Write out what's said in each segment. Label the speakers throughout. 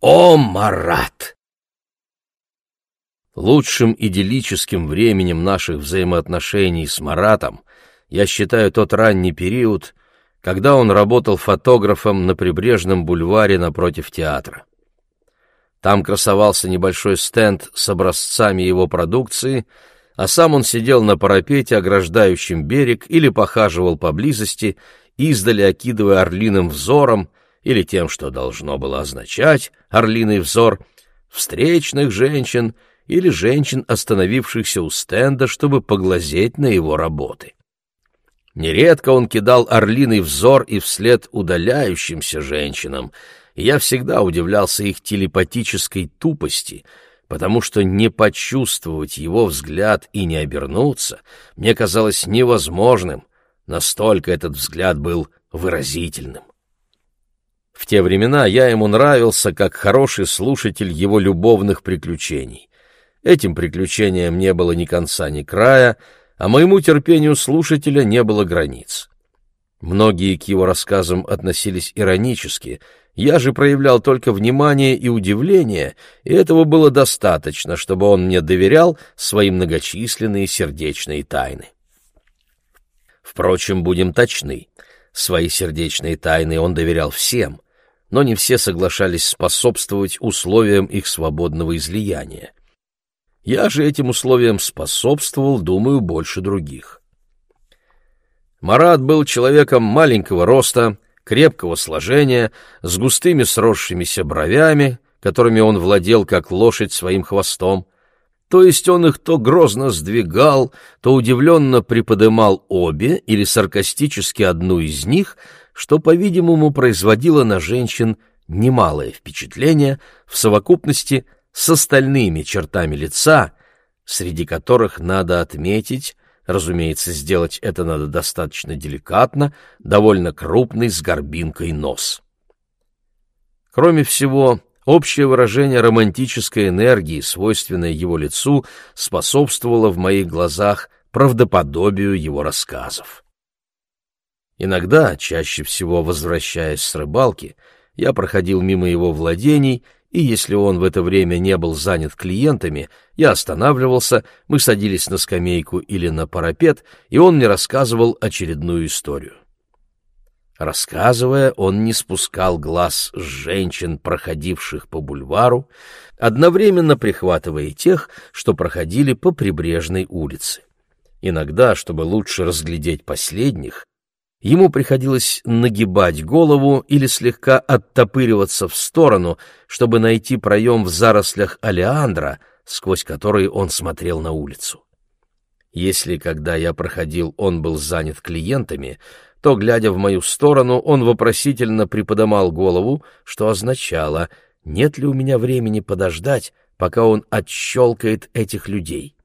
Speaker 1: О, Марат! Лучшим идиллическим временем наших взаимоотношений с Маратом я считаю тот ранний период, когда он работал фотографом на прибрежном бульваре напротив театра. Там красовался небольшой стенд с образцами его продукции, а сам он сидел на парапете, ограждающем берег, или похаживал поблизости, издали окидывая орлиным взором, или тем, что должно было означать орлиный взор, встречных женщин или женщин, остановившихся у стенда, чтобы поглазеть на его работы. Нередко он кидал орлиный взор и вслед удаляющимся женщинам, и я всегда удивлялся их телепатической тупости, потому что не почувствовать его взгляд и не обернуться мне казалось невозможным, настолько этот взгляд был выразительным. В те времена я ему нравился как хороший слушатель его любовных приключений. Этим приключениям не было ни конца, ни края, а моему терпению слушателя не было границ. Многие к его рассказам относились иронически, я же проявлял только внимание и удивление, и этого было достаточно, чтобы он мне доверял свои многочисленные сердечные тайны. Впрочем, будем точны, свои сердечные тайны он доверял всем, но не все соглашались способствовать условиям их свободного излияния. Я же этим условиям способствовал, думаю, больше других. Марат был человеком маленького роста, крепкого сложения, с густыми сросшимися бровями, которыми он владел как лошадь своим хвостом. То есть он их то грозно сдвигал, то удивленно приподымал обе или саркастически одну из них, что, по-видимому, производило на женщин немалое впечатление в совокупности с остальными чертами лица, среди которых надо отметить, разумеется, сделать это надо достаточно деликатно, довольно крупный с горбинкой нос. Кроме всего, общее выражение романтической энергии, свойственное его лицу, способствовало в моих глазах правдоподобию его рассказов. Иногда, чаще всего возвращаясь с рыбалки, я проходил мимо его владений, и если он в это время не был занят клиентами, я останавливался, мы садились на скамейку или на парапет, и он мне рассказывал очередную историю. Рассказывая, он не спускал глаз с женщин, проходивших по бульвару, одновременно прихватывая тех, что проходили по прибрежной улице. Иногда, чтобы лучше разглядеть последних, Ему приходилось нагибать голову или слегка оттопыриваться в сторону, чтобы найти проем в зарослях алиандра, сквозь которые он смотрел на улицу. Если, когда я проходил, он был занят клиентами, то, глядя в мою сторону, он вопросительно приподымал голову, что означало, нет ли у меня времени подождать, пока он отщелкает этих людей.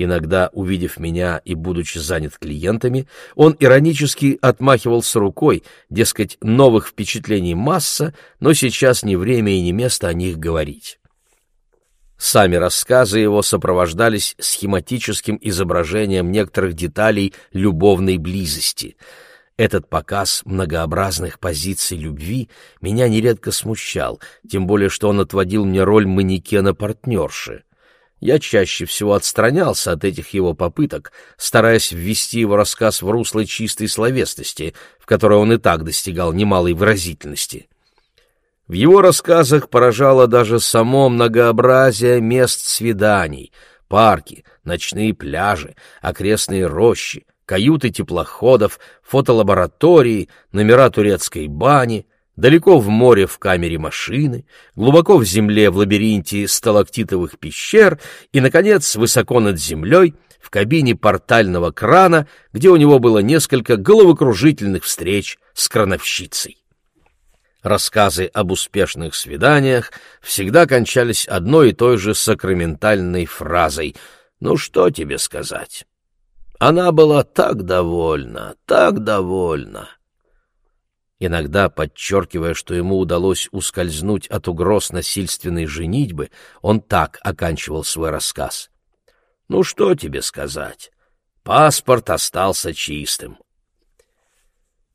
Speaker 1: Иногда, увидев меня и будучи занят клиентами, он иронически отмахивался рукой, дескать, новых впечатлений масса, но сейчас не время и не место о них говорить. Сами рассказы его сопровождались схематическим изображением некоторых деталей любовной близости. Этот показ многообразных позиций любви меня нередко смущал, тем более что он отводил мне роль манекена-партнерши. Я чаще всего отстранялся от этих его попыток, стараясь ввести его рассказ в русло чистой словесности, в которой он и так достигал немалой выразительности. В его рассказах поражало даже само многообразие мест свиданий, парки, ночные пляжи, окрестные рощи, каюты теплоходов, фотолаборатории, номера турецкой бани — далеко в море в камере машины, глубоко в земле в лабиринте сталактитовых пещер и, наконец, высоко над землей в кабине портального крана, где у него было несколько головокружительных встреч с крановщицей. Рассказы об успешных свиданиях всегда кончались одной и той же сакраментальной фразой «Ну что тебе сказать?» Она была так довольна, так довольна. Иногда, подчеркивая, что ему удалось ускользнуть от угроз насильственной женитьбы, он так оканчивал свой рассказ. «Ну что тебе сказать? Паспорт остался чистым».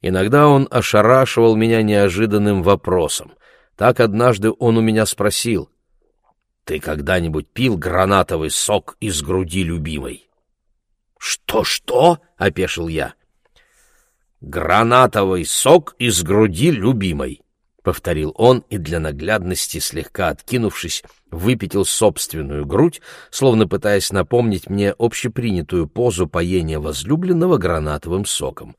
Speaker 1: Иногда он ошарашивал меня неожиданным вопросом. Так однажды он у меня спросил, «Ты когда-нибудь пил гранатовый сок из груди любимой?» «Что-что?» — опешил я. «Гранатовый сок из груди любимой», — повторил он и для наглядности, слегка откинувшись, выпятил собственную грудь, словно пытаясь напомнить мне общепринятую позу поения возлюбленного гранатовым соком.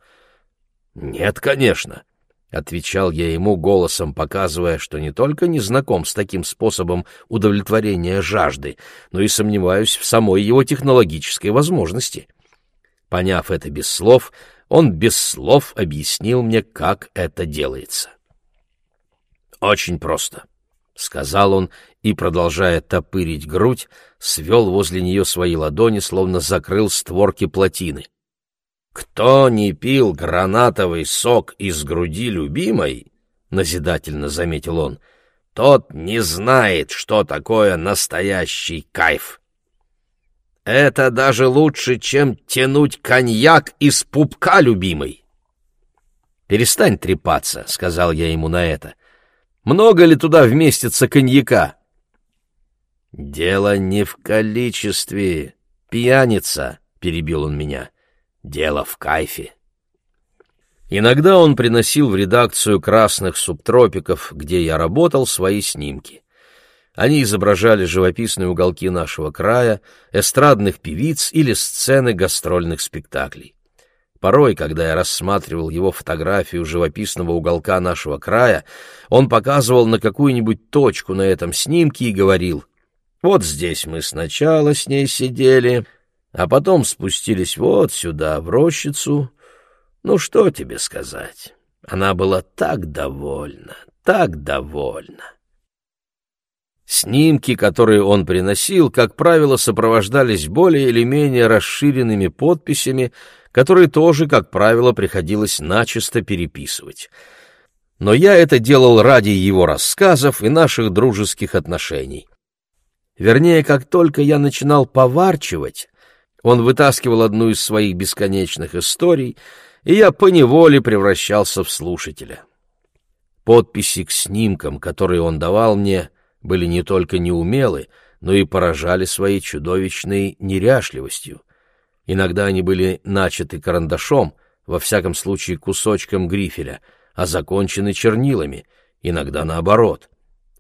Speaker 1: «Нет, конечно», — отвечал я ему голосом, показывая, что не только не знаком с таким способом удовлетворения жажды, но и сомневаюсь в самой его технологической возможности. Поняв это без слов, он без слов объяснил мне, как это делается. «Очень просто», — сказал он и, продолжая топырить грудь, свел возле нее свои ладони, словно закрыл створки плотины. «Кто не пил гранатовый сок из груди любимой, — назидательно заметил он, — тот не знает, что такое настоящий кайф. Это даже лучше, чем тянуть коньяк из пупка любимой. «Перестань трепаться», — сказал я ему на это. «Много ли туда вместится коньяка?» «Дело не в количестве. Пьяница», — перебил он меня. Дело в кайфе. Иногда он приносил в редакцию «Красных субтропиков», где я работал, свои снимки. Они изображали живописные уголки нашего края, эстрадных певиц или сцены гастрольных спектаклей. Порой, когда я рассматривал его фотографию живописного уголка нашего края, он показывал на какую-нибудь точку на этом снимке и говорил, «Вот здесь мы сначала с ней сидели, а потом спустились вот сюда, в рощицу. Ну, что тебе сказать? Она была так довольна, так довольна. Снимки, которые он приносил, как правило, сопровождались более или менее расширенными подписями, которые тоже, как правило, приходилось начисто переписывать. Но я это делал ради его рассказов и наших дружеских отношений. Вернее, как только я начинал поварчивать, он вытаскивал одну из своих бесконечных историй, и я поневоле превращался в слушателя. Подписи к снимкам, которые он давал мне, были не только неумелы, но и поражали своей чудовищной неряшливостью. Иногда они были начаты карандашом, во всяком случае кусочком грифеля, а закончены чернилами, иногда наоборот.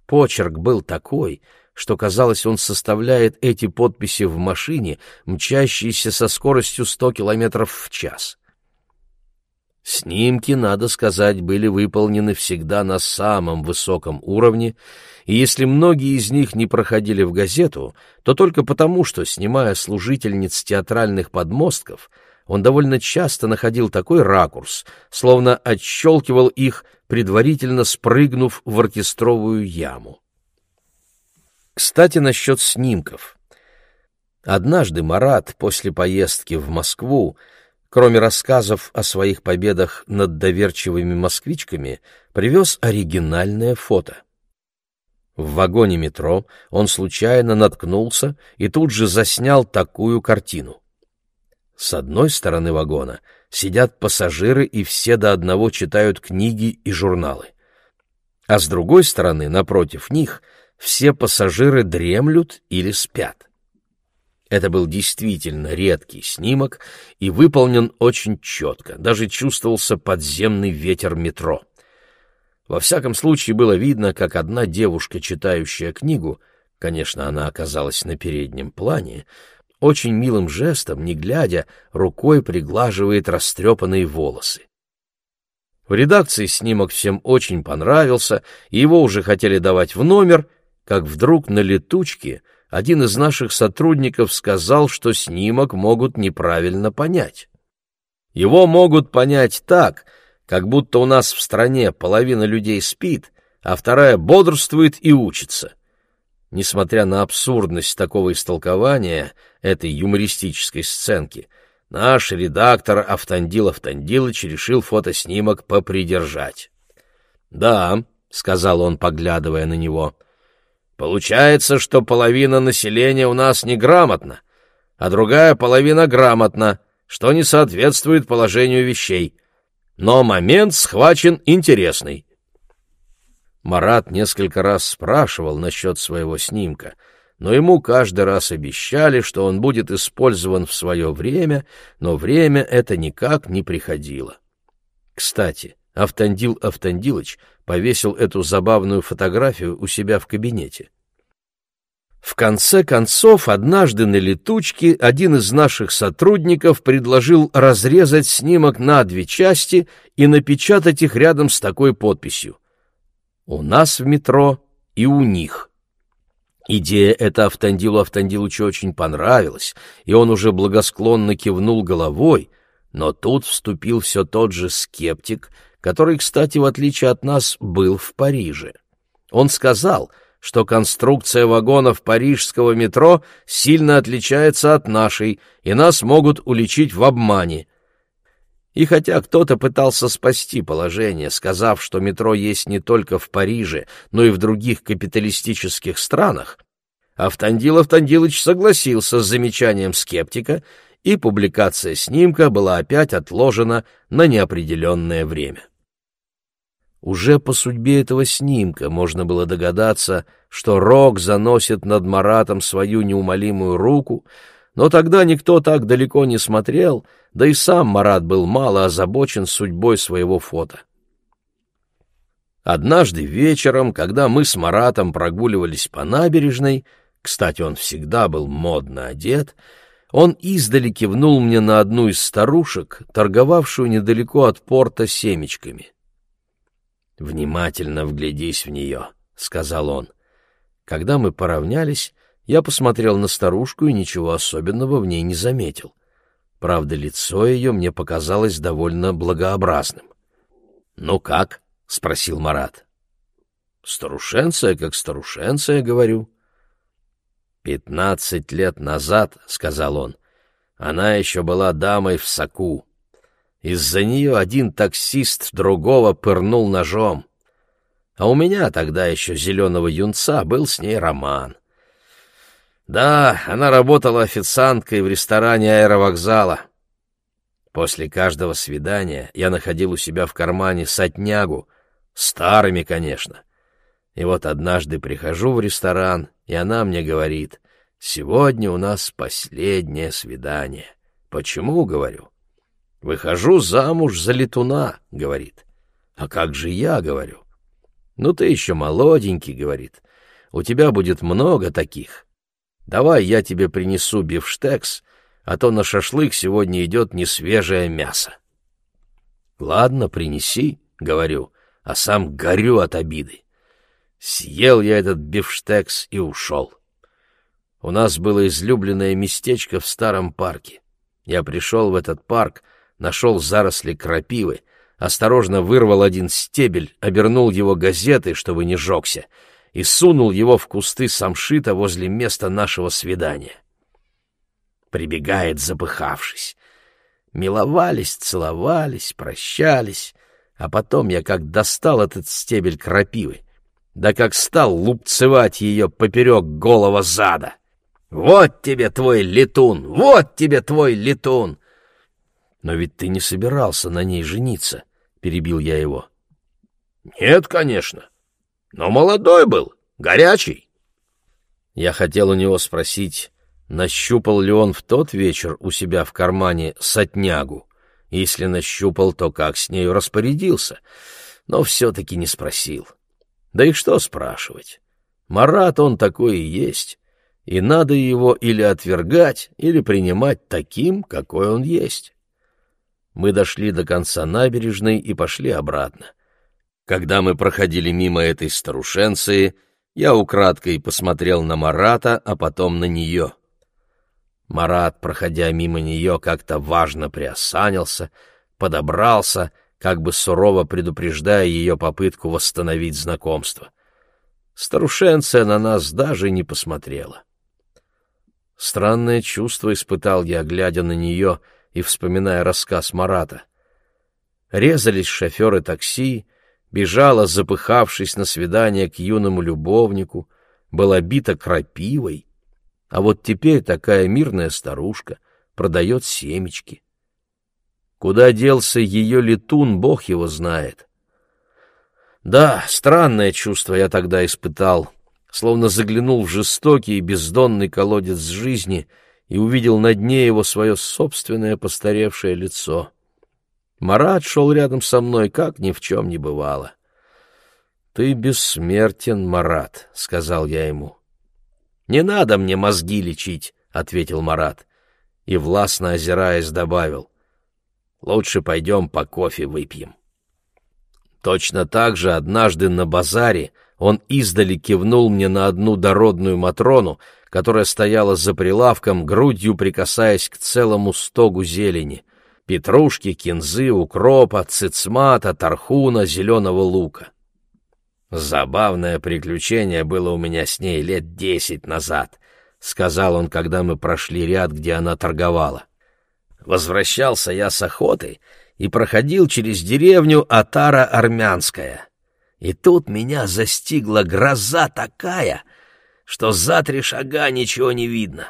Speaker 1: Почерк был такой, что, казалось, он составляет эти подписи в машине, мчащейся со скоростью 100 километров в час. Снимки, надо сказать, были выполнены всегда на самом высоком уровне, и если многие из них не проходили в газету, то только потому, что, снимая служительниц театральных подмостков, он довольно часто находил такой ракурс, словно отщелкивал их, предварительно спрыгнув в оркестровую яму. Кстати, насчет снимков. Однажды Марат после поездки в Москву, кроме рассказов о своих победах над доверчивыми москвичками, привез оригинальное фото. В вагоне метро он случайно наткнулся и тут же заснял такую картину. С одной стороны вагона сидят пассажиры и все до одного читают книги и журналы. А с другой стороны, напротив них — все пассажиры дремлют или спят. Это был действительно редкий снимок и выполнен очень четко, даже чувствовался подземный ветер метро. Во всяком случае было видно, как одна девушка, читающая книгу, конечно, она оказалась на переднем плане, очень милым жестом, не глядя, рукой приглаживает растрепанные волосы. В редакции снимок всем очень понравился, и его уже хотели давать в номер, как вдруг на летучке один из наших сотрудников сказал, что снимок могут неправильно понять. Его могут понять так, как будто у нас в стране половина людей спит, а вторая бодрствует и учится. Несмотря на абсурдность такого истолкования этой юмористической сценки, наш редактор Автандил Автандилович решил фотоснимок попридержать. «Да», — сказал он, поглядывая на него, Получается, что половина населения у нас неграмотна, а другая половина грамотна, что не соответствует положению вещей. Но момент схвачен интересный. Марат несколько раз спрашивал насчет своего снимка, но ему каждый раз обещали, что он будет использован в свое время, но время это никак не приходило. Кстати, Автандил Автандилыч повесил эту забавную фотографию у себя в кабинете. В конце концов, однажды на летучке один из наших сотрудников предложил разрезать снимок на две части и напечатать их рядом с такой подписью. «У нас в метро и у них». Идея эта Автандилу Автандилучу очень понравилась, и он уже благосклонно кивнул головой, но тут вступил все тот же скептик, который, кстати, в отличие от нас, был в Париже. Он сказал, что конструкция вагонов парижского метро сильно отличается от нашей, и нас могут уличить в обмане. И хотя кто-то пытался спасти положение, сказав, что метро есть не только в Париже, но и в других капиталистических странах, Автандил Автандилович согласился с замечанием скептика, и публикация снимка была опять отложена на неопределенное время. Уже по судьбе этого снимка можно было догадаться, что Рок заносит над Маратом свою неумолимую руку, но тогда никто так далеко не смотрел, да и сам Марат был мало озабочен судьбой своего фото. Однажды вечером, когда мы с Маратом прогуливались по набережной, кстати, он всегда был модно одет, он издали кивнул мне на одну из старушек, торговавшую недалеко от порта семечками. «Внимательно вглядись в нее», — сказал он. Когда мы поравнялись, я посмотрел на старушку и ничего особенного в ней не заметил. Правда, лицо ее мне показалось довольно благообразным. «Ну как?» — спросил Марат. «Старушенция, как старушенция, говорю». «Пятнадцать лет назад», — сказал он, — «она еще была дамой в соку. Из-за нее один таксист другого пырнул ножом. А у меня тогда еще зеленого юнца был с ней роман. Да, она работала официанткой в ресторане аэровокзала. После каждого свидания я находил у себя в кармане сотнягу, старыми, конечно. И вот однажды прихожу в ресторан, и она мне говорит, «Сегодня у нас последнее свидание». «Почему?» — говорю. «Выхожу замуж за летуна», — говорит. «А как же я?» — говорю. «Ну, ты еще молоденький», — говорит. «У тебя будет много таких. Давай я тебе принесу бифштекс, а то на шашлык сегодня идет несвежее мясо». «Ладно, принеси», — говорю, а сам горю от обиды. Съел я этот бифштекс и ушел. У нас было излюбленное местечко в старом парке. Я пришел в этот парк, нашел заросли крапивы, осторожно вырвал один стебель, обернул его газетой, чтобы не жегся, и сунул его в кусты самшита возле места нашего свидания. Прибегает, запыхавшись. Миловались, целовались, прощались, а потом я как достал этот стебель крапивы, да как стал лупцевать ее поперек голого зада. «Вот тебе твой летун! Вот тебе твой летун!» «Но ведь ты не собирался на ней жениться», — перебил я его. «Нет, конечно. Но молодой был, горячий». Я хотел у него спросить, нащупал ли он в тот вечер у себя в кармане сотнягу. Если нащупал, то как с нею распорядился, но все-таки не спросил. Да и что спрашивать? Марат он такой и есть, и надо его или отвергать, или принимать таким, какой он есть. Мы дошли до конца набережной и пошли обратно. Когда мы проходили мимо этой старушенции, я украдкой посмотрел на Марата, а потом на нее. Марат, проходя мимо нее, как-то важно приосанился, подобрался, как бы сурово предупреждая ее попытку восстановить знакомство. Старушенция на нас даже не посмотрела. Странное чувство испытал я, глядя на нее — и вспоминая рассказ Марата. Резались шоферы такси, бежала, запыхавшись на свидание к юному любовнику, была бита крапивой, а вот теперь такая мирная старушка продает семечки. Куда делся ее летун, бог его знает. Да, странное чувство я тогда испытал, словно заглянул в жестокий и бездонный колодец жизни и увидел на дне его свое собственное постаревшее лицо. Марат шел рядом со мной, как ни в чем не бывало. «Ты бессмертен, Марат», — сказал я ему. «Не надо мне мозги лечить», — ответил Марат. И, властно озираясь, добавил. «Лучше пойдем по кофе выпьем». Точно так же однажды на базаре он издали кивнул мне на одну дородную Матрону, которая стояла за прилавком, грудью прикасаясь к целому стогу зелени — петрушки, кинзы, укропа, цицмата, тархуна, зеленого лука. Забавное приключение было у меня с ней лет десять назад, — сказал он, когда мы прошли ряд, где она торговала. Возвращался я с охоты — и проходил через деревню Атара Армянская. И тут меня застигла гроза такая, что за три шага ничего не видно.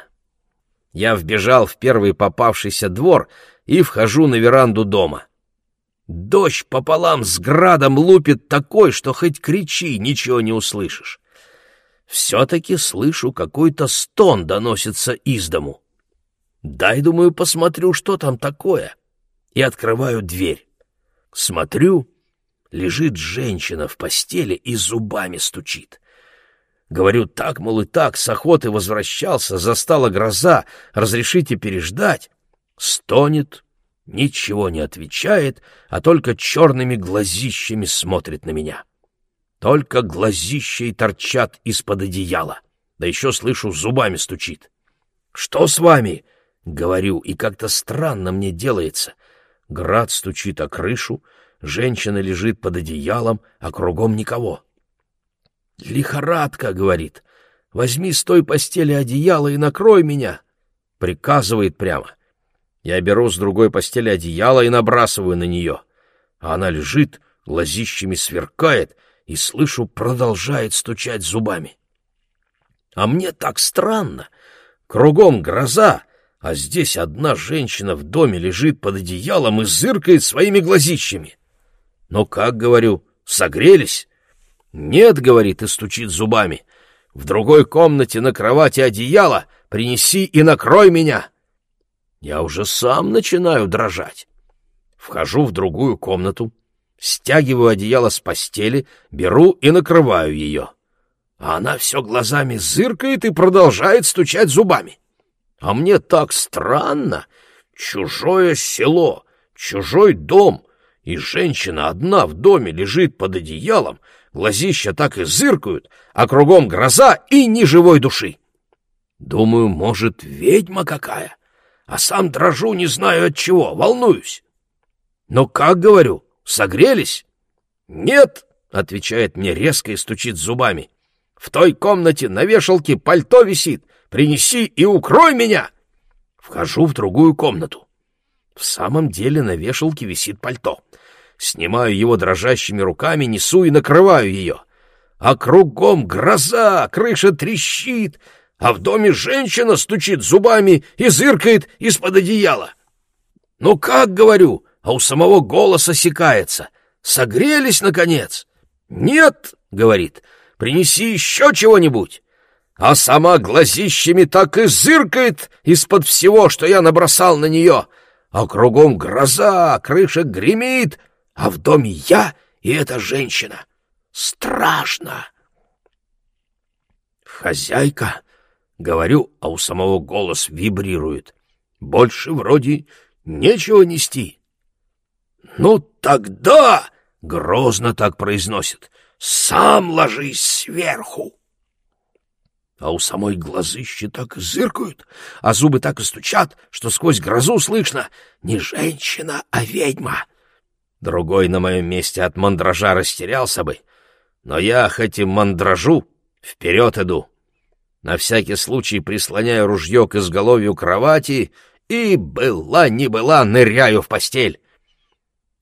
Speaker 1: Я вбежал в первый попавшийся двор и вхожу на веранду дома. Дождь пополам с градом лупит такой, что хоть кричи, ничего не услышишь. Все-таки слышу, какой-то стон доносится из дому. Дай, думаю, посмотрю, что там такое. — и открываю дверь. Смотрю, лежит женщина в постели и зубами стучит. Говорю, так, мол, и так, с охоты возвращался, застала гроза, разрешите переждать. Стонет, ничего не отвечает, а только черными глазищами смотрит на меня. Только глазища и торчат из-под одеяла, да еще слышу, зубами стучит. «Что с вами?» — говорю, и как-то странно мне делается — Град стучит о крышу, женщина лежит под одеялом, а кругом никого. «Лихорадка», — говорит, — «возьми с той постели одеяло и накрой меня», — приказывает прямо. Я беру с другой постели одеяло и набрасываю на нее. А она лежит, глазищами сверкает, и, слышу, продолжает стучать зубами. А мне так странно. Кругом гроза, а здесь одна женщина в доме лежит под одеялом и зыркает своими глазищами. «Ну как, — говорю, — согрелись?» «Нет, — говорит, и стучит зубами, — в другой комнате на кровати одеяло, принеси и накрой меня». Я уже сам начинаю дрожать. Вхожу в другую комнату, стягиваю одеяло с постели, беру и накрываю ее. А она все глазами зыркает и продолжает стучать зубами. А мне так странно. Чужое село, чужой дом, и женщина одна в доме лежит под одеялом, глазища так и зыркают, а кругом гроза и ни живой души. Думаю, может, ведьма какая, а сам дрожу, не знаю от чего, волнуюсь. Но как, говорю, согрелись? Нет, — отвечает мне резко и стучит зубами. В той комнате на вешалке пальто висит, Принеси и укрой меня!» Вхожу в другую комнату. В самом деле на вешалке висит пальто. Снимаю его дрожащими руками, несу и накрываю ее. А кругом гроза, крыша трещит, а в доме женщина стучит зубами и зыркает из-под одеяла. «Ну как, — говорю, — а у самого голос осекается. Согрелись, наконец?» «Нет, — говорит, — принеси еще чего-нибудь» а сама глазищами так и зыркает из-под всего, что я набросал на нее, а кругом гроза, крыша гремит, а в доме я и эта женщина. Страшно! Хозяйка, говорю, а у самого голос вибрирует. Больше вроде нечего нести. Ну тогда, грозно так произносит, сам ложись сверху а у самой глазыще так и зыркают, а зубы так и стучат, что сквозь грозу слышно «не женщина, а ведьма». Другой на моем месте от мандража растерялся бы, но я, хоть и мандражу, вперед иду. На всякий случай прислоняю ружье к изголовью кровати и, была не была, ныряю в постель.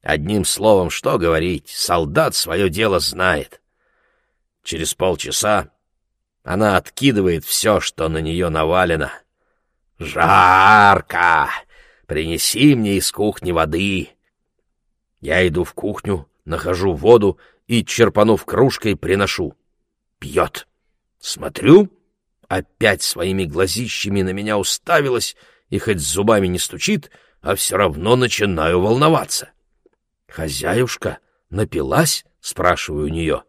Speaker 1: Одним словом, что говорить, солдат свое дело знает. Через полчаса она откидывает все, что на нее навалено. «Жарко! Принеси мне из кухни воды!» Я иду в кухню, нахожу воду и, черпанув кружкой, приношу. Пьет. Смотрю, опять своими глазищами на меня уставилась и хоть зубами не стучит, а все равно начинаю волноваться. «Хозяюшка напилась?» — спрашиваю у нее.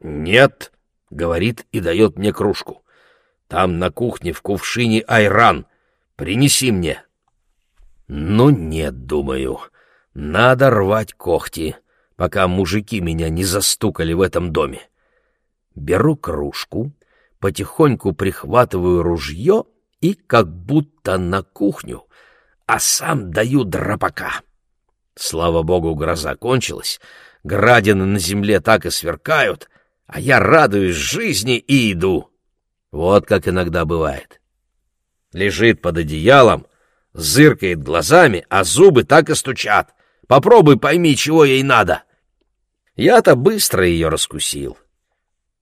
Speaker 1: «Нет», — говорит и дает мне кружку. «Там на кухне в кувшине айран. Принеси мне». «Ну нет, думаю, надо рвать когти, пока мужики меня не застукали в этом доме. Беру кружку, потихоньку прихватываю ружье и как будто на кухню, а сам даю драпака. Слава богу, гроза кончилась, градины на земле так и сверкают, а я радуюсь жизни и иду. Вот как иногда бывает. Лежит под одеялом, зыркает глазами, а зубы так и стучат. Попробуй пойми, чего ей надо. Я-то быстро ее раскусил.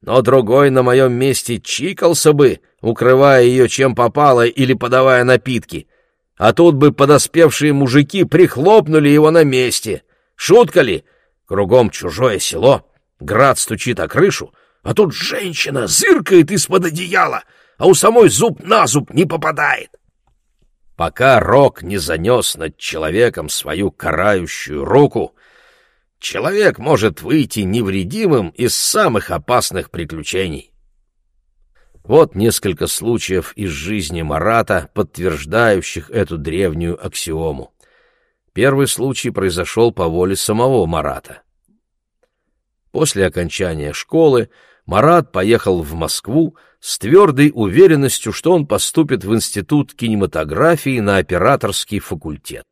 Speaker 1: Но другой на моем месте чикался бы, укрывая ее чем попало или подавая напитки. А тут бы подоспевшие мужики прихлопнули его на месте. Шутка ли? Кругом чужое село, град стучит о крышу, а тут женщина зыркает из-под одеяла, а у самой зуб на зуб не попадает. Пока Рок не занес над человеком свою карающую руку, человек может выйти невредимым из самых опасных приключений. Вот несколько случаев из жизни Марата, подтверждающих эту древнюю аксиому. Первый случай произошел по воле самого Марата. После окончания школы Марат поехал в Москву с твердой уверенностью, что он поступит в Институт кинематографии на операторский факультет.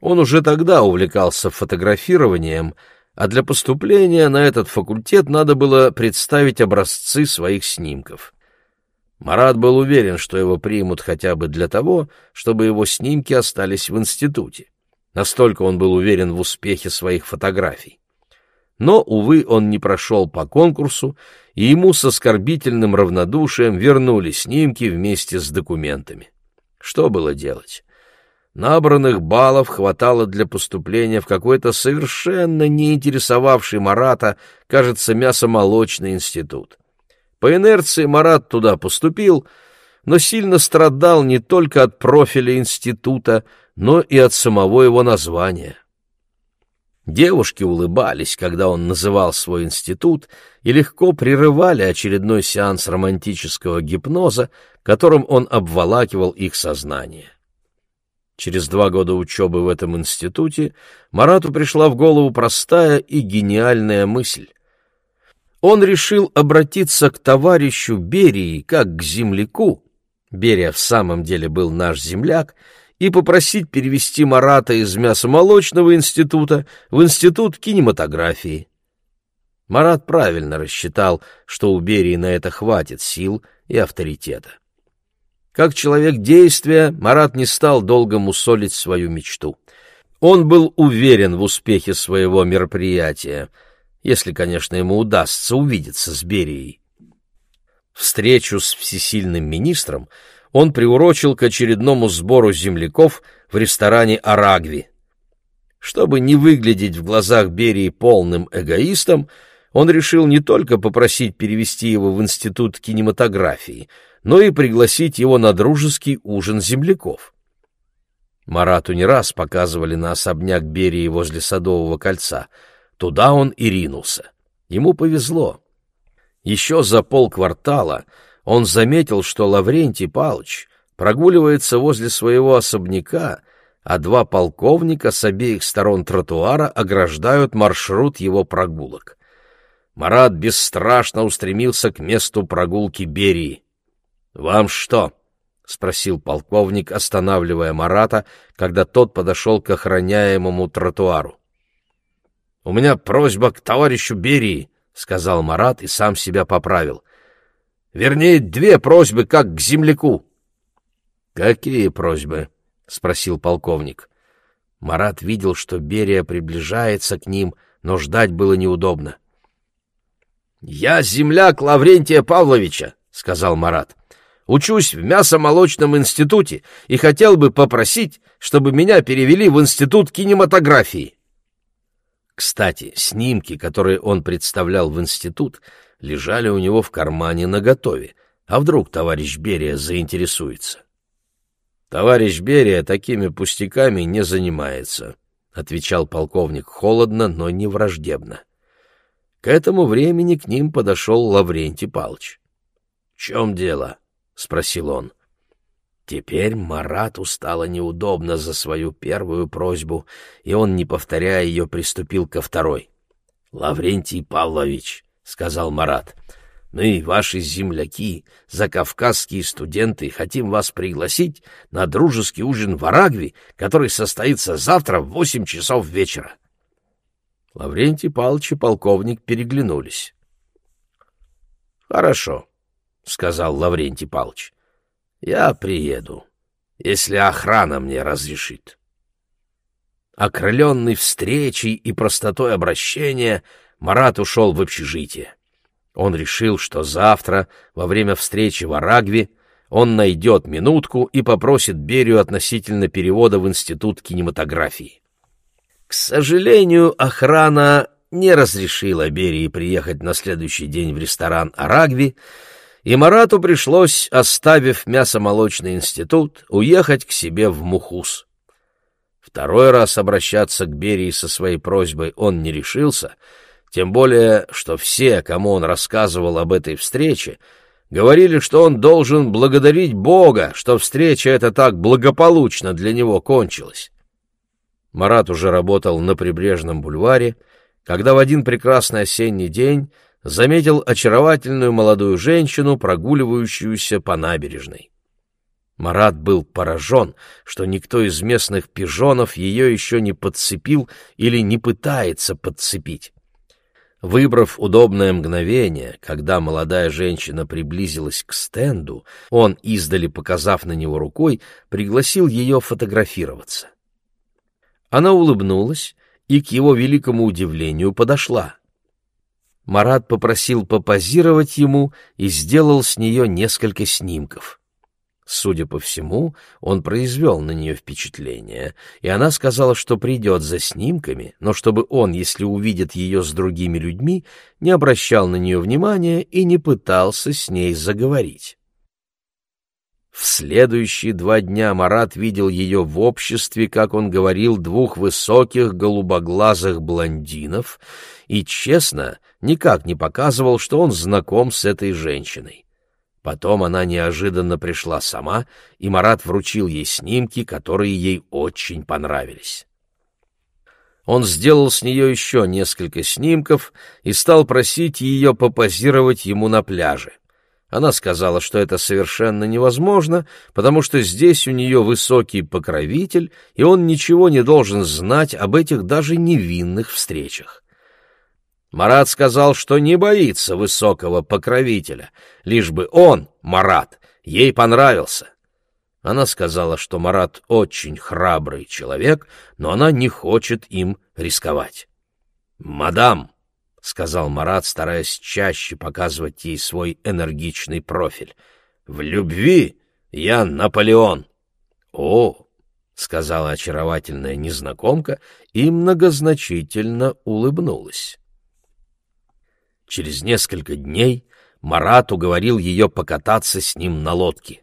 Speaker 1: Он уже тогда увлекался фотографированием, а для поступления на этот факультет надо было представить образцы своих снимков. Марат был уверен, что его примут хотя бы для того, чтобы его снимки остались в институте. Настолько он был уверен в успехе своих фотографий. Но, увы, он не прошел по конкурсу, и ему с оскорбительным равнодушием вернули снимки вместе с документами. Что было делать? Набранных баллов хватало для поступления в какой-то совершенно не интересовавший Марата, кажется, мясомолочный институт. По инерции Марат туда поступил, но сильно страдал не только от профиля института, но и от самого его названия. Девушки улыбались, когда он называл свой институт, и легко прерывали очередной сеанс романтического гипноза, которым он обволакивал их сознание. Через два года учебы в этом институте Марату пришла в голову простая и гениальная мысль. Он решил обратиться к товарищу Берии как к земляку, Берия в самом деле был наш земляк, и попросить перевести Марата из мясомолочного института в институт кинематографии. Марат правильно рассчитал, что у Берии на это хватит сил и авторитета. Как человек действия, Марат не стал долго мусолить свою мечту. Он был уверен в успехе своего мероприятия, если, конечно, ему удастся увидеться с Берией. Встречу с всесильным министром — он приурочил к очередному сбору земляков в ресторане «Арагви». Чтобы не выглядеть в глазах Берии полным эгоистом, он решил не только попросить перевести его в Институт кинематографии, но и пригласить его на дружеский ужин земляков. Марату не раз показывали на особняк Берии возле Садового кольца. Туда он и ринулся. Ему повезло. Еще за полквартала он заметил, что Лаврентий Палыч прогуливается возле своего особняка, а два полковника с обеих сторон тротуара ограждают маршрут его прогулок. Марат бесстрашно устремился к месту прогулки Берии. «Вам что?» — спросил полковник, останавливая Марата, когда тот подошел к охраняемому тротуару. «У меня просьба к товарищу Берии», — сказал Марат и сам себя поправил. Вернее, две просьбы, как к земляку. — Какие просьбы? — спросил полковник. Марат видел, что Берия приближается к ним, но ждать было неудобно. — Я земляк Лаврентия Павловича, — сказал Марат. — Учусь в мясомолочном институте и хотел бы попросить, чтобы меня перевели в институт кинематографии. Кстати, снимки, которые он представлял в институт, лежали у него в кармане наготове. А вдруг товарищ Берия заинтересуется? Товарищ Берия такими пустяками не занимается, отвечал полковник холодно, но не враждебно. К этому времени к ним подошел Лаврентий Палыч. — В чем дело? — спросил он. Теперь Марату стало неудобно за свою первую просьбу, и он, не повторяя ее, приступил ко второй. — Лаврентий Павлович, — сказал Марат, — мы, ваши земляки, закавказские студенты, хотим вас пригласить на дружеский ужин в Арагве, который состоится завтра в восемь часов вечера. Лаврентий Павлович и полковник переглянулись. — Хорошо, — сказал Лаврентий Павлович. Я приеду, если охрана мне разрешит. Окрыленный встречей и простотой обращения, Марат ушел в общежитие. Он решил, что завтра, во время встречи в Арагве, он найдет минутку и попросит Берию относительно перевода в Институт кинематографии. К сожалению, охрана не разрешила Берии приехать на следующий день в ресторан «Арагви», и Марату пришлось, оставив мясомолочный институт, уехать к себе в Мухус. Второй раз обращаться к Берии со своей просьбой он не решился, тем более, что все, кому он рассказывал об этой встрече, говорили, что он должен благодарить Бога, что встреча эта так благополучно для него кончилась. Марат уже работал на прибрежном бульваре, когда в один прекрасный осенний день заметил очаровательную молодую женщину, прогуливающуюся по набережной. Марат был поражен, что никто из местных пижонов ее еще не подцепил или не пытается подцепить. Выбрав удобное мгновение, когда молодая женщина приблизилась к стенду, он, издали показав на него рукой, пригласил ее фотографироваться. Она улыбнулась и, к его великому удивлению, подошла. Марат попросил попозировать ему и сделал с нее несколько снимков. Судя по всему, он произвел на нее впечатление, и она сказала, что придет за снимками, но чтобы он, если увидит ее с другими людьми, не обращал на нее внимания и не пытался с ней заговорить. В следующие два дня Марат видел ее в обществе, как он говорил, двух высоких голубоглазых блондинов — и, честно, никак не показывал, что он знаком с этой женщиной. Потом она неожиданно пришла сама, и Марат вручил ей снимки, которые ей очень понравились. Он сделал с нее еще несколько снимков и стал просить ее попозировать ему на пляже. Она сказала, что это совершенно невозможно, потому что здесь у нее высокий покровитель, и он ничего не должен знать об этих даже невинных встречах. Марат сказал, что не боится высокого покровителя, лишь бы он, Марат, ей понравился. Она сказала, что Марат очень храбрый человек, но она не хочет им рисковать. «Мадам», — сказал Марат, стараясь чаще показывать ей свой энергичный профиль, — «в любви я Наполеон». «О», — сказала очаровательная незнакомка и многозначительно улыбнулась. Через несколько дней Марат уговорил ее покататься с ним на лодке.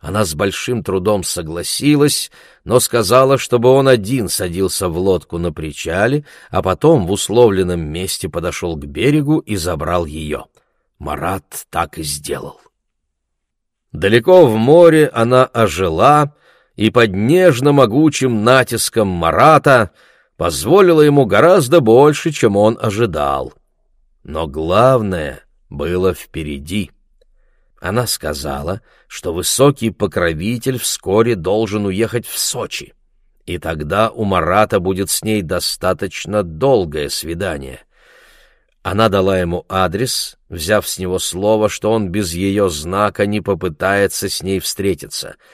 Speaker 1: Она с большим трудом согласилась, но сказала, чтобы он один садился в лодку на причале, а потом в условленном месте подошел к берегу и забрал ее. Марат так и сделал. Далеко в море она ожила и под нежно-могучим натиском Марата позволила ему гораздо больше, чем он ожидал. Но главное было впереди. Она сказала, что высокий покровитель вскоре должен уехать в Сочи, и тогда у Марата будет с ней достаточно долгое свидание. Она дала ему адрес, взяв с него слово, что он без ее знака не попытается с ней встретиться —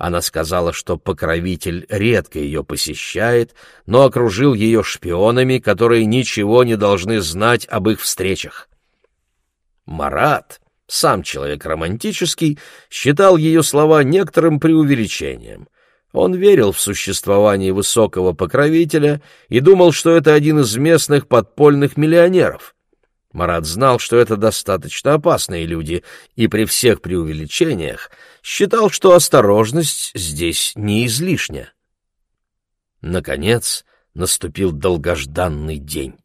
Speaker 1: она сказала, что покровитель редко ее посещает, но окружил ее шпионами, которые ничего не должны знать об их встречах. Марат, сам человек романтический, считал ее слова некоторым преувеличением. Он верил в существование высокого покровителя и думал, что это один из местных подпольных миллионеров. Марат знал, что это достаточно опасные люди, и при всех преувеличениях считал, что осторожность здесь не излишня. Наконец наступил долгожданный день.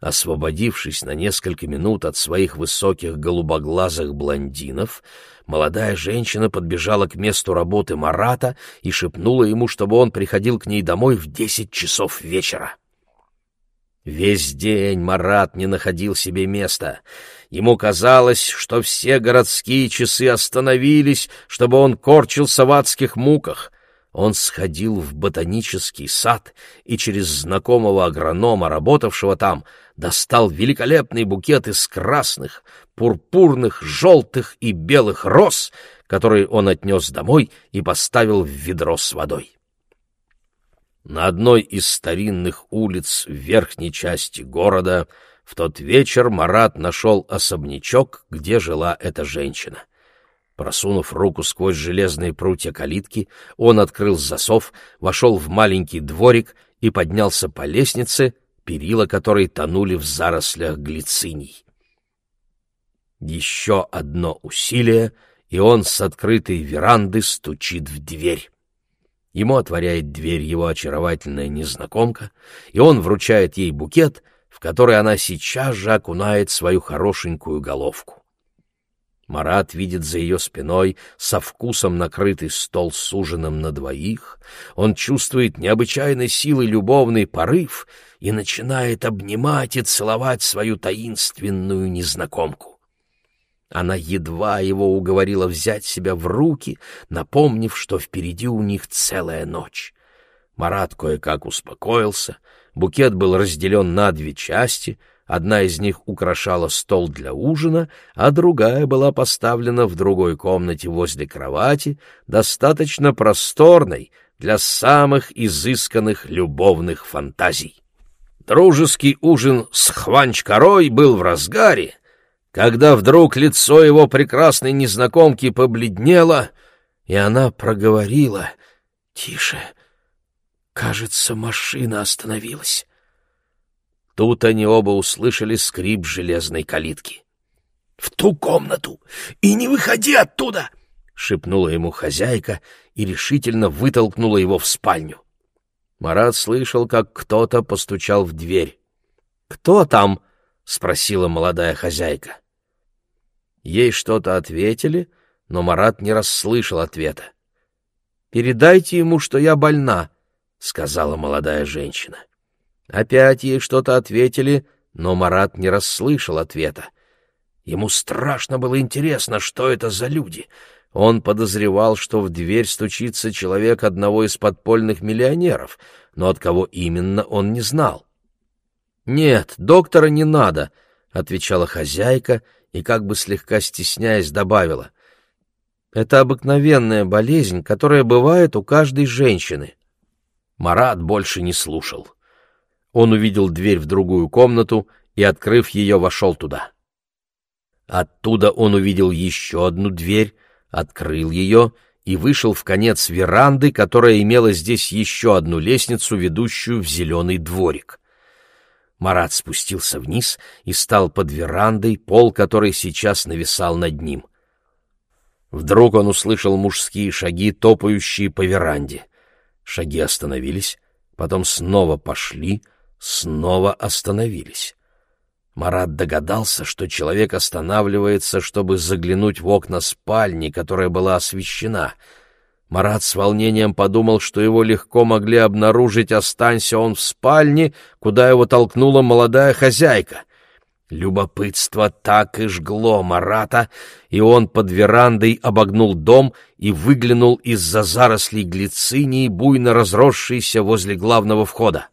Speaker 1: Освободившись на несколько минут от своих высоких голубоглазых блондинов, молодая женщина подбежала к месту работы Марата и шепнула ему, чтобы он приходил к ней домой в десять часов вечера. Весь день Марат не находил себе места. Ему казалось, что все городские часы остановились, чтобы он корчился в адских муках — он сходил в ботанический сад и через знакомого агронома, работавшего там, достал великолепный букет из красных, пурпурных, желтых и белых роз, который он отнес домой и поставил в ведро с водой. На одной из старинных улиц в верхней части города в тот вечер Марат нашел особнячок, где жила эта женщина. Просунув руку сквозь железные прутья калитки, он открыл засов, вошел в маленький дворик и поднялся по лестнице, перила которой тонули в зарослях глициний. Еще одно усилие, и он с открытой веранды стучит в дверь. Ему отворяет дверь его очаровательная незнакомка, и он вручает ей букет, в который она сейчас же окунает свою хорошенькую головку. Марат видит за ее спиной со вкусом накрытый стол с ужином на двоих. Он чувствует необычайной силой любовный порыв и начинает обнимать и целовать свою таинственную незнакомку. Она едва его уговорила взять себя в руки, напомнив, что впереди у них целая ночь. Марат кое-как успокоился, букет был разделен на две части — Одна из них украшала стол для ужина, а другая была поставлена в другой комнате возле кровати, достаточно просторной для самых изысканных любовных фантазий. Дружеский ужин с Хванчкарой был в разгаре, когда вдруг лицо его прекрасной незнакомки побледнело, и она проговорила «Тише, кажется, машина остановилась». Тут они оба услышали скрип железной калитки. «В ту комнату! И не выходи оттуда!» — шепнула ему хозяйка и решительно вытолкнула его в спальню. Марат слышал, как кто-то постучал в дверь. «Кто там?» — спросила молодая хозяйка. Ей что-то ответили, но Марат не расслышал ответа. «Передайте ему, что я больна», — сказала молодая женщина. Опять ей что-то ответили, но Марат не расслышал ответа. Ему страшно было интересно, что это за люди. Он подозревал, что в дверь стучится человек одного из подпольных миллионеров, но от кого именно он не знал. «Нет, доктора не надо», — отвечала хозяйка и, как бы слегка стесняясь, добавила. «Это обыкновенная болезнь, которая бывает у каждой женщины». Марат больше не слушал. Он увидел дверь в другую комнату и, открыв ее, вошел туда. Оттуда он увидел еще одну дверь, открыл ее и вышел в конец веранды, которая имела здесь еще одну лестницу, ведущую в зеленый дворик. Марат спустился вниз и стал под верандой, пол которой сейчас нависал над ним. Вдруг он услышал мужские шаги, топающие по веранде. Шаги остановились, потом снова пошли — снова остановились. Марат догадался, что человек останавливается, чтобы заглянуть в окна спальни, которая была освещена. Марат с волнением подумал, что его легко могли обнаружить, останься он в спальне, куда его толкнула молодая хозяйка. Любопытство так и жгло Марата, и он под верандой обогнул дом и выглянул из-за зарослей глицинии, буйно разросшейся возле главного входа.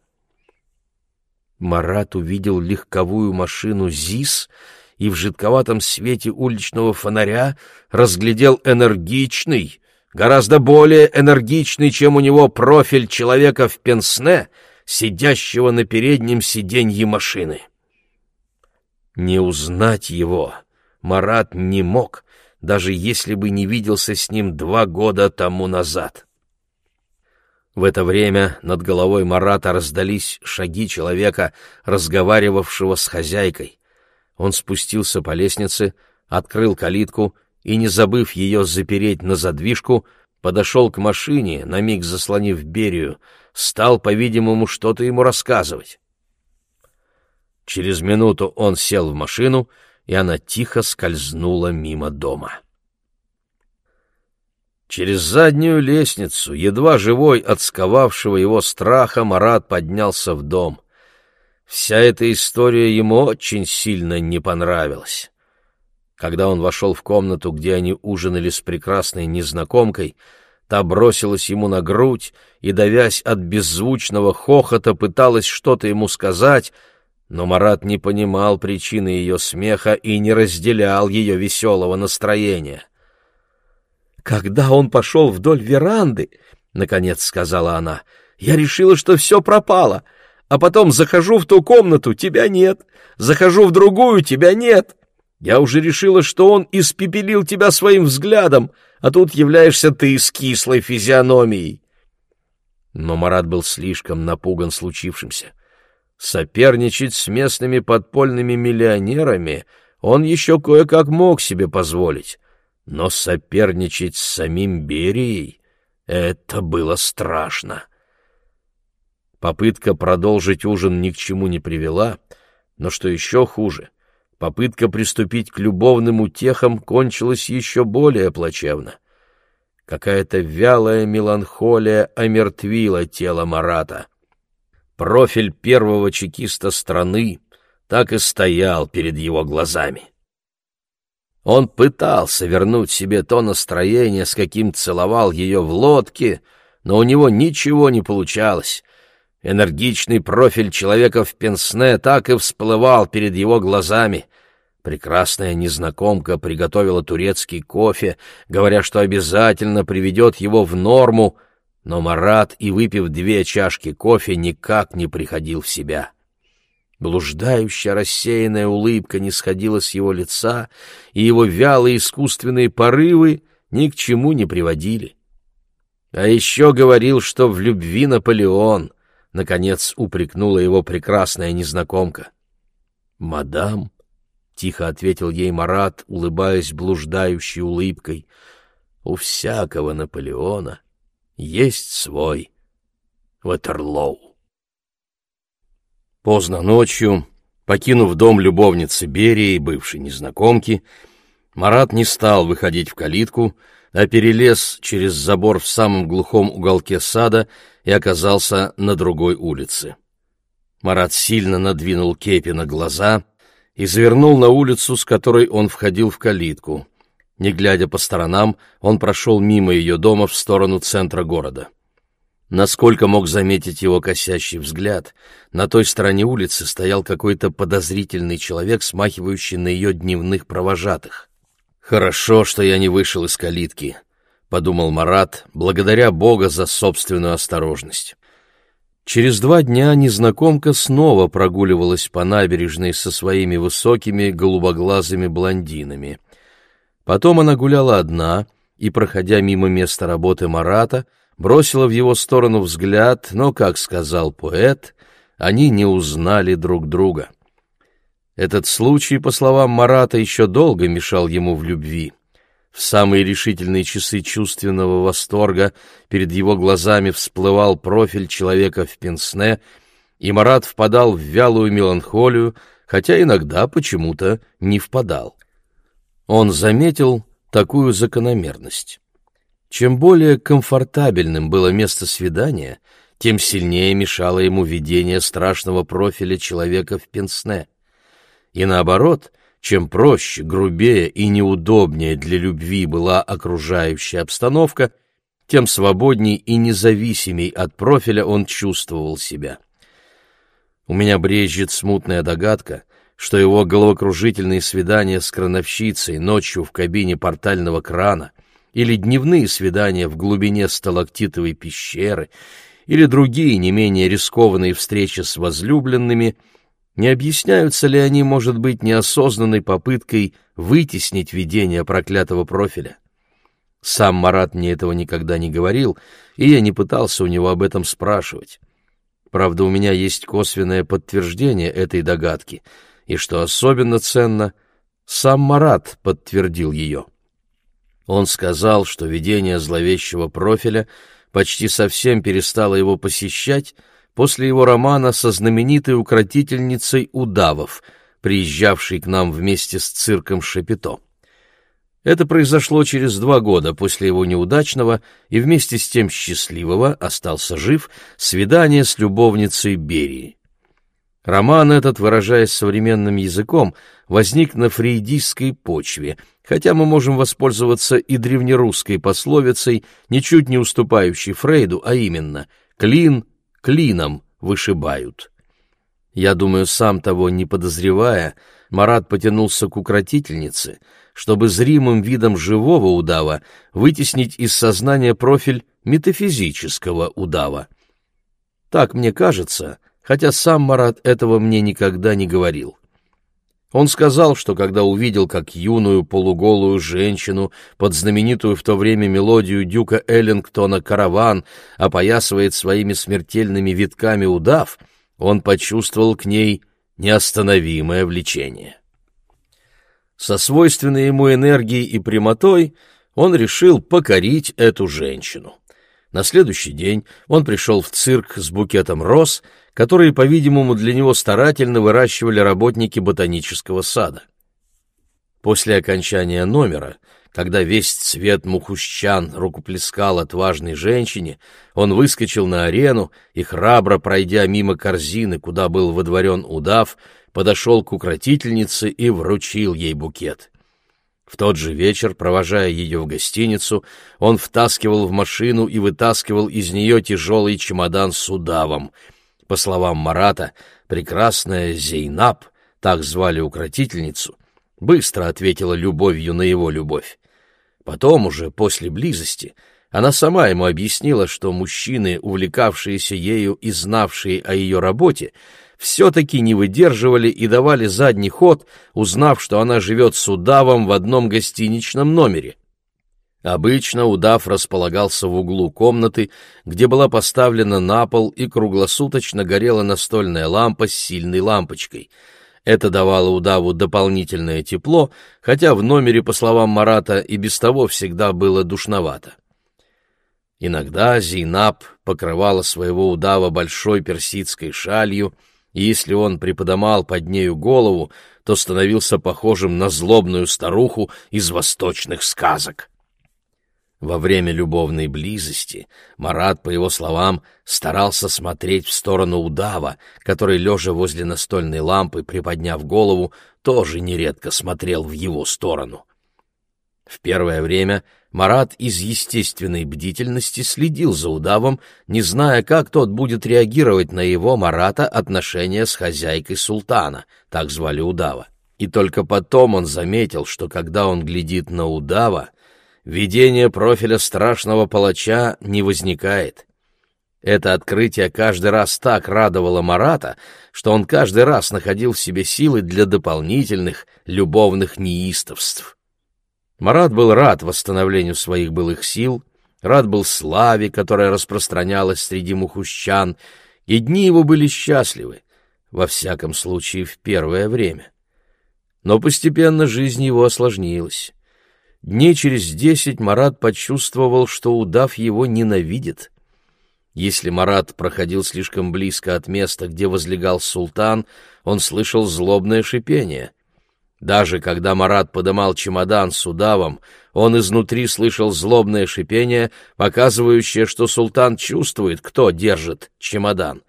Speaker 1: Марат увидел легковую машину ЗИС и в жидковатом свете уличного фонаря разглядел энергичный, гораздо более энергичный, чем у него профиль человека в пенсне, сидящего на переднем сиденье машины. Не узнать его Марат не мог, даже если бы не виделся с ним два года тому назад. В это время над головой Марата раздались шаги человека, разговаривавшего с хозяйкой. Он спустился по лестнице, открыл калитку и, не забыв ее запереть на задвижку, подошел к машине, на миг заслонив Берию, стал, по-видимому, что-то ему рассказывать. Через минуту он сел в машину, и она тихо скользнула мимо дома. Через заднюю лестницу, едва живой от сковавшего его страха, Марат поднялся в дом. Вся эта история ему очень сильно не понравилась. Когда он вошел в комнату, где они ужинали с прекрасной незнакомкой, та бросилась ему на грудь и, давясь от беззвучного хохота, пыталась что-то ему сказать, но Марат не понимал причины ее смеха и не разделял ее веселого настроения. «Когда он пошел вдоль веранды, — наконец сказала она, — я решила, что все пропало, а потом захожу в ту комнату, тебя нет, захожу в другую, тебя нет. Я уже решила, что он испепелил тебя своим взглядом, а тут являешься ты с кислой физиономией». Но Марат был слишком напуган случившимся. Соперничать с местными подпольными миллионерами он еще кое-как мог себе позволить. Но соперничать с самим Берией — это было страшно. Попытка продолжить ужин ни к чему не привела, но что еще хуже, попытка приступить к любовным утехам кончилась еще более плачевно. Какая-то вялая меланхолия омертвила тело Марата. Профиль первого чекиста страны так и стоял перед его глазами. Он пытался вернуть себе то настроение, с каким целовал ее в лодке, но у него ничего не получалось. Энергичный профиль человека в пенсне так и всплывал перед его глазами. Прекрасная незнакомка приготовила турецкий кофе, говоря, что обязательно приведет его в норму, но Марат, и выпив две чашки кофе, никак не приходил в себя. Блуждающая рассеянная улыбка не сходила с его лица, и его вялые искусственные порывы ни к чему не приводили. А еще говорил, что в любви Наполеон, — наконец упрекнула его прекрасная незнакомка. «Мадам», — тихо ответил ей Марат, улыбаясь блуждающей улыбкой, — «у всякого Наполеона есть свой Ватерлоу». Поздно ночью, покинув дом любовницы Берии, бывшей незнакомки, Марат не стал выходить в калитку, а перелез через забор в самом глухом уголке сада и оказался на другой улице. Марат сильно надвинул кепи на глаза и завернул на улицу, с которой он входил в калитку. Не глядя по сторонам, он прошел мимо ее дома в сторону центра города. Насколько мог заметить его косящий взгляд, на той стороне улицы стоял какой-то подозрительный человек, смахивающий на ее дневных провожатых. «Хорошо, что я не вышел из калитки», — подумал Марат, благодаря Бога за собственную осторожность. Через два дня незнакомка снова прогуливалась по набережной со своими высокими голубоглазыми блондинами. Потом она гуляла одна и, проходя мимо места работы Марата, бросила в его сторону взгляд, но, как сказал поэт, они не узнали друг друга. Этот случай, по словам Марата, еще долго мешал ему в любви. В самые решительные часы чувственного восторга перед его глазами всплывал профиль человека в пенсне, и Марат впадал в вялую меланхолию, хотя иногда почему-то не впадал. Он заметил такую закономерность. Чем более комфортабельным было место свидания, тем сильнее мешало ему видение страшного профиля человека в пенсне. И наоборот, чем проще, грубее и неудобнее для любви была окружающая обстановка, тем свободней и независимей от профиля он чувствовал себя. У меня брежет смутная догадка, что его головокружительные свидания с крановщицей ночью в кабине портального крана — или дневные свидания в глубине сталактитовой пещеры, или другие не менее рискованные встречи с возлюбленными, не объясняются ли они, может быть, неосознанной попыткой вытеснить видение проклятого профиля? Сам Марат мне этого никогда не говорил, и я не пытался у него об этом спрашивать. Правда, у меня есть косвенное подтверждение этой догадки, и, что особенно ценно, сам Марат подтвердил ее. Он сказал, что видение зловещего профиля почти совсем перестало его посещать после его романа со знаменитой укротительницей удавов, приезжавшей к нам вместе с цирком Шапито. Это произошло через два года после его неудачного и вместе с тем счастливого, остался жив, свидания с любовницей Берии. Роман этот, выражаясь современным языком, возник на фрейдистской почве, хотя мы можем воспользоваться и древнерусской пословицей, ничуть не уступающей Фрейду, а именно «клин клином вышибают». Я думаю, сам того не подозревая, Марат потянулся к укротительнице, чтобы зримым видом живого удава вытеснить из сознания профиль метафизического удава. Так мне кажется, хотя сам Марат этого мне никогда не говорил. Он сказал, что когда увидел, как юную полуголую женщину под знаменитую в то время мелодию Дюка Эллингтона «Караван» опоясывает своими смертельными витками удав, он почувствовал к ней неостановимое влечение. Со свойственной ему энергией и прямотой он решил покорить эту женщину. На следующий день он пришел в цирк с букетом роз, которые, по-видимому, для него старательно выращивали работники ботанического сада. После окончания номера, когда весь цвет мухущан рукоплескал отважной женщине, он выскочил на арену и, храбро пройдя мимо корзины, куда был водворен удав, подошел к укротительнице и вручил ей букет. В тот же вечер, провожая ее в гостиницу, он втаскивал в машину и вытаскивал из нее тяжелый чемодан с удавом. По словам Марата, прекрасная Зейнаб, так звали укротительницу, быстро ответила любовью на его любовь. Потом уже, после близости, она сама ему объяснила, что мужчины, увлекавшиеся ею и знавшие о ее работе, все-таки не выдерживали и давали задний ход, узнав, что она живет с удавом в одном гостиничном номере. Обычно удав располагался в углу комнаты, где была поставлена на пол и круглосуточно горела настольная лампа с сильной лампочкой. Это давало удаву дополнительное тепло, хотя в номере, по словам Марата, и без того всегда было душновато. Иногда Зейнаб покрывала своего удава большой персидской шалью — и если он приподымал под нею голову, то становился похожим на злобную старуху из восточных сказок. Во время любовной близости Марат, по его словам, старался смотреть в сторону удава, который, лежа возле настольной лампы, приподняв голову, тоже нередко смотрел в его сторону. В первое время Марат из естественной бдительности следил за удавом, не зная, как тот будет реагировать на его, Марата, отношения с хозяйкой султана, так звали удава. И только потом он заметил, что когда он глядит на удава, видение профиля страшного палача не возникает. Это открытие каждый раз так радовало Марата, что он каждый раз находил в себе силы для дополнительных любовных неистовств. Марат был рад восстановлению своих былых сил, рад был славе, которая распространялась среди мухущан, и дни его были счастливы, во всяком случае в первое время. Но постепенно жизнь его осложнилась. Дней через десять Марат почувствовал, что удав его ненавидит. Если Марат проходил слишком близко от места, где возлегал султан, он слышал злобное шипение — даже когда Марат подымал чемодан с удавом, он изнутри слышал злобное шипение, показывающее, что султан чувствует, кто держит чемодан.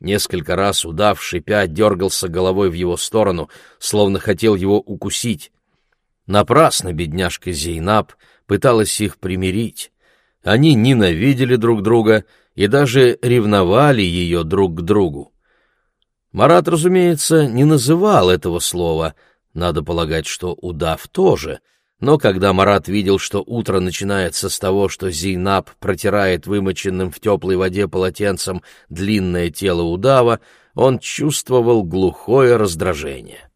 Speaker 1: Несколько раз удав, шипя, дергался головой в его сторону, словно хотел его укусить. Напрасно бедняжка Зейнаб пыталась их примирить. Они ненавидели друг друга и даже ревновали ее друг к другу. Марат, разумеется, не называл этого слова — надо полагать, что удав тоже. Но когда Марат видел, что утро начинается с того, что Зейнаб протирает вымоченным в теплой воде полотенцем длинное тело удава, он чувствовал глухое раздражение.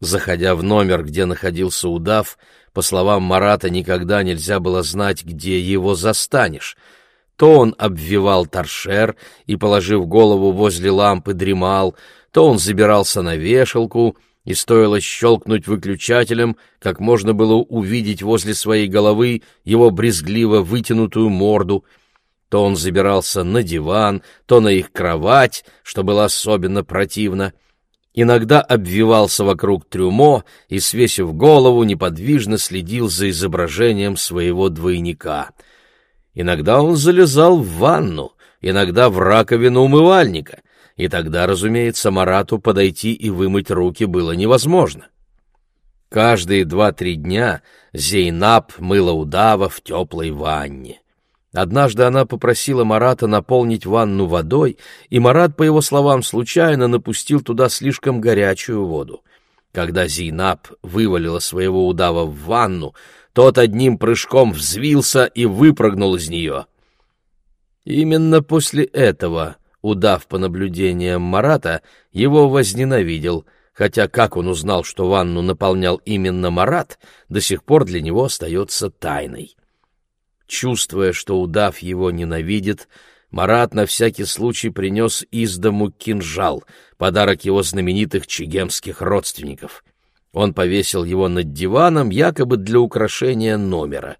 Speaker 1: Заходя в номер, где находился удав, По словам Марата, никогда нельзя было знать, где его застанешь. То он обвивал торшер и, положив голову возле лампы, дремал, то он забирался на вешалку, и стоило щелкнуть выключателем, как можно было увидеть возле своей головы его брезгливо вытянутую морду. То он забирался на диван, то на их кровать, что было особенно противно. Иногда обвивался вокруг трюмо и, свесив голову, неподвижно следил за изображением своего двойника. Иногда он залезал в ванну, иногда в раковину умывальника, и тогда, разумеется, Марату подойти и вымыть руки было невозможно. Каждые два-три дня Зейнаб мыла удава в теплой ванне. Однажды она попросила Марата наполнить ванну водой, и Марат, по его словам, случайно напустил туда слишком горячую воду. Когда Зейнаб вывалила своего удава в ванну, тот одним прыжком взвился и выпрыгнул из нее. Именно после этого удав по наблюдениям Марата, его возненавидел, хотя как он узнал, что ванну наполнял именно Марат, до сих пор для него остается тайной. Чувствуя, что удав его ненавидит, Марат на всякий случай принес из дому кинжал, подарок его знаменитых чегемских родственников. Он повесил его над диваном, якобы для украшения номера.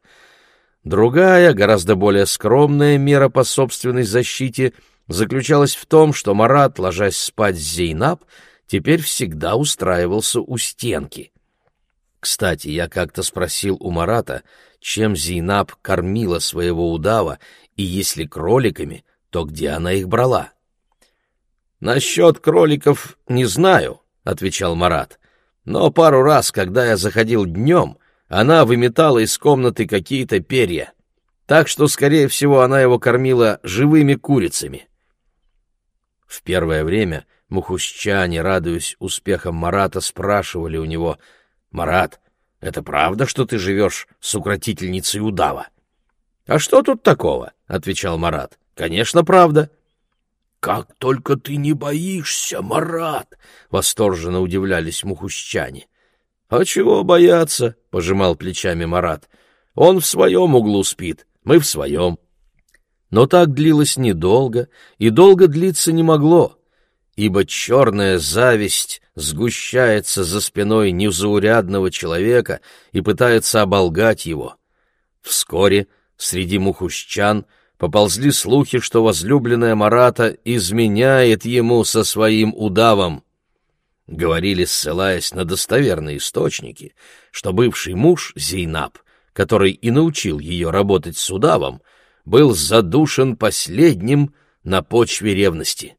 Speaker 1: Другая, гораздо более скромная мера по собственной защите — заключалась в том, что Марат, ложась спать с Зейнаб, теперь всегда устраивался у стенки. Кстати, я как-то спросил у Марата, чем Зейнаб кормила своего удава, и если кроликами, то где она их брала? «Насчет кроликов не знаю», — отвечал Марат, «но пару раз, когда я заходил днем, она выметала из комнаты какие-то перья, так что, скорее всего, она его кормила живыми курицами». В первое время мухущане, радуясь успехам Марата, спрашивали у него, «Марат, это правда, что ты живешь с укротительницей удава?» «А что тут такого?» — отвечал Марат. «Конечно, правда». «Как только ты не боишься, Марат!» — восторженно удивлялись мухущане. «А чего бояться?» — пожимал плечами Марат. «Он в своем углу спит, мы в своем». Но так длилось недолго, и долго длиться не могло, ибо черная зависть сгущается за спиной незаурядного человека и пытается оболгать его. Вскоре среди мухущан поползли слухи, что возлюбленная Марата изменяет ему со своим удавом. Говорили, ссылаясь на достоверные источники, что бывший муж Зейнаб, который и научил ее работать с удавом, был задушен последним на почве ревности.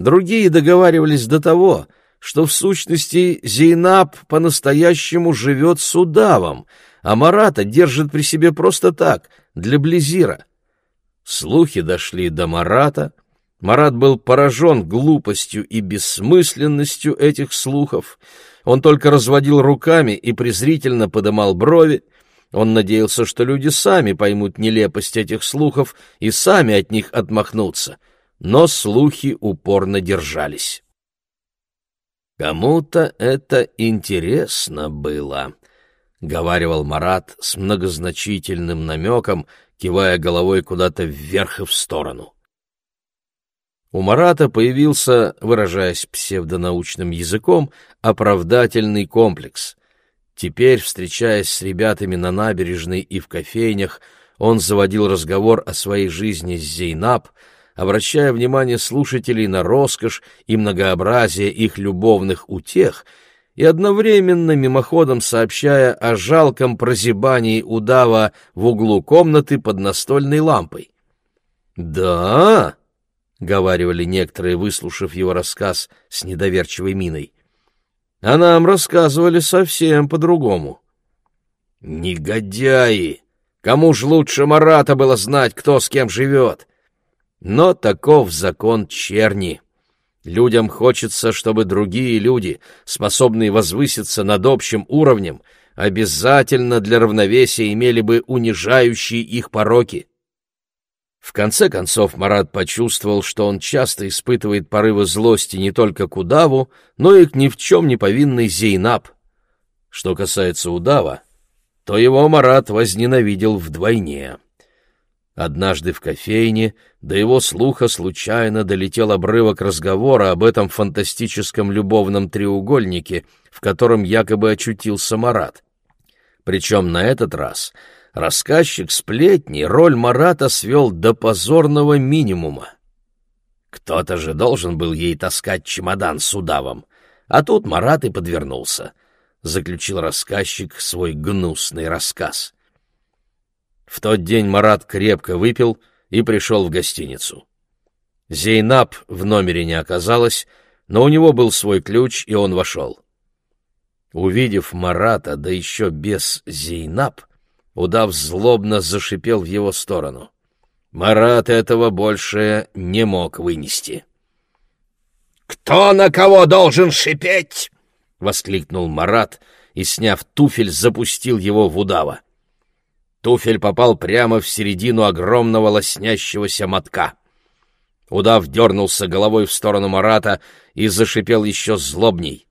Speaker 1: Другие договаривались до того, что в сущности Зейнаб по-настоящему живет с удавом, а Марата держит при себе просто так, для Близира. Слухи дошли до Марата, Марат был поражен глупостью и бессмысленностью этих слухов. Он только разводил руками и презрительно подымал брови, он надеялся, что люди сами поймут нелепость этих слухов и сами от них отмахнутся, но слухи упорно держались. «Кому-то это интересно было», — говаривал Марат с многозначительным намеком, кивая головой куда-то вверх и в сторону. У Марата появился, выражаясь псевдонаучным языком, оправдательный комплекс. Теперь, встречаясь с ребятами на набережной и в кофейнях, он заводил разговор о своей жизни с Зейнаб, обращая внимание слушателей на роскошь и многообразие их любовных утех и одновременно мимоходом сообщая о жалком прозябании удава в углу комнаты под настольной лампой. «Да?» — говаривали некоторые, выслушав его рассказ с недоверчивой миной. А нам рассказывали совсем по-другому. Негодяи! Кому ж лучше Марата было знать, кто с кем живет? Но таков закон черни. Людям хочется, чтобы другие люди, способные возвыситься над общим уровнем, обязательно для равновесия имели бы унижающие их пороки. В конце концов Марат почувствовал, что он часто испытывает порывы злости не только к удаву, но и к ни в чем не повинной Зейнаб. Что касается удава, то его Марат возненавидел вдвойне. Однажды в кофейне до его слуха случайно долетел обрывок разговора об этом фантастическом любовном треугольнике, в котором якобы очутился Марат. Причем на этот раз рассказчик сплетни роль Марата свел до позорного минимума. Кто-то же должен был ей таскать чемодан с удавом, а тут Марат и подвернулся, — заключил рассказчик свой гнусный рассказ. В тот день Марат крепко выпил и пришел в гостиницу. Зейнаб в номере не оказалось, но у него был свой ключ, и он вошел. Увидев Марата, да еще без Зейнаб, удав злобно зашипел в его сторону. Марат этого больше не мог вынести. «Кто на кого должен шипеть?» — воскликнул Марат и, сняв туфель, запустил его в удава. Туфель попал прямо в середину огромного лоснящегося мотка. Удав дернулся головой в сторону Марата и зашипел еще злобней.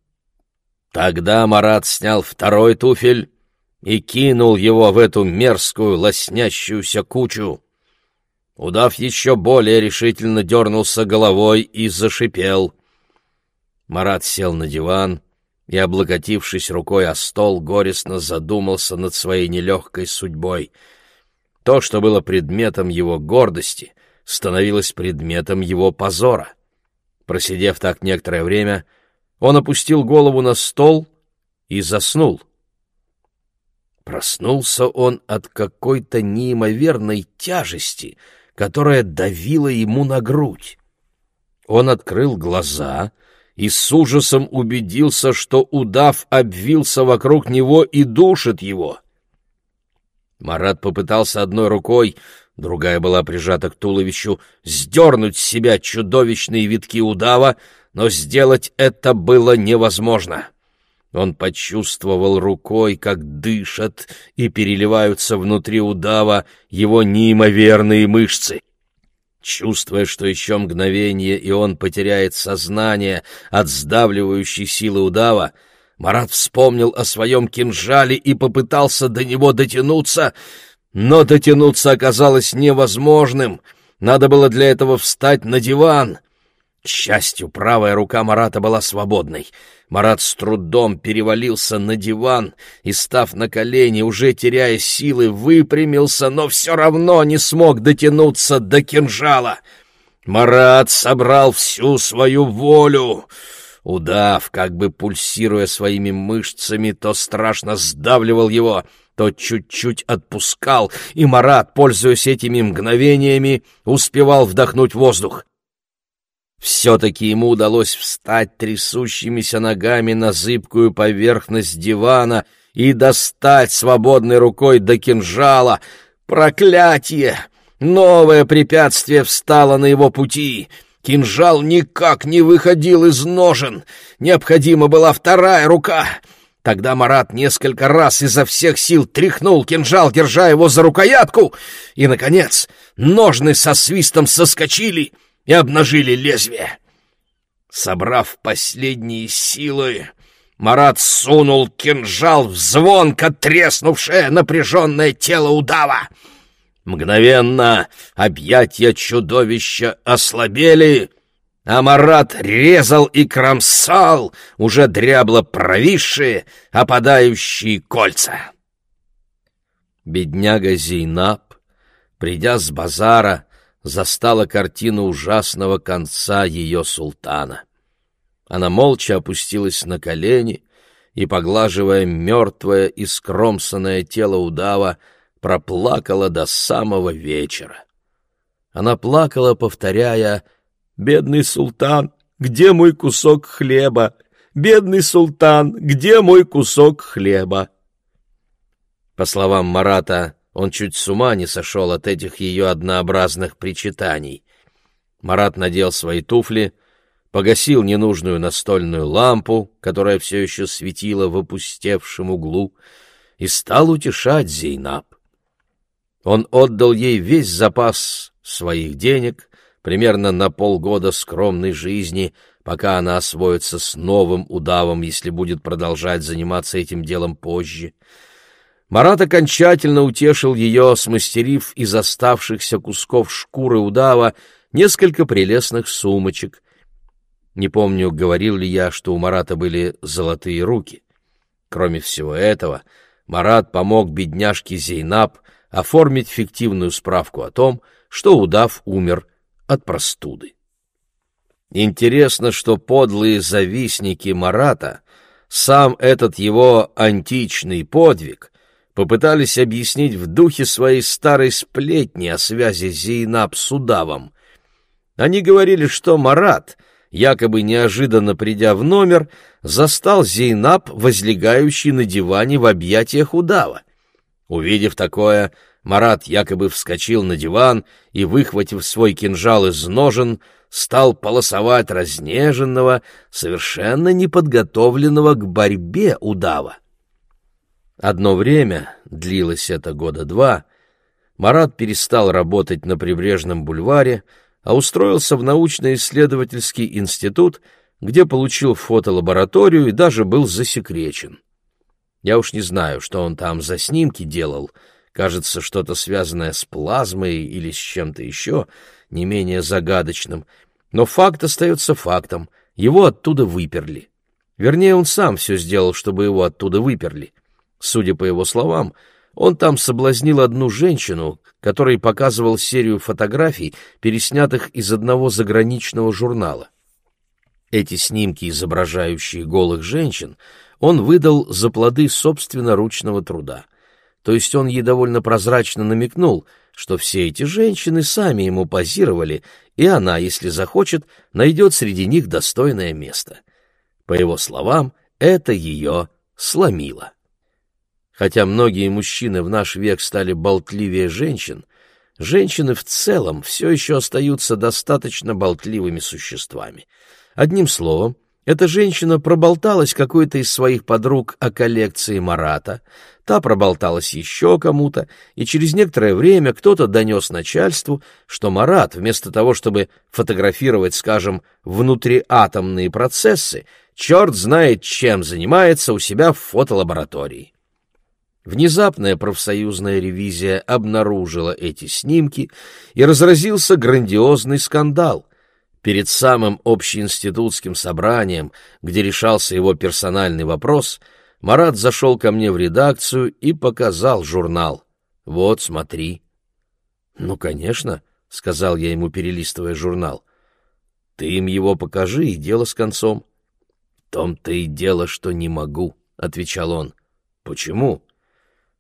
Speaker 1: Тогда Марат снял второй туфель и кинул его в эту мерзкую лоснящуюся кучу. Удав еще более решительно дернулся головой и зашипел. Марат сел на диван и, облокотившись рукой о стол, горестно задумался над своей нелегкой судьбой. То, что было предметом его гордости, становилось предметом его позора. Просидев так некоторое время, — он опустил голову на стол и заснул. Проснулся он от какой-то неимоверной тяжести, которая давила ему на грудь. Он открыл глаза и с ужасом убедился, что удав обвился вокруг него и душит его. Марат попытался одной рукой, другая была прижата к туловищу, сдернуть с себя чудовищные витки удава, но сделать это было невозможно. Он почувствовал рукой, как дышат и переливаются внутри удава его неимоверные мышцы. Чувствуя, что еще мгновение, и он потеряет сознание от сдавливающей силы удава, Марат вспомнил о своем кинжале и попытался до него дотянуться, но дотянуться оказалось невозможным. Надо было для этого встать на диван. К счастью, правая рука Марата была свободной. Марат с трудом перевалился на диван и, став на колени, уже теряя силы, выпрямился, но все равно не смог дотянуться до кинжала. Марат собрал всю свою волю. Удав, как бы пульсируя своими мышцами, то страшно сдавливал его, то чуть-чуть отпускал, и Марат, пользуясь этими мгновениями, успевал вдохнуть воздух. Все-таки ему удалось встать трясущимися ногами на зыбкую поверхность дивана и достать свободной рукой до кинжала. Проклятие! Новое препятствие встало на его пути. Кинжал никак не выходил из ножен. Необходима была вторая рука. Тогда Марат несколько раз изо всех сил тряхнул кинжал, держа его за рукоятку, и, наконец, ножны со свистом соскочили — и обнажили лезвие. Собрав последние силы, Марат сунул кинжал в звонко треснувшее напряженное тело удава. Мгновенно объятья чудовища ослабели, а Марат резал и кромсал уже дрябло провисшие, опадающие кольца. Бедняга Зейнаб, придя с базара, застала картину ужасного конца ее султана. Она молча опустилась на колени и, поглаживая мертвое и скромсанное тело удава, проплакала до самого вечера. Она плакала, повторяя «Бедный султан, где мой кусок хлеба? Бедный султан, где мой кусок хлеба?» По словам Марата, он чуть с ума не сошел от этих ее однообразных причитаний. Марат надел свои туфли, погасил ненужную настольную лампу, которая все еще светила в опустевшем углу, и стал утешать Зейнаб. Он отдал ей весь запас своих денег, примерно на полгода скромной жизни, пока она освоится с новым удавом, если будет продолжать заниматься этим делом позже. Марат окончательно утешил ее, смастерив из оставшихся кусков шкуры удава несколько прелестных сумочек. Не помню, говорил ли я, что у Марата были золотые руки. Кроме всего этого, Марат помог бедняжке Зейнаб оформить фиктивную справку о том, что удав умер от простуды. Интересно, что подлые завистники Марата, сам этот его античный подвиг, попытались объяснить в духе своей старой сплетни о связи Зейнаб с удавом. Они говорили, что Марат, якобы неожиданно придя в номер, застал Зейнаб, возлегающий на диване в объятиях удава. Увидев такое, Марат якобы вскочил на диван и, выхватив свой кинжал из ножен, стал полосовать разнеженного, совершенно неподготовленного к борьбе удава. Одно время, длилось это года два, Марат перестал работать на прибрежном бульваре, а устроился в научно-исследовательский институт, где получил фотолабораторию и даже был засекречен. Я уж не знаю, что он там за снимки делал, кажется, что-то связанное с плазмой или с чем-то еще, не менее загадочным, но факт остается фактом, его оттуда выперли. Вернее, он сам все сделал, чтобы его оттуда выперли. Судя по его словам, он там соблазнил одну женщину, которой показывал серию фотографий, переснятых из одного заграничного журнала. Эти снимки, изображающие голых женщин, он выдал за плоды собственноручного труда. То есть он ей довольно прозрачно намекнул, что все эти женщины сами ему позировали, и она, если захочет, найдет среди них достойное место. По его словам, это ее сломило. Хотя многие мужчины в наш век стали болтливее женщин, женщины в целом все еще остаются достаточно болтливыми существами. Одним словом, эта женщина проболталась какой-то из своих подруг о коллекции Марата, та проболталась еще кому-то, и через некоторое время кто-то донес начальству, что Марат, вместо того, чтобы фотографировать, скажем, внутриатомные процессы, черт знает чем занимается у себя в фотолаборатории. Внезапная профсоюзная ревизия обнаружила эти снимки, и разразился грандиозный скандал. Перед самым общеинститутским собранием, где решался его персональный вопрос, Марат зашел ко мне в редакцию и показал журнал. «Вот, смотри». «Ну, конечно», — сказал я ему, перелистывая журнал. «Ты им его покажи, и дело с концом». «В том-то и дело, что не могу», — отвечал он. «Почему?»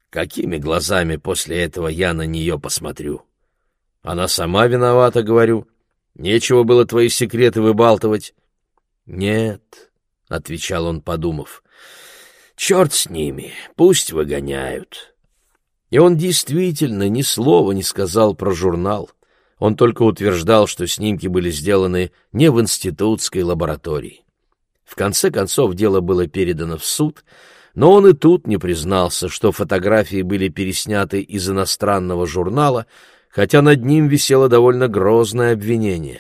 Speaker 1: Какими глазами после этого я на нее посмотрю? Она сама виновата, говорю. Нечего было твои секреты выбалтывать. Нет, — отвечал он, подумав, — черт с ними, пусть выгоняют. И он действительно ни слова не сказал про журнал. Он только утверждал, что снимки были сделаны не в институтской лаборатории. В конце концов дело было передано в суд — но он и тут не признался, что фотографии были пересняты из иностранного журнала, хотя над ним висело довольно грозное обвинение.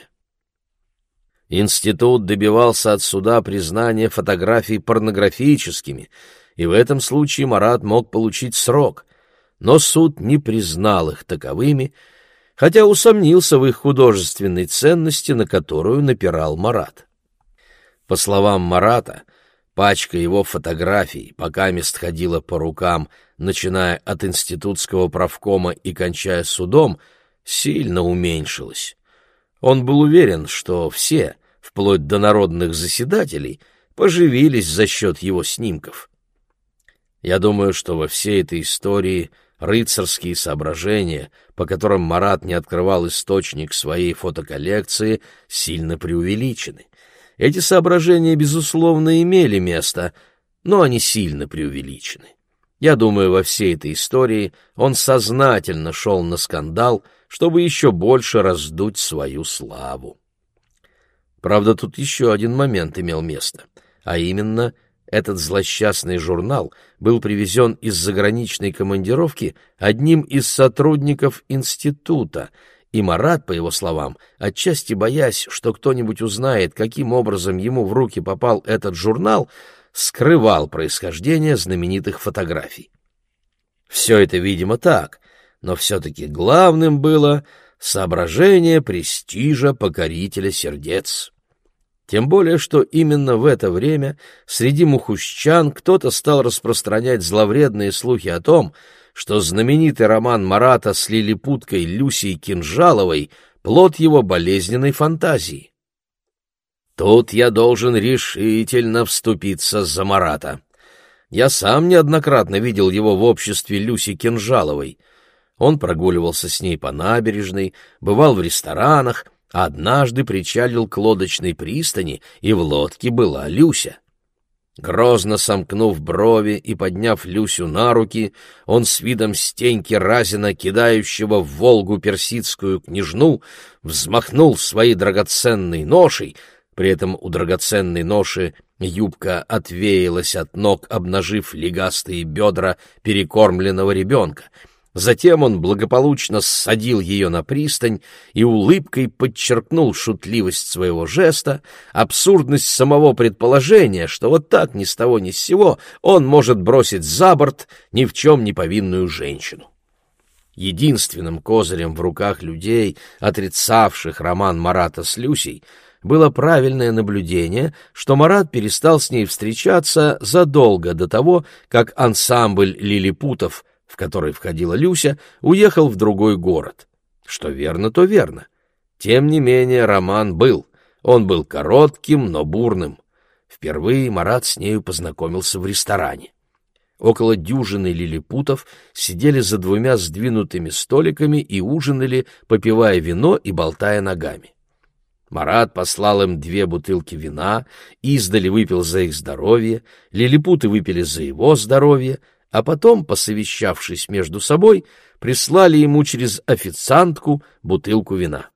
Speaker 1: Институт добивался от суда признания фотографий порнографическими, и в этом случае Марат мог получить срок, но суд не признал их таковыми, хотя усомнился в их художественной ценности, на которую напирал Марат. По словам Марата, Пачка его фотографий, пока мест ходила по рукам, начиная от институтского правкома и кончая судом, сильно уменьшилась. Он был уверен, что все, вплоть до народных заседателей, поживились за счет его снимков. Я думаю, что во всей этой истории рыцарские соображения, по которым Марат не открывал источник своей фотоколлекции, сильно преувеличены. Эти соображения, безусловно, имели место, но они сильно преувеличены. Я думаю, во всей этой истории он сознательно шел на скандал, чтобы еще больше раздуть свою славу. Правда, тут еще один момент имел место, а именно этот злосчастный журнал был привезен из заграничной командировки одним из сотрудников института, и Марат, по его словам, отчасти боясь, что кто-нибудь узнает, каким образом ему в руки попал этот журнал, скрывал происхождение знаменитых фотографий. Все это, видимо, так, но все-таки главным было соображение престижа покорителя сердец. Тем более, что именно в это время среди мухущан кто-то стал распространять зловредные слухи о том, что знаменитый роман Марата с лилипуткой Люсией Кинжаловой — плод его болезненной фантазии. Тут я должен решительно вступиться за Марата. Я сам неоднократно видел его в обществе Люси Кинжаловой. Он прогуливался с ней по набережной, бывал в ресторанах, а однажды причалил к лодочной пристани, и в лодке была Люся. Грозно сомкнув брови и подняв Люсю на руки, он с видом стеньки разина, кидающего в Волгу персидскую княжну, взмахнул своей драгоценной ношей, при этом у драгоценной ноши юбка отвеялась от ног, обнажив легастые бедра перекормленного ребенка — Затем он благополучно ссадил ее на пристань и улыбкой подчеркнул шутливость своего жеста, абсурдность самого предположения, что вот так ни с того ни с сего он может бросить за борт ни в чем не повинную женщину. Единственным козырем в руках людей, отрицавших роман Марата с Люсей, было правильное наблюдение, что Марат перестал с ней встречаться задолго до того, как ансамбль лилипутов в который входила Люся, уехал в другой город. Что верно, то верно. Тем не менее, роман был. Он был коротким, но бурным. Впервые Марат с нею познакомился в ресторане. Около дюжины лилипутов сидели за двумя сдвинутыми столиками и ужинали, попивая вино и болтая ногами. Марат послал им две бутылки вина, издали выпил за их здоровье, лилипуты выпили за его здоровье, а потом, посовещавшись между собой, прислали ему через официантку бутылку вина.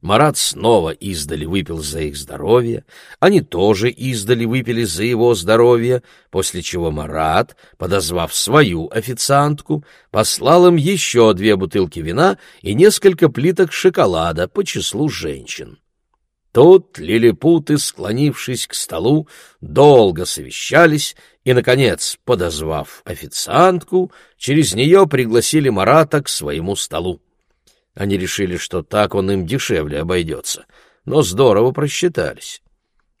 Speaker 1: Марат снова издали выпил за их здоровье, они тоже издали выпили за его здоровье, после чего Марат, подозвав свою официантку, послал им еще две бутылки вина и несколько плиток шоколада по числу женщин. Тут лилипуты, склонившись к столу, долго совещались и, наконец, подозвав официантку, через нее пригласили Марата к своему столу. Они решили, что так он им дешевле обойдется, но здорово просчитались.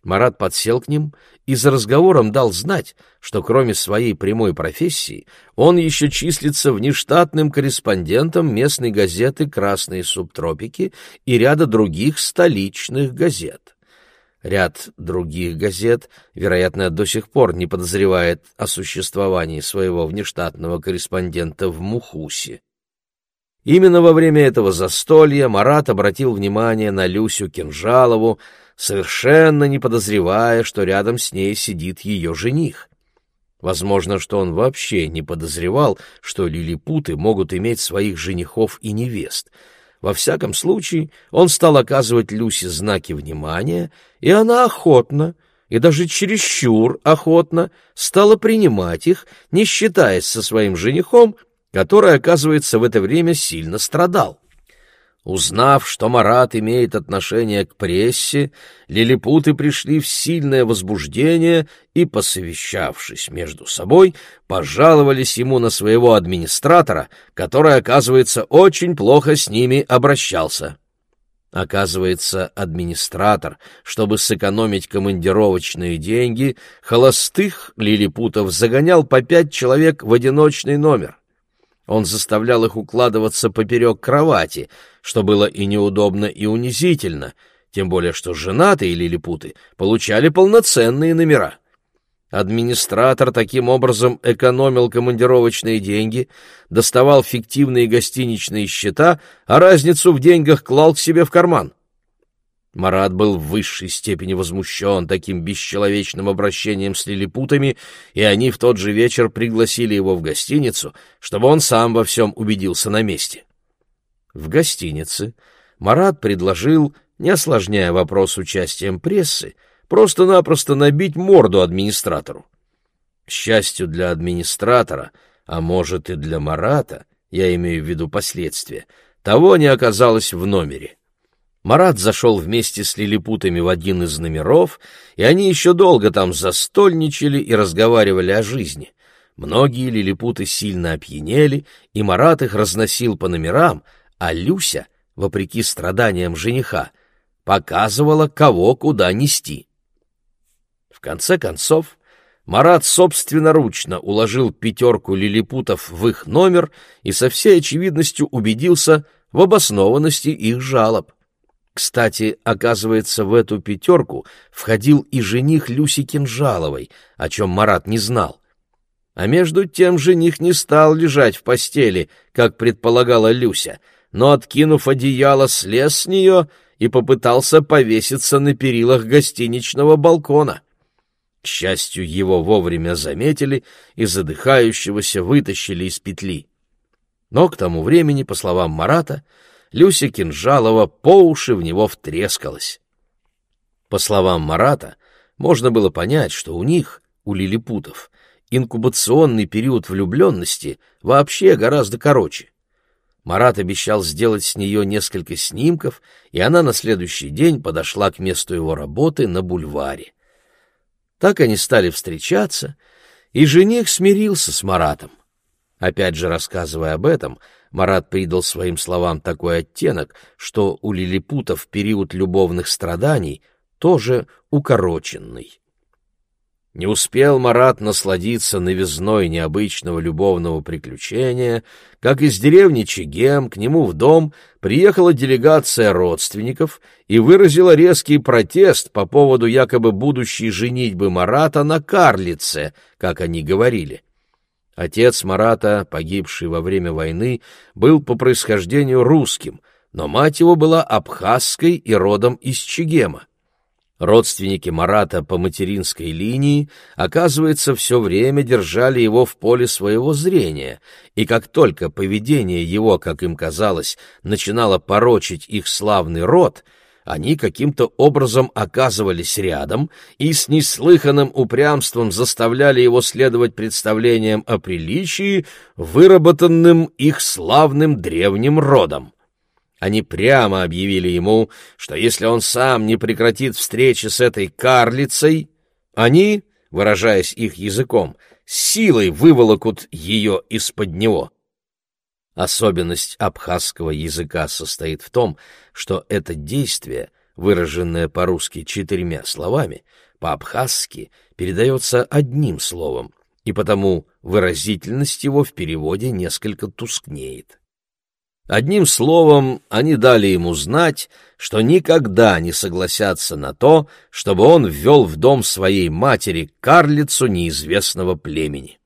Speaker 1: Марат подсел к ним и за разговором дал знать, что кроме своей прямой профессии он еще числится внештатным корреспондентом местной газеты «Красные субтропики» и ряда других столичных газет. Ряд других газет, вероятно, до сих пор не подозревает о существовании своего внештатного корреспондента в Мухусе. Именно во время этого застолья Марат обратил внимание на Люсю Кинжалову, совершенно не подозревая, что рядом с ней сидит ее жених. Возможно, что он вообще не подозревал, что лилипуты могут иметь своих женихов и невест. Во всяком случае, он стал оказывать Люсе знаки внимания, и она охотно, и даже чересчур охотно стала принимать их, не считаясь со своим женихом, который, оказывается, в это время сильно страдал. Узнав, что Марат имеет отношение к прессе, лилипуты пришли в сильное возбуждение и, посовещавшись между собой, пожаловались ему на своего администратора, который, оказывается, очень плохо с ними обращался. Оказывается, администратор, чтобы сэкономить командировочные деньги, холостых лилипутов загонял по пять человек в одиночный номер. Он заставлял их укладываться поперек кровати, что было и неудобно, и унизительно, тем более что женатые лилипуты получали полноценные номера. Администратор таким образом экономил командировочные деньги, доставал фиктивные гостиничные счета, а разницу в деньгах клал к себе в карман. Марат был в высшей степени возмущен таким бесчеловечным обращением с лилипутами, и они в тот же вечер пригласили его в гостиницу, чтобы он сам во всем убедился на месте. В гостинице Марат предложил, не осложняя вопрос участием прессы, просто-напросто набить морду администратору. К счастью для администратора, а может и для Марата, я имею в виду последствия, того не оказалось в номере. Марат зашел вместе с лилипутами в один из номеров, и они еще долго там застольничали и разговаривали о жизни. Многие лилипуты сильно опьянели, и Марат их разносил по номерам, а Люся, вопреки страданиям жениха, показывала, кого куда нести. В конце концов, Марат собственноручно уложил пятерку лилипутов в их номер и со всей очевидностью убедился в обоснованности их жалоб. Кстати, оказывается, в эту пятерку входил и жених Люси Кинжаловой, о чем Марат не знал. А между тем жених не стал лежать в постели, как предполагала Люся, но, откинув одеяло, слез с нее и попытался повеситься на перилах гостиничного балкона. К счастью, его вовремя заметили и задыхающегося вытащили из петли. Но к тому времени, по словам Марата, Люся Кинжалова по уши в него втрескалась. По словам Марата, можно было понять, что у них, у лилипутов, инкубационный период влюбленности вообще гораздо короче. Марат обещал сделать с нее несколько снимков, и она на следующий день подошла к месту его работы на бульваре. Так они стали встречаться, и жених смирился с Маратом. Опять же, рассказывая об этом, Марат придал своим словам такой оттенок, что у лилипутов период любовных страданий тоже укороченный. Не успел Марат насладиться новизной необычного любовного приключения, как из деревни Чегем к нему в дом приехала делегация родственников и выразила резкий протест по поводу якобы будущей женитьбы Марата на карлице, как они говорили. Отец Марата, погибший во время войны, был по происхождению русским, но мать его была абхазской и родом из Чегема. Родственники Марата по материнской линии, оказывается, все время держали его в поле своего зрения, и как только поведение его, как им казалось, начинало порочить их славный род — они каким-то образом оказывались рядом и с неслыханным упрямством заставляли его следовать представлениям о приличии, выработанным их славным древним родом. Они прямо объявили ему, что если он сам не прекратит встречи с этой карлицей, они, выражаясь их языком, силой выволокут ее из-под него. Особенность абхазского языка состоит в том, что это действие, выраженное по-русски четырьмя словами, по-абхазски передается одним словом, и потому выразительность его в переводе несколько тускнеет. Одним словом, они дали ему знать, что никогда не согласятся на то, чтобы он ввел в дом своей матери карлицу неизвестного племени.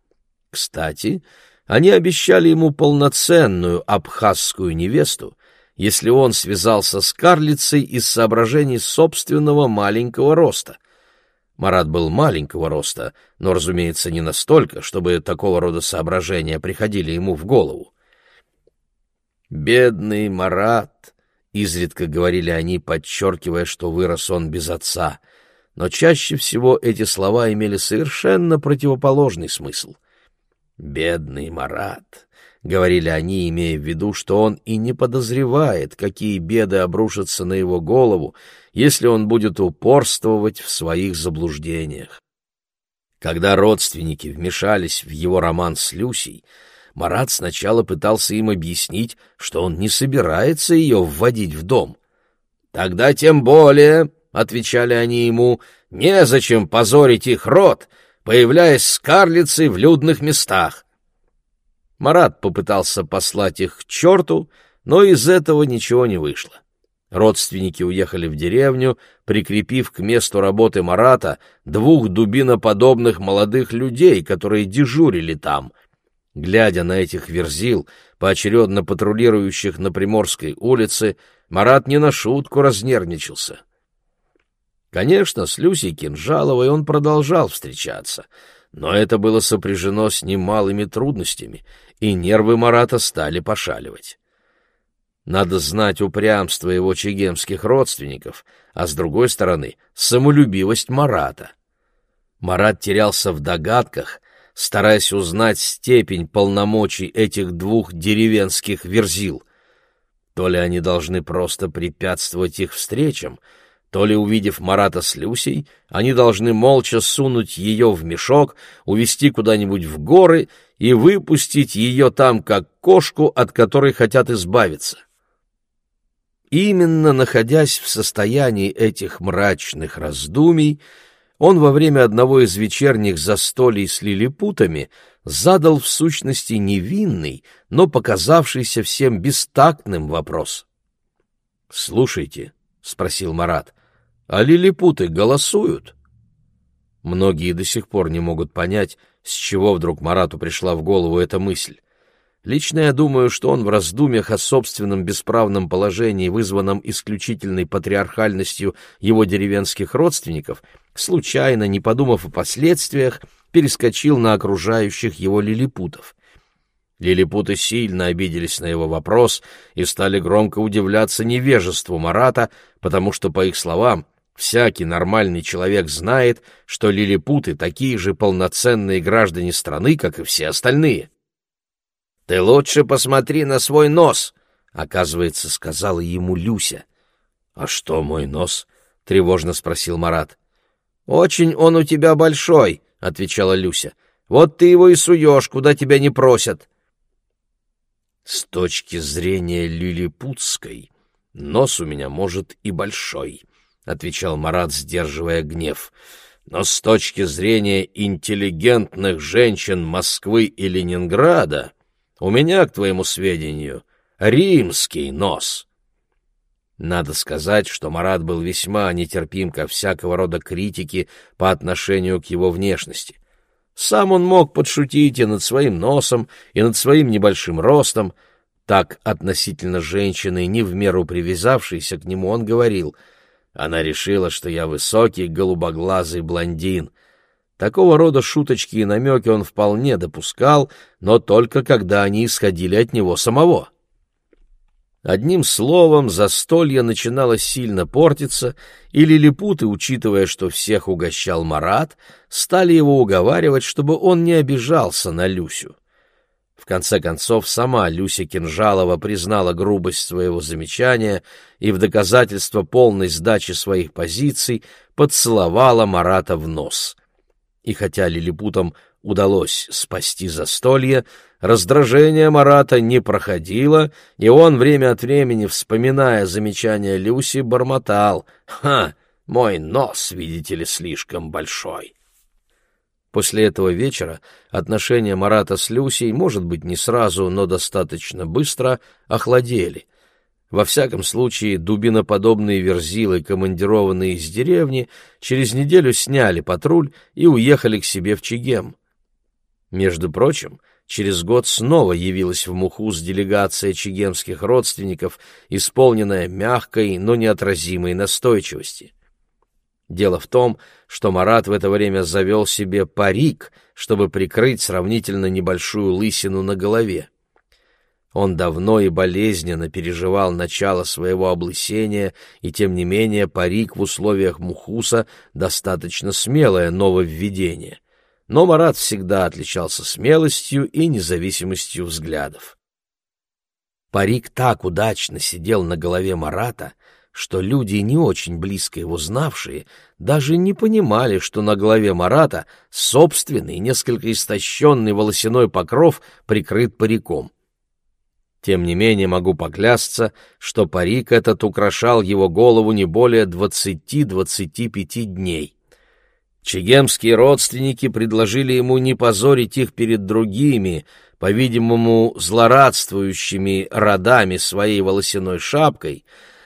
Speaker 1: Кстати, они обещали ему полноценную абхазскую невесту, если он связался с карлицей из соображений собственного маленького роста. Марат был маленького роста, но, разумеется, не настолько, чтобы такого рода соображения приходили ему в голову. «Бедный Марат», — изредка говорили они, подчеркивая, что вырос он без отца, но чаще всего эти слова имели совершенно противоположный смысл. «Бедный Марат», — говорили они, имея в виду, что он и не подозревает, какие беды обрушатся на его голову, если он будет упорствовать в своих заблуждениях. Когда родственники вмешались в его роман с Люсей, Марат сначала пытался им объяснить, что он не собирается ее вводить в дом. «Тогда тем более», — отвечали они ему, — «незачем позорить их род, появляясь с карлицей в людных местах. Марат попытался послать их к черту, но из этого ничего не вышло. Родственники уехали в деревню, прикрепив к месту работы Марата двух дубиноподобных молодых людей, которые дежурили там. Глядя на этих верзил, поочередно патрулирующих на Приморской улице, Марат не на шутку разнервничался. Конечно, с Люсей Кинжаловой он продолжал встречаться, но это было сопряжено с немалыми трудностями, и нервы Марата стали пошаливать. Надо знать упрямство его чегемских родственников, а с другой стороны — самолюбивость Марата. Марат терялся в догадках, стараясь узнать степень полномочий этих двух деревенских верзил. То ли они должны просто препятствовать их встречам, то ли, увидев Марата с Люсей, они должны молча сунуть ее в мешок, увести куда-нибудь в горы и выпустить ее там, как кошку, от которой хотят избавиться. Именно находясь в состоянии этих мрачных раздумий, он во время одного из вечерних застолий с лилипутами задал в сущности невинный, но показавшийся всем бестактным вопрос. «Слушайте», — спросил Марат, — «а лилипуты голосуют?» Многие до сих пор не могут понять, с чего вдруг Марату пришла в голову эта мысль. Лично я думаю, что он в раздумьях о собственном бесправном положении, вызванном исключительной патриархальностью его деревенских родственников, случайно, не подумав о последствиях, перескочил на окружающих его лилипутов. Лилипуты сильно обиделись на его вопрос и стали громко удивляться невежеству Марата, потому что, по их словам, всякий нормальный человек знает, что лилипуты такие же полноценные граждане страны, как и все остальные. «Ты лучше посмотри на свой нос», — оказывается, сказала ему Люся. «А что мой нос?» — тревожно спросил Марат. «Очень он у тебя большой», — отвечала Люся. «Вот ты его и суешь, куда тебя не просят». С точки зрения лилипутской, нос у меня может и большой, — отвечал Марат, сдерживая гнев. Но с точки зрения интеллигентных женщин Москвы и Ленинграда у меня, к твоему сведению, римский нос. Надо сказать, что Марат был весьма нетерпим ко всякого рода критике по отношению к его внешности. Сам он мог подшутить и над своим носом, и над своим небольшим ростом. Так относительно женщины, не в меру привязавшейся к нему, он говорил, «Она решила, что я высокий, голубоглазый блондин». Такого рода шуточки и намеки он вполне допускал, но только когда они исходили от него самого. Одним словом, застолье начинало сильно портиться, и лилипуты, учитывая, что всех угощал Марат, стали его уговаривать, чтобы он не обижался на Люсю. В конце концов, сама Люся Кинжалова признала грубость своего замечания и в доказательство полной сдачи своих позиций поцеловала Марата в нос — и хотя лилипутам удалось спасти застолье, раздражение Марата не проходило, и он время от времени, вспоминая замечания Люси, бормотал «Ха, мой нос, видите ли, слишком большой». После этого вечера отношения Марата с Люсей, может быть, не сразу, но достаточно быстро охладели — во всяком случае, дубиноподобные верзилы, командированные из деревни, через неделю сняли патруль и уехали к себе в Чигем. Между прочим, через год снова явилась в Мухуз делегация чигемских родственников, исполненная мягкой, но неотразимой настойчивости. Дело в том, что Марат в это время завел себе парик, чтобы прикрыть сравнительно небольшую лысину на голове. Он давно и болезненно переживал начало своего облысения, и тем не менее парик в условиях Мухуса достаточно смелое нововведение. Но Марат всегда отличался смелостью и независимостью взглядов. Парик так удачно сидел на голове Марата, что люди, не очень близко его знавшие, даже не понимали, что на голове Марата собственный, несколько истощенный волосяной покров прикрыт париком. Тем не менее могу поклясться, что парик этот украшал его голову не более двадцати-двадцати пяти дней. Чегемские родственники предложили ему не позорить их перед другими, по-видимому, злорадствующими родами своей волосяной шапкой,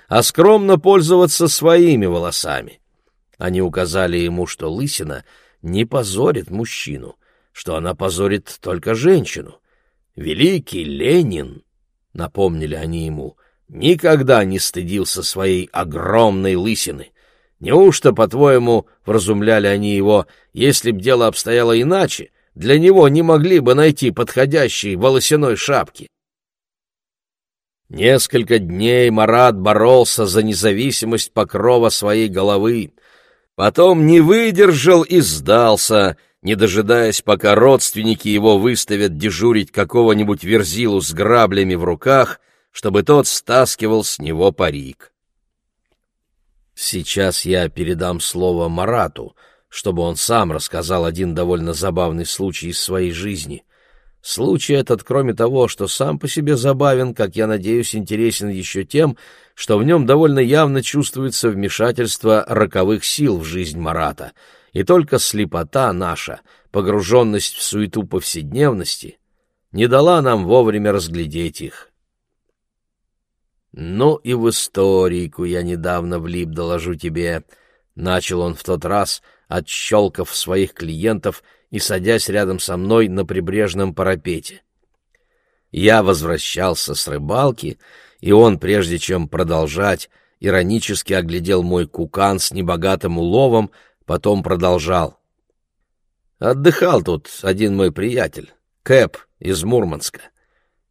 Speaker 1: а скромно пользоваться своими волосами. Они указали ему, что лысина не позорит мужчину, что она позорит только женщину. Великий Ленин напомнили они ему, никогда не стыдился своей огромной лысины. Неужто, по-твоему, вразумляли они его, если б дело обстояло иначе, для него не могли бы найти подходящей волосяной шапки? Несколько дней Марат боролся за независимость покрова своей головы, потом не выдержал и сдался, не дожидаясь, пока родственники его выставят дежурить какого-нибудь верзилу с граблями в руках, чтобы тот стаскивал с него парик. Сейчас я передам слово Марату, чтобы он сам рассказал один довольно забавный случай из своей жизни. Случай этот, кроме того, что сам по себе забавен, как я надеюсь, интересен еще тем, что в нем довольно явно чувствуется вмешательство роковых сил в жизнь Марата, и только слепота наша, погруженность в суету повседневности, не дала нам вовремя разглядеть их. «Ну и в историку я недавно влип, доложу тебе», — начал он в тот раз, отщелкав своих клиентов — и садясь рядом со мной на прибрежном парапете. Я возвращался с рыбалки, и он, прежде чем продолжать, иронически оглядел мой кукан с небогатым уловом, потом продолжал. Отдыхал тут один мой приятель, Кэп из Мурманска.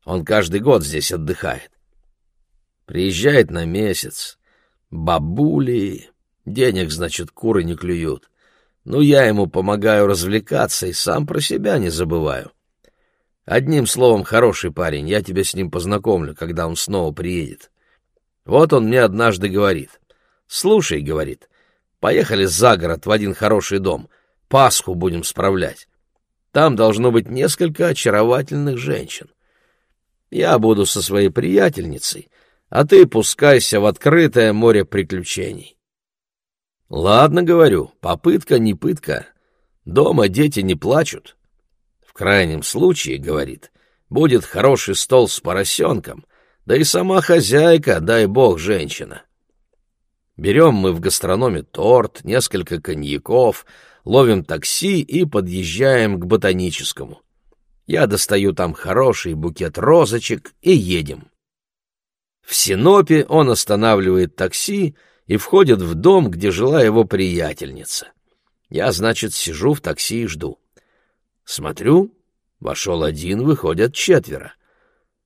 Speaker 1: Он каждый год здесь отдыхает. Приезжает на месяц. Бабули, денег, значит, куры не клюют. Ну, я ему помогаю развлекаться и сам про себя не забываю. Одним словом, хороший парень, я тебя с ним познакомлю, когда он снова приедет. Вот он мне однажды говорит. «Слушай», — говорит, — «поехали за город в один хороший дом, Пасху будем справлять. Там должно быть несколько очаровательных женщин. Я буду со своей приятельницей, а ты пускайся в открытое море приключений. Ладно, говорю, попытка не пытка. Дома дети не плачут. В крайнем случае, говорит, будет хороший стол с поросенком, да и сама хозяйка, дай бог, женщина. Берем мы в гастрономе торт, несколько коньяков, ловим такси и подъезжаем к ботаническому. Я достаю там хороший букет розочек и едем. В Синопе он останавливает такси, и входит в дом, где жила его приятельница. Я, значит, сижу в такси и жду. Смотрю, вошел один, выходят четверо.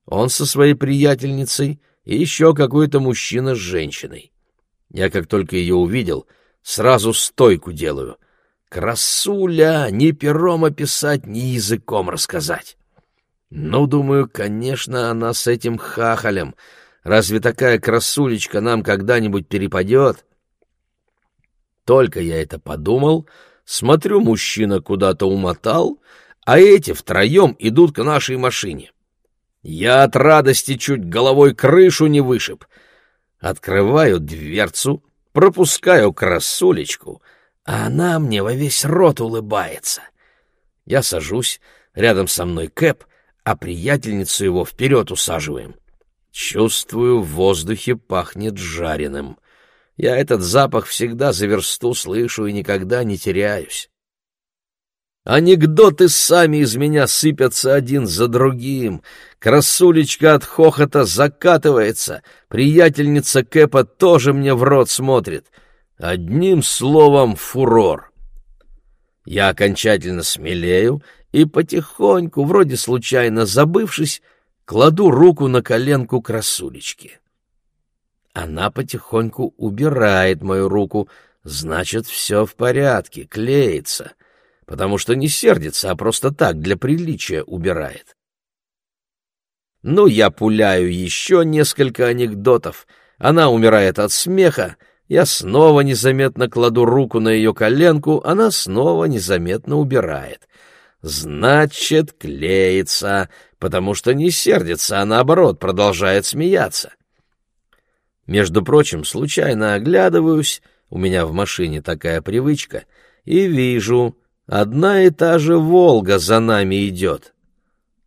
Speaker 1: Он со своей приятельницей и еще какой-то мужчина с женщиной. Я, как только ее увидел, сразу стойку делаю. Красуля, ни пером описать, ни языком рассказать. Ну, думаю, конечно, она с этим хахалем — Разве такая красулечка нам когда-нибудь перепадет? Только я это подумал, смотрю, мужчина куда-то умотал, а эти втроем идут к нашей машине. Я от радости чуть головой крышу не вышиб. Открываю дверцу, пропускаю красулечку, а она мне во весь рот улыбается. Я сажусь, рядом со мной Кэп, а приятельницу его вперед усаживаем. Чувствую, в воздухе пахнет жареным. Я этот запах всегда за версту слышу и никогда не теряюсь. Анекдоты сами из меня сыпятся один за другим. Красулечка от хохота закатывается. Приятельница Кэпа тоже мне в рот смотрит. Одним словом, фурор. Я окончательно смелею и потихоньку, вроде случайно забывшись, кладу руку на коленку красулечки. Она потихоньку убирает мою руку, значит, все в порядке, клеится, потому что не сердится, а просто так, для приличия убирает. Ну, я пуляю еще несколько анекдотов, она умирает от смеха, я снова незаметно кладу руку на ее коленку, она снова незаметно убирает. Значит, клеится, потому что не сердится, а наоборот продолжает смеяться. Между прочим, случайно оглядываюсь, у меня в машине такая привычка, и вижу, одна и та же «Волга» за нами идет.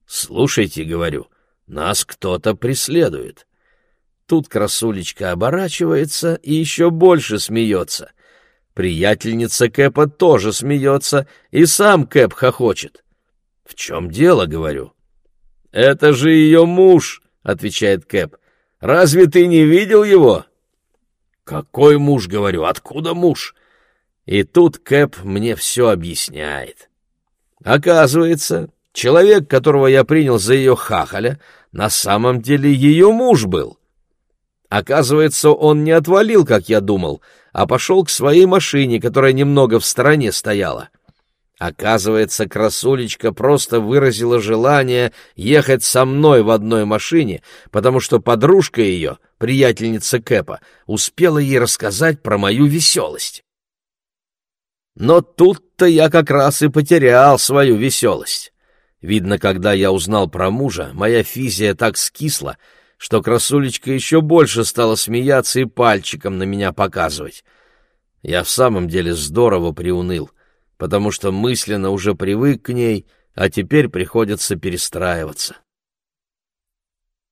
Speaker 1: «Слушайте», — говорю, — «нас кто-то преследует». Тут красулечка оборачивается и еще больше смеется. Приятельница Кэпа тоже смеется, и сам Кэп хохочет. «В чем дело?» — говорю. «Это же ее муж», — отвечает Кэп. «Разве ты не видел его?» «Какой муж?» — говорю. «Откуда муж?» И тут Кэп мне все объясняет. Оказывается, человек, которого я принял за ее хахаля, на самом деле ее муж был. Оказывается, он не отвалил, как я думал, а пошел к своей машине, которая немного в стороне стояла. Оказывается, красулечка просто выразила желание ехать со мной в одной машине, потому что подружка ее, приятельница Кэпа, успела ей рассказать про мою веселость. Но тут-то я как раз и потерял свою веселость. Видно, когда я узнал про мужа, моя физия так скисла, что красулечка еще больше стала смеяться и пальчиком на меня показывать. Я в самом деле здорово приуныл — потому что мысленно уже привык к ней, а теперь приходится перестраиваться.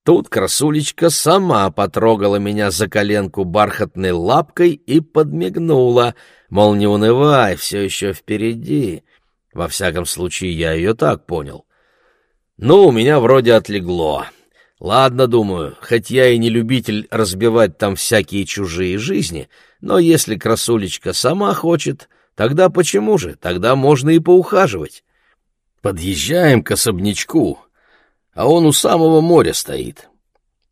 Speaker 1: Тут красулечка сама потрогала меня за коленку бархатной лапкой и подмигнула, мол, не унывай, все еще впереди. Во всяком случае, я ее так понял. Ну, у меня вроде отлегло. Ладно, думаю, хоть я и не любитель разбивать там всякие чужие жизни, но если красулечка сама хочет, Тогда почему же? Тогда можно и поухаживать. Подъезжаем к особнячку, а он у самого моря стоит.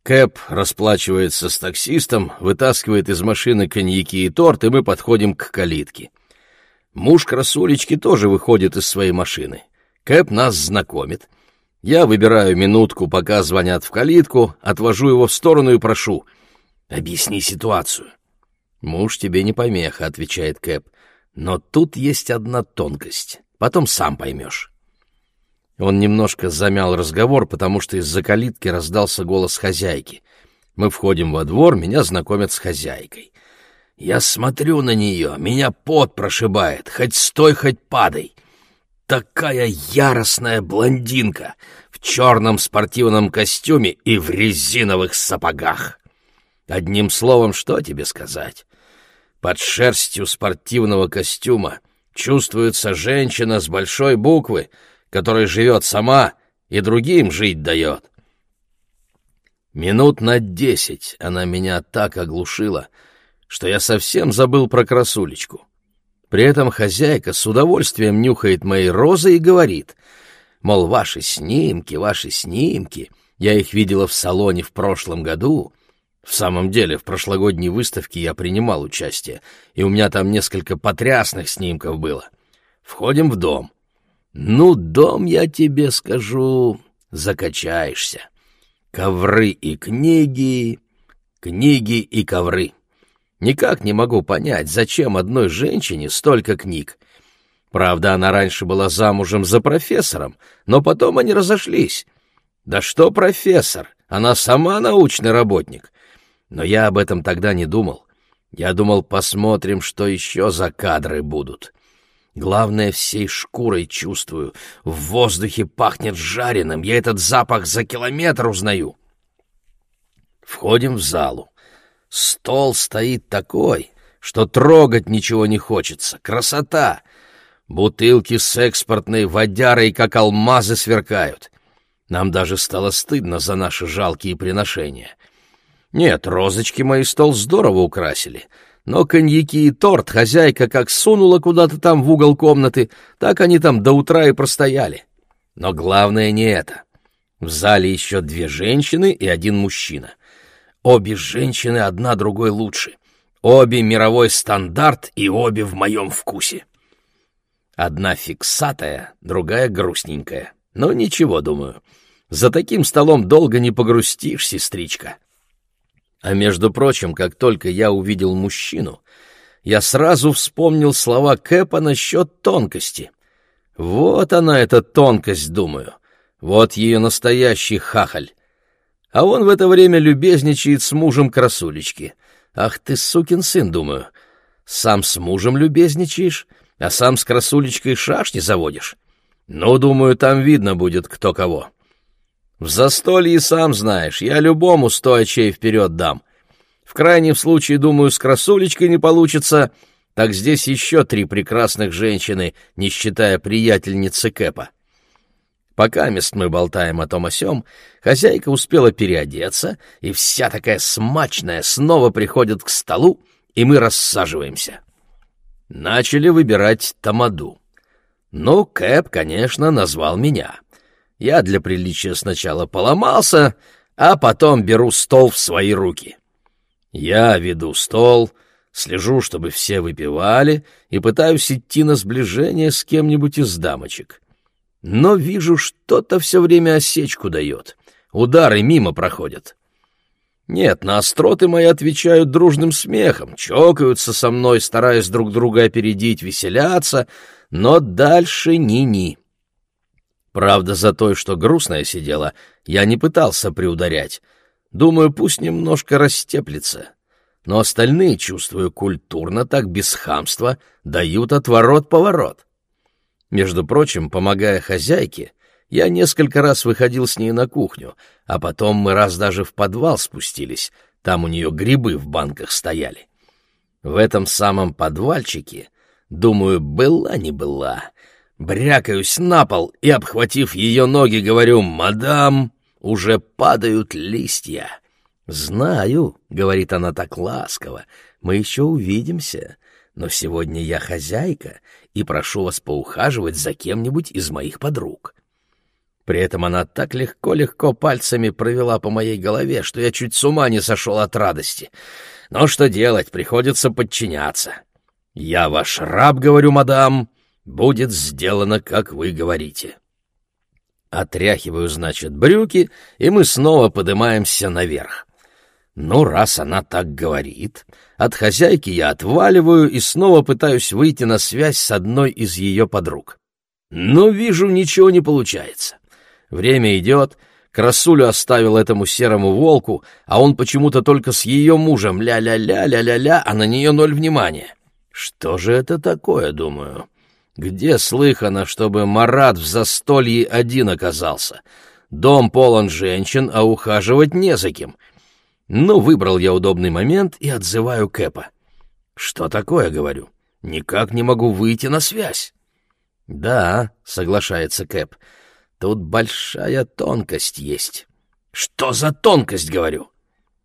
Speaker 1: Кэп расплачивается с таксистом, вытаскивает из машины коньяки и торт, и мы подходим к калитке. Муж красулечки тоже выходит из своей машины. Кэп нас знакомит. Я выбираю минутку, пока звонят в калитку, отвожу его в сторону и прошу. «Объясни ситуацию». «Муж тебе не помеха», — отвечает Кэп. Но тут есть одна тонкость. Потом сам поймешь. Он немножко замял разговор, потому что из-за калитки раздался голос хозяйки. Мы входим во двор, меня знакомят с хозяйкой. Я смотрю на нее, меня пот прошибает, хоть стой, хоть падай. Такая яростная блондинка в черном спортивном костюме и в резиновых сапогах. Одним словом, что тебе сказать? Под шерстью спортивного костюма чувствуется женщина с большой буквы, которая живет сама и другим жить дает. Минут на десять она меня так оглушила, что я совсем забыл про красулечку. При этом хозяйка с удовольствием нюхает мои розы и говорит, мол, ваши снимки, ваши снимки, я их видела в салоне в прошлом году, в самом деле, в прошлогодней выставке я принимал участие, и у меня там несколько потрясных снимков было. Входим в дом. Ну, дом, я тебе скажу, закачаешься. Ковры и книги, книги и ковры. Никак не могу понять, зачем одной женщине столько книг. Правда, она раньше была замужем за профессором, но потом они разошлись. Да что профессор? Она сама научный работник. Но я об этом тогда не думал. Я думал, посмотрим, что еще за кадры будут. Главное, всей шкурой чувствую. В воздухе пахнет жареным. Я этот запах за километр узнаю. Входим в залу. Стол стоит такой, что трогать ничего не хочется. Красота! Бутылки с экспортной водярой, как алмазы, сверкают. Нам даже стало стыдно за наши жалкие приношения. Нет, розочки мои стол здорово украсили, но коньяки и торт хозяйка как сунула куда-то там в угол комнаты, так они там до утра и простояли. Но главное не это. В зале еще две женщины и один мужчина. Обе женщины одна другой лучше. Обе мировой стандарт и обе в моем вкусе. Одна фиксатая, другая грустненькая. Но ничего, думаю. За таким столом долго не погрустишь, сестричка. А между прочим, как только я увидел мужчину, я сразу вспомнил слова Кэпа насчет тонкости. Вот она, эта тонкость, думаю. Вот ее настоящий хахаль. А он в это время любезничает с мужем красулечки. Ах ты, сукин сын, думаю. Сам с мужем любезничаешь, а сам с красулечкой шашни заводишь. Ну, думаю, там видно будет, кто кого. В застолье сам знаешь, я любому сто очей вперед дам. В крайнем случае, думаю, с красулечкой не получится, так здесь еще три прекрасных женщины, не считая приятельницы Кэпа. Пока мест мы болтаем о том о сём, хозяйка успела переодеться, и вся такая смачная снова приходит к столу, и мы рассаживаемся. Начали выбирать тамаду. Ну, Кэп, конечно, назвал меня — я для приличия сначала поломался, а потом беру стол в свои руки. Я веду стол, слежу, чтобы все выпивали, и пытаюсь идти на сближение с кем-нибудь из дамочек. Но вижу, что-то все время осечку дает. Удары мимо проходят. Нет, на остроты мои отвечают дружным смехом, чокаются со мной, стараясь друг друга опередить, веселятся, но дальше ни-ни. Правда, за той, что грустная сидела, я не пытался приударять. Думаю, пусть немножко растеплется. Но остальные, чувствую, культурно, так без хамства, дают отворот-поворот. Между прочим, помогая хозяйке, я несколько раз выходил с ней на кухню, а потом мы раз даже в подвал спустились, там у нее грибы в банках стояли. В этом самом подвальчике, думаю, была не была, брякаюсь на пол и, обхватив ее ноги, говорю «Мадам, уже падают листья». «Знаю», — говорит она так ласково, — «мы еще увидимся, но сегодня я хозяйка и прошу вас поухаживать за кем-нибудь из моих подруг». При этом она так легко-легко пальцами провела по моей голове, что я чуть с ума не сошел от радости. Но что делать, приходится подчиняться. «Я ваш раб, — говорю, мадам, — будет сделано, как вы говорите». Отряхиваю, значит, брюки, и мы снова поднимаемся наверх. Ну, раз она так говорит, от хозяйки я отваливаю и снова пытаюсь выйти на связь с одной из ее подруг. Но вижу, ничего не получается. Время идет, красулю оставил этому серому волку, а он почему-то только с ее мужем ля-ля-ля-ля-ля-ля, а на нее ноль внимания. Что же это такое, думаю? Где слыхано, чтобы Марат в застолье один оказался? Дом полон женщин, а ухаживать не за кем. Ну, выбрал я удобный момент и отзываю Кэпа. «Что такое?» — говорю. «Никак не могу выйти на связь». «Да», — соглашается Кэп, — Тут большая тонкость есть. Что за тонкость, говорю?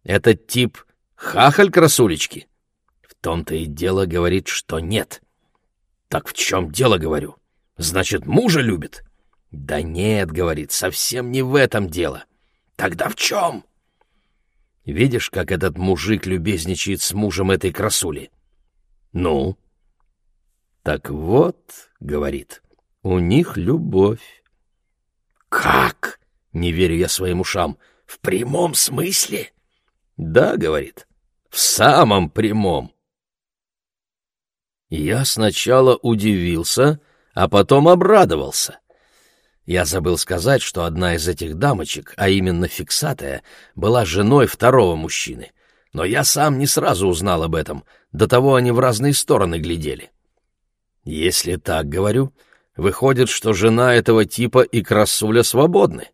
Speaker 1: Этот тип хахаль красулечки? В том-то и дело говорит, что нет. Так в чем дело, говорю? Значит, мужа любит? Да нет, говорит, совсем не в этом дело. Тогда в чем? Видишь, как этот мужик любезничает с мужем этой красули? Ну? Так вот, говорит, у них любовь. «Как?» — не верю я своим ушам. «В прямом смысле?» «Да», — говорит, — «в самом прямом». Я сначала удивился, а потом обрадовался. Я забыл сказать, что одна из этих дамочек, а именно фиксатая, была женой второго мужчины. Но я сам не сразу узнал об этом, до того они в разные стороны глядели. Если так говорю, Выходит, что жена этого типа и красуля свободны.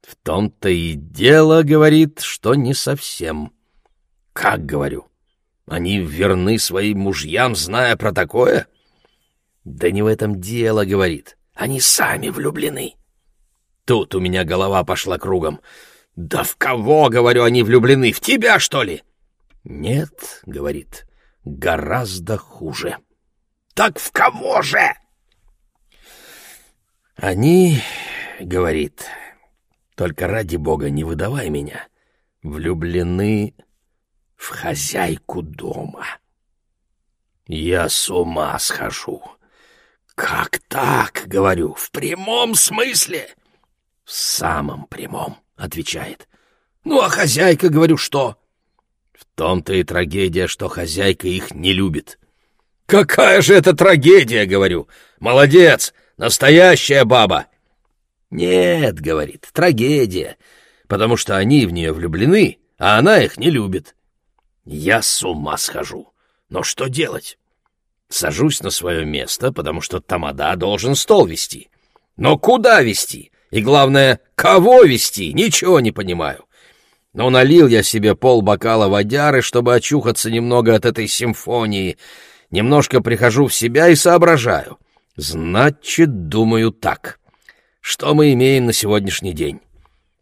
Speaker 1: В том-то и дело, говорит, что не совсем. Как говорю? Они верны своим мужьям, зная про такое? Да не в этом дело, говорит. Они сами влюблены. Тут у меня голова пошла кругом. Да в кого, говорю, они влюблены? В тебя, что ли? Нет, говорит, гораздо хуже. Так в кого же? Они, говорит, только ради бога не выдавай меня, влюблены в хозяйку дома. Я с ума схожу. Как так, говорю, в прямом смысле? В самом прямом, отвечает. Ну, а хозяйка, говорю, что? В том-то и трагедия, что хозяйка их не любит. Какая же это трагедия, говорю. Молодец, Настоящая баба!» «Нет», — говорит, — «трагедия, потому что они в нее влюблены, а она их не любит». «Я с ума схожу. Но что делать?» Сажусь на свое место, потому что тамада должен стол вести. Но куда вести? И главное, кого вести? Ничего не понимаю. Но налил я себе пол бокала водяры, чтобы очухаться немного от этой симфонии. Немножко прихожу в себя и соображаю. Значит, думаю так. Что мы имеем на сегодняшний день?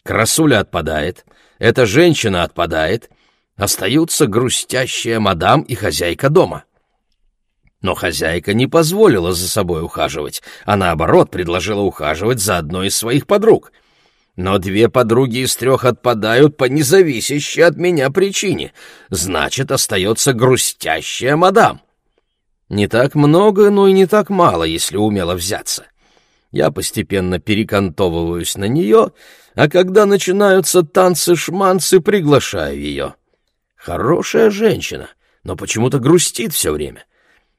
Speaker 1: Красуля отпадает, эта женщина отпадает, остаются грустящая мадам и хозяйка дома. Но хозяйка не позволила за собой ухаживать, а наоборот предложила ухаживать за одной из своих подруг. Но две подруги из трех отпадают по независящей от меня причине. Значит, остается грустящая мадам. Не так много, но и не так мало, если умело взяться. Я постепенно перекантовываюсь на нее, а когда начинаются танцы-шманцы, приглашаю ее. Хорошая женщина, но почему-то грустит все время.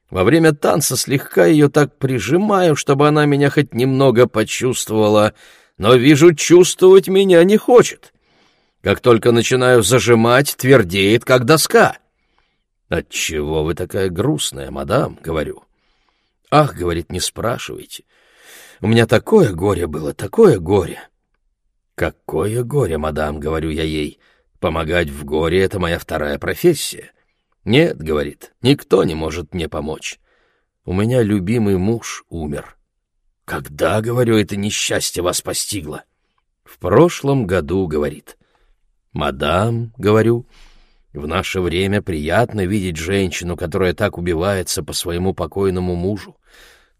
Speaker 1: Во время танца слегка ее так прижимаю, чтобы она меня хоть немного почувствовала, но, вижу, чувствовать меня не хочет. Как только начинаю зажимать, твердеет, как доска. «Отчего вы такая грустная, мадам?» — говорю. «Ах, — говорит, — не спрашивайте. У меня такое горе было, такое горе». «Какое горе, мадам?» — говорю я ей. «Помогать в горе — это моя вторая профессия». «Нет», — говорит, — «никто не может мне помочь. У меня любимый муж умер». «Когда, — говорю, — это несчастье вас постигло?» «В прошлом году», — говорит. «Мадам», — говорю, — «в наше время приятно видеть женщину, которая так убивается по своему покойному мужу.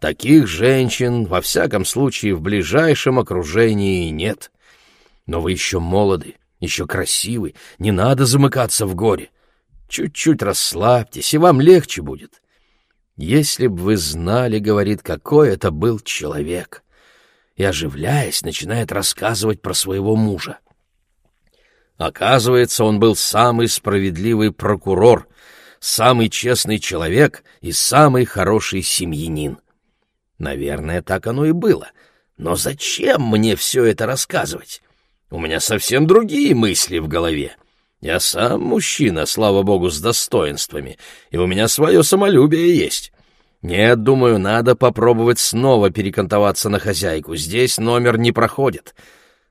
Speaker 1: Таких женщин, во всяком случае, в ближайшем окружении нет. Но вы еще молоды, еще красивы, не надо замыкаться в горе. Чуть-чуть расслабьтесь, и вам легче будет. Если б вы знали, — говорит, — какой это был человек. И, оживляясь, начинает рассказывать про своего мужа. Оказывается, он был самый справедливый прокурор, самый честный человек и самый хороший семьянин. Наверное, так оно и было. Но зачем мне все это рассказывать? У меня совсем другие мысли в голове. Я сам мужчина, слава богу, с достоинствами, и у меня свое самолюбие есть. Нет, думаю, надо попробовать снова перекантоваться на хозяйку. Здесь номер не проходит.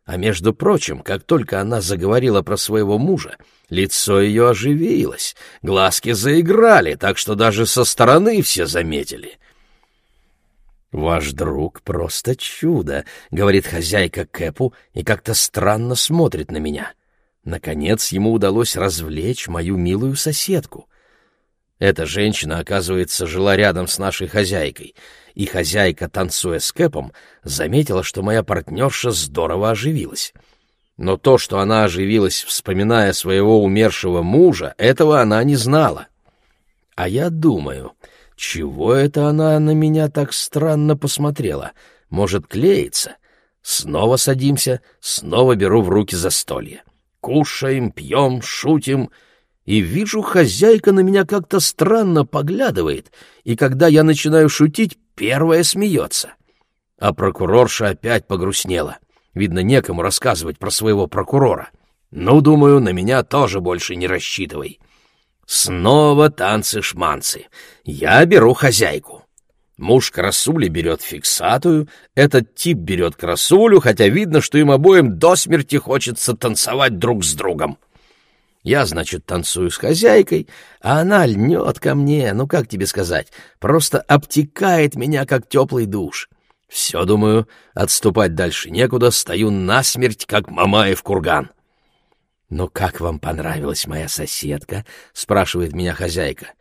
Speaker 1: А между прочим, как только она заговорила про своего мужа, лицо ее оживилось, глазки заиграли, так что даже со стороны все заметили. «Ваш друг просто чудо», — говорит хозяйка Кэпу и как-то странно смотрит на меня. Наконец ему удалось развлечь мою милую соседку. Эта женщина, оказывается, жила рядом с нашей хозяйкой, и хозяйка, танцуя с Кэпом, заметила, что моя партнерша здорово оживилась. Но то, что она оживилась, вспоминая своего умершего мужа, этого она не знала. А я думаю, чего это она на меня так странно посмотрела? Может, клеится? Снова садимся, снова беру в руки застолье. Кушаем, пьем, шутим, и вижу, хозяйка на меня как-то странно поглядывает, и когда я начинаю шутить, первая смеется. А прокурорша опять погрустнела. Видно, некому рассказывать про своего прокурора. Ну, думаю, на меня тоже больше не рассчитывай. Снова танцы-шманцы. Я беру хозяйку. Муж красули берет фиксатую, этот тип берет красулю, хотя видно, что им обоим до смерти хочется танцевать друг с другом. Я, значит, танцую с хозяйкой, а она льнет ко мне, ну как тебе сказать, просто обтекает меня, как теплый душ. Все, думаю, отступать дальше некуда, стою насмерть, как Мамаев курган. «Ну как вам понравилась моя соседка?» — спрашивает меня хозяйка.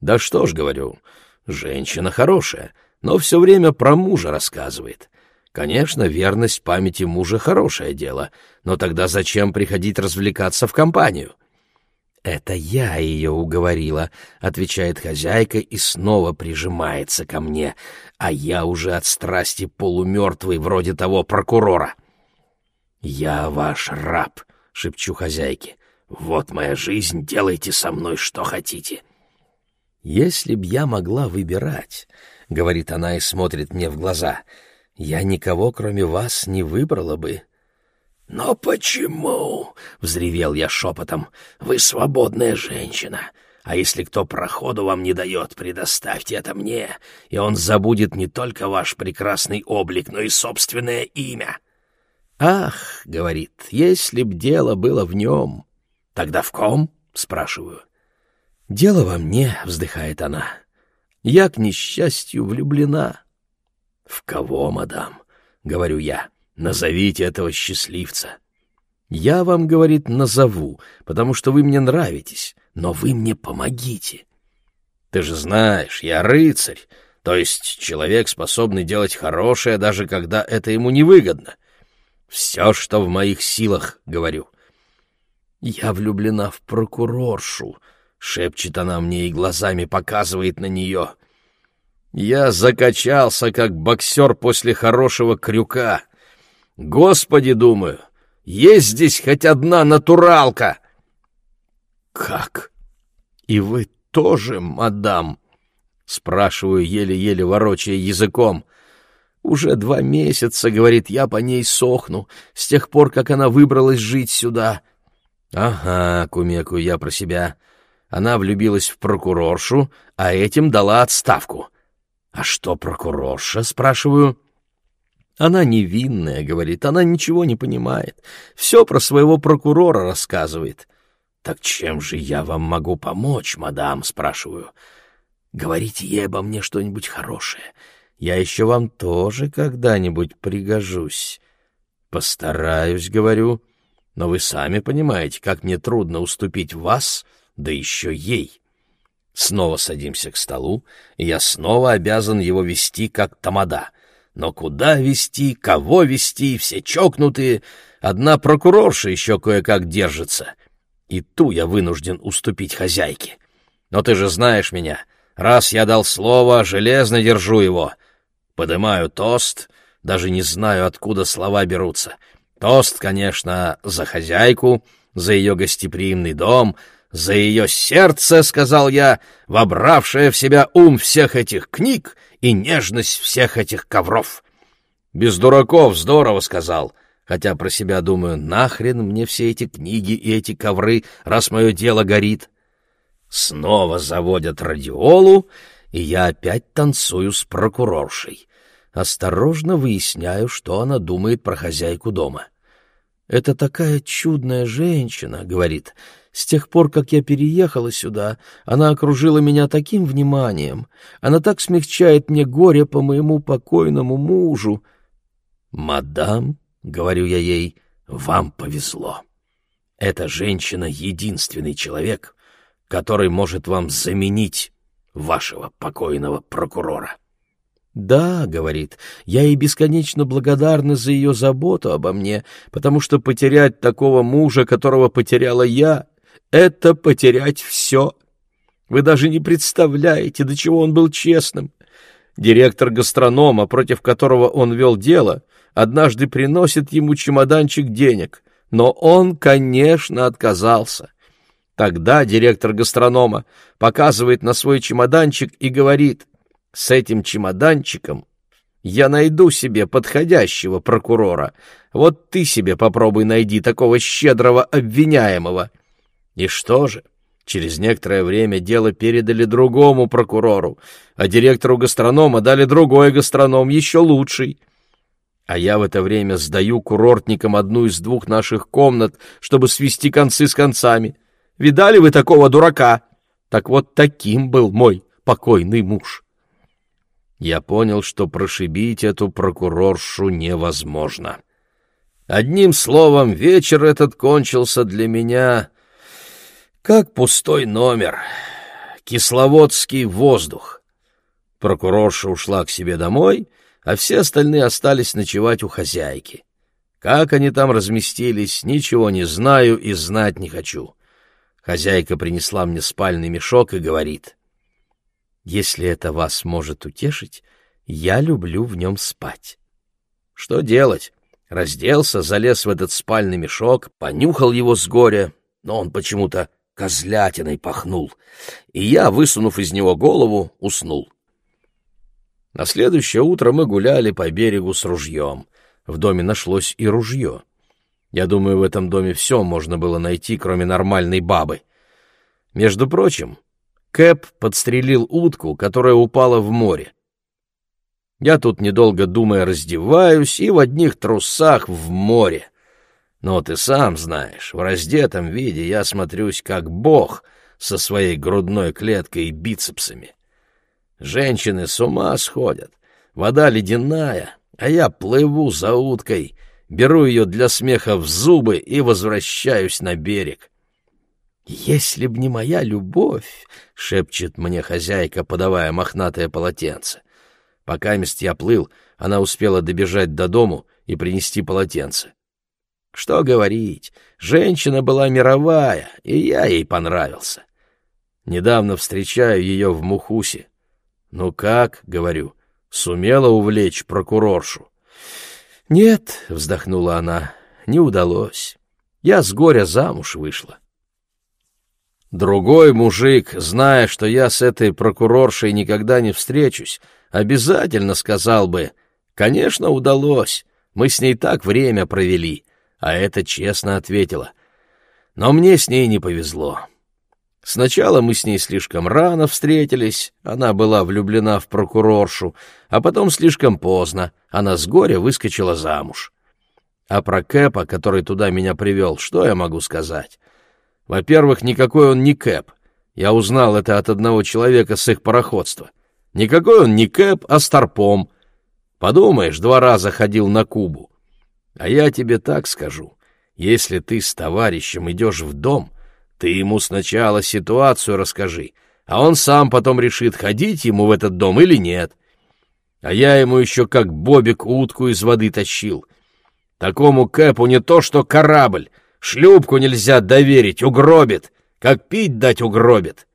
Speaker 1: «Да что ж, — говорю, Женщина хорошая, но все время про мужа рассказывает. Конечно, верность памяти мужа — хорошее дело, но тогда зачем приходить развлекаться в компанию? «Это я ее уговорила», — отвечает хозяйка и снова прижимается ко мне, а я уже от страсти полумертвый, вроде того прокурора. «Я ваш раб», — шепчу хозяйке. «Вот моя жизнь, делайте со мной что хотите». «Если б я могла выбирать», — говорит она и смотрит мне в глаза, — «я никого, кроме вас, не выбрала бы». «Но почему?» — взревел я шепотом. «Вы свободная женщина. А если кто проходу вам не дает, предоставьте это мне, и он забудет не только ваш прекрасный облик, но и собственное имя». «Ах», — говорит, — «если б дело было в нем». «Тогда в ком?» — спрашиваю. «Дело во мне», — вздыхает она. «Я, к несчастью, влюблена». «В кого, мадам?» — говорю я. «Назовите этого счастливца». «Я вам, — говорит, — назову, потому что вы мне нравитесь, но вы мне помогите». «Ты же знаешь, я рыцарь, то есть человек, способный делать хорошее, даже когда это ему невыгодно. Все, что в моих силах, говорю. Я влюблена в прокуроршу, шепчет она мне и глазами показывает на нее. Я закачался, как боксер после хорошего крюка. Господи, думаю, есть здесь хоть одна натуралка. Как? И вы тоже, мадам? Спрашиваю, еле-еле ворочая языком. Уже два месяца, говорит, я по ней сохну, с тех пор, как она выбралась жить сюда. Ага, кумекаю я про себя. Она влюбилась в прокуроршу, а этим дала отставку. А что прокурорша, спрашиваю? Она невинная, говорит, она ничего не понимает. Все про своего прокурора рассказывает. Так чем же я вам могу помочь, мадам, спрашиваю. Говорите ей обо мне что-нибудь хорошее. Я еще вам тоже когда-нибудь пригожусь. Постараюсь, говорю, но вы сами понимаете, как мне трудно уступить вас, да еще ей. Снова садимся к столу, и я снова обязан его вести как тамада. Но куда вести, кого вести, все чокнутые, одна прокурорша еще кое-как держится. И ту я вынужден уступить хозяйке. Но ты же знаешь меня, раз я дал слово, железно держу его. Подымаю тост, даже не знаю, откуда слова берутся. Тост, конечно, за хозяйку, за ее гостеприимный дом, за ее сердце, — сказал я, вобравшее в себя ум всех этих книг и нежность всех этих ковров. Без дураков здорово сказал, хотя про себя думаю, нахрен мне все эти книги и эти ковры, раз мое дело горит. Снова заводят радиолу, и я опять танцую с прокуроршей осторожно выясняю, что она думает про хозяйку дома. «Это такая чудная женщина», — говорит. «С тех пор, как я переехала сюда, она окружила меня таким вниманием. Она так смягчает мне горе по моему покойному мужу». «Мадам», — говорю я ей, — «вам повезло. Эта женщина — единственный человек, который может вам заменить вашего покойного прокурора». «Да», — говорит, — «я ей бесконечно благодарна за ее заботу обо мне, потому что потерять такого мужа, которого потеряла я, — это потерять все. Вы даже не представляете, до чего он был честным. Директор гастронома, против которого он вел дело, однажды приносит ему чемоданчик денег, но он, конечно, отказался». Тогда директор гастронома показывает на свой чемоданчик и говорит, с этим чемоданчиком я найду себе подходящего прокурора. Вот ты себе попробуй найди такого щедрого обвиняемого. И что же? Через некоторое время дело передали другому прокурору, а директору гастронома дали другой гастроном, еще лучший. А я в это время сдаю курортникам одну из двух наших комнат, чтобы свести концы с концами. Видали вы такого дурака? Так вот таким был мой покойный муж я понял, что прошибить эту прокуроршу невозможно. Одним словом, вечер этот кончился для меня как пустой номер, кисловодский воздух. Прокурорша ушла к себе домой, а все остальные остались ночевать у хозяйки. Как они там разместились, ничего не знаю и знать не хочу. Хозяйка принесла мне спальный мешок и говорит — если это вас может утешить, я люблю в нем спать. Что делать? Разделся, залез в этот спальный мешок, понюхал его с горя, но он почему-то козлятиной пахнул, и я, высунув из него голову, уснул. На следующее утро мы гуляли по берегу с ружьем. В доме нашлось и ружье. Я думаю, в этом доме все можно было найти, кроме нормальной бабы. Между прочим, Кэп подстрелил утку, которая упала в море. Я тут, недолго думая, раздеваюсь и в одних трусах в море. Но ты сам знаешь, в раздетом виде я смотрюсь как бог со своей грудной клеткой и бицепсами. Женщины с ума сходят. Вода ледяная, а я плыву за уткой, беру ее для смеха в зубы и возвращаюсь на берег. «Если б не моя любовь!» — шепчет мне хозяйка, подавая мохнатое полотенце. Пока мест я плыл, она успела добежать до дому и принести полотенце. Что говорить, женщина была мировая, и я ей понравился. Недавно встречаю ее в Мухусе. «Ну как?» — говорю. «Сумела увлечь прокуроршу?» «Нет», — вздохнула она, — «не удалось. Я с горя замуж вышла». Другой мужик, зная, что я с этой прокуроршей никогда не встречусь, обязательно сказал бы, «Конечно, удалось. Мы с ней так время провели». А это честно ответила. Но мне с ней не повезло. Сначала мы с ней слишком рано встретились, она была влюблена в прокуроршу, а потом слишком поздно, она с горя выскочила замуж. А про Кэпа, который туда меня привел, что я могу сказать? Во-первых, никакой он не Кэп. Я узнал это от одного человека с их пароходства. Никакой он не Кэп, а Старпом. Подумаешь, два раза ходил на Кубу. А я тебе так скажу. Если ты с товарищем идешь в дом — ты ему сначала ситуацию расскажи, а он сам потом решит, ходить ему в этот дом или нет. А я ему еще как бобик утку из воды тащил. Такому Кэпу не то что корабль, шлюпку нельзя доверить, угробит, как пить дать угробит.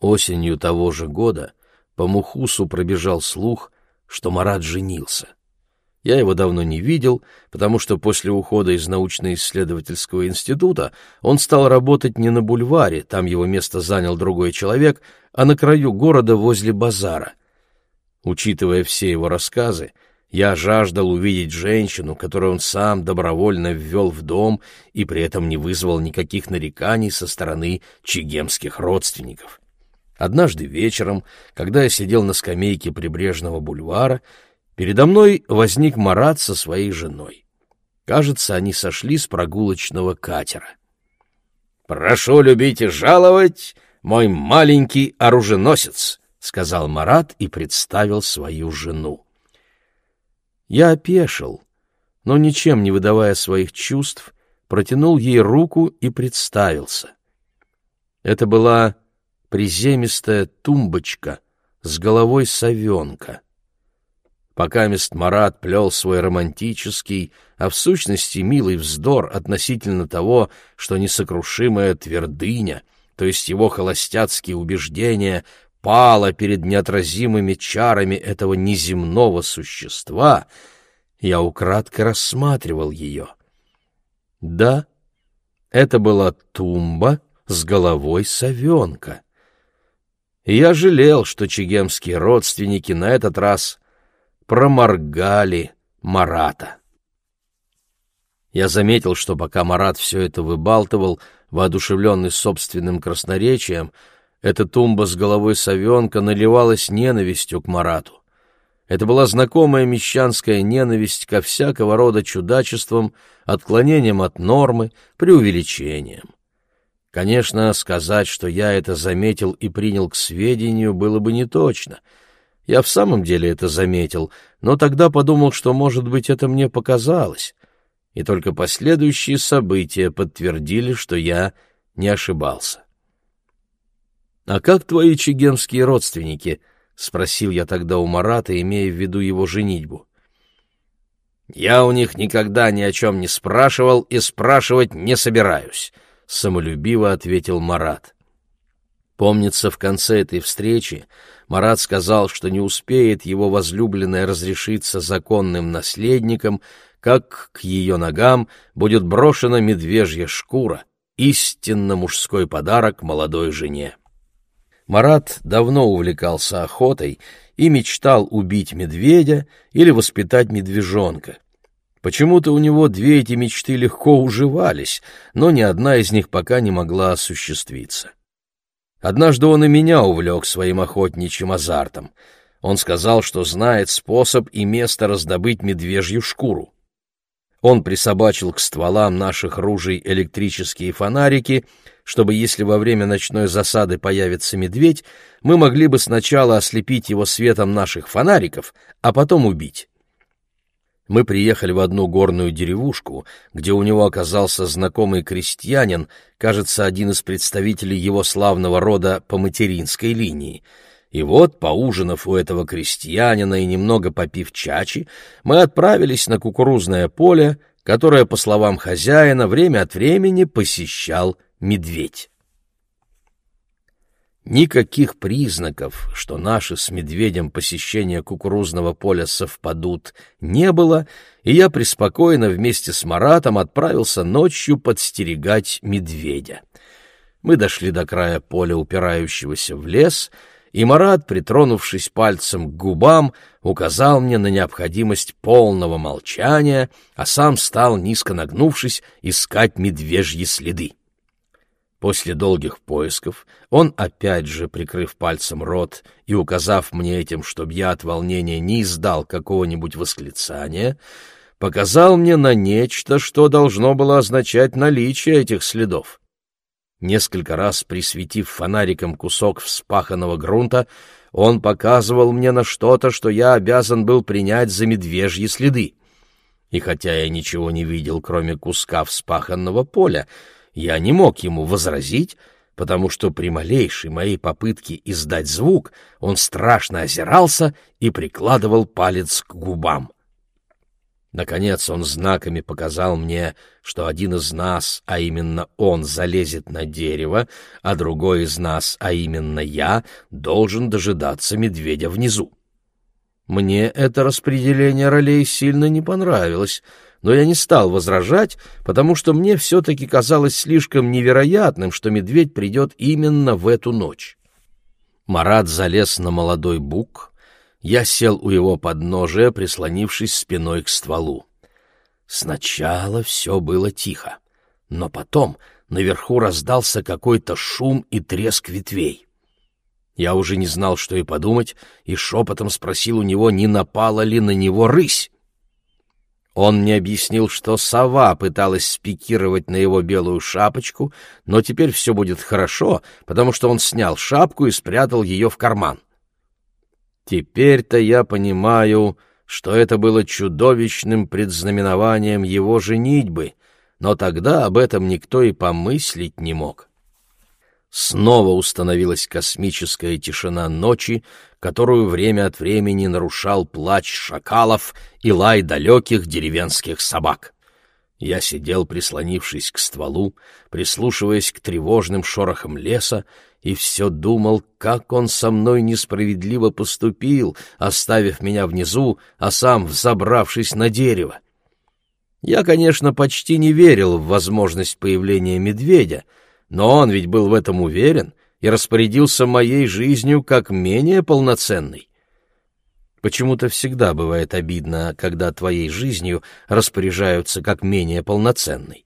Speaker 1: Осенью того же года по Мухусу пробежал слух, что Марат женился. Я его давно не видел, потому что после ухода из научно-исследовательского института он стал работать не на бульваре, там его место занял другой человек, а на краю города возле базара. Учитывая все его рассказы, я жаждал увидеть женщину, которую он сам добровольно ввел в дом и при этом не вызвал никаких нареканий со стороны чигемских родственников. Однажды вечером, когда я сидел на скамейке прибрежного бульвара, Передо мной возник Марат со своей женой. Кажется, они сошли с прогулочного катера. «Прошу любить и жаловать, мой маленький оруженосец», — сказал Марат и представил свою жену. Я опешил, но, ничем не выдавая своих чувств, протянул ей руку и представился. Это была приземистая тумбочка с головой совенка. Пока мест Марат плел свой романтический, а в сущности милый вздор относительно того, что несокрушимая твердыня, то есть его холостяцкие убеждения, пала перед неотразимыми чарами этого неземного существа, я украдко рассматривал ее. Да, это была тумба с головой совенка. Я жалел, что чегемские родственники на этот раз проморгали Марата. Я заметил, что пока Марат все это выбалтывал, воодушевленный собственным красноречием, эта тумба с головой совенка наливалась ненавистью к Марату. Это была знакомая мещанская ненависть ко всякого рода чудачествам, отклонениям от нормы, преувеличениям. Конечно, сказать, что я это заметил и принял к сведению, было бы неточно — я в самом деле это заметил, но тогда подумал, что, может быть, это мне показалось. И только последующие события подтвердили, что я не ошибался. «А как твои чигенские родственники?» — спросил я тогда у Марата, имея в виду его женитьбу. «Я у них никогда ни о чем не спрашивал и спрашивать не собираюсь», — самолюбиво ответил Марат. Помнится, в конце этой встречи Марат сказал, что не успеет его возлюбленная разрешиться законным наследником, как к ее ногам будет брошена медвежья шкура, истинно мужской подарок молодой жене. Марат давно увлекался охотой и мечтал убить медведя или воспитать медвежонка. Почему-то у него две эти мечты легко уживались, но ни одна из них пока не могла осуществиться. Однажды он и меня увлек своим охотничьим азартом. Он сказал, что знает способ и место раздобыть медвежью шкуру. Он присобачил к стволам наших ружей электрические фонарики, чтобы, если во время ночной засады появится медведь, мы могли бы сначала ослепить его светом наших фонариков, а потом убить мы приехали в одну горную деревушку, где у него оказался знакомый крестьянин, кажется, один из представителей его славного рода по материнской линии. И вот, поужинав у этого крестьянина и немного попив чачи, мы отправились на кукурузное поле, которое, по словам хозяина, время от времени посещал медведь. Никаких признаков, что наши с медведем посещения кукурузного поля совпадут, не было, и я преспокойно вместе с Маратом отправился ночью подстерегать медведя. Мы дошли до края поля, упирающегося в лес, и Марат, притронувшись пальцем к губам, указал мне на необходимость полного молчания, а сам стал, низко нагнувшись, искать медвежьи следы. После долгих поисков он, опять же прикрыв пальцем рот и указав мне этим, чтобы я от волнения не издал какого-нибудь восклицания, показал мне на нечто, что должно было означать наличие этих следов. Несколько раз присветив фонариком кусок вспаханного грунта, он показывал мне на что-то, что я обязан был принять за медвежьи следы. И хотя я ничего не видел, кроме куска вспаханного поля, я не мог ему возразить, потому что при малейшей моей попытке издать звук он страшно озирался и прикладывал палец к губам. Наконец он знаками показал мне, что один из нас, а именно он, залезет на дерево, а другой из нас, а именно я, должен дожидаться медведя внизу. Мне это распределение ролей сильно не понравилось, но я не стал возражать, потому что мне все-таки казалось слишком невероятным, что медведь придет именно в эту ночь. Марат залез на молодой бук, я сел у его подножия, прислонившись спиной к стволу. Сначала все было тихо, но потом наверху раздался какой-то шум и треск ветвей. Я уже не знал, что и подумать, и шепотом спросил у него, не напала ли на него рысь. Он мне объяснил, что сова пыталась спикировать на его белую шапочку, но теперь все будет хорошо, потому что он снял шапку и спрятал ее в карман. Теперь-то я понимаю, что это было чудовищным предзнаменованием его женитьбы, но тогда об этом никто и помыслить не мог. Снова установилась космическая тишина ночи, которую время от времени нарушал плач шакалов и лай далеких деревенских собак. Я сидел, прислонившись к стволу, прислушиваясь к тревожным шорохам леса, и все думал, как он со мной несправедливо поступил, оставив меня внизу, а сам взобравшись на дерево. Я, конечно, почти не верил в возможность появления медведя, но он ведь был в этом уверен и распорядился моей жизнью как менее полноценной. Почему-то всегда бывает обидно, когда твоей жизнью распоряжаются как менее полноценной.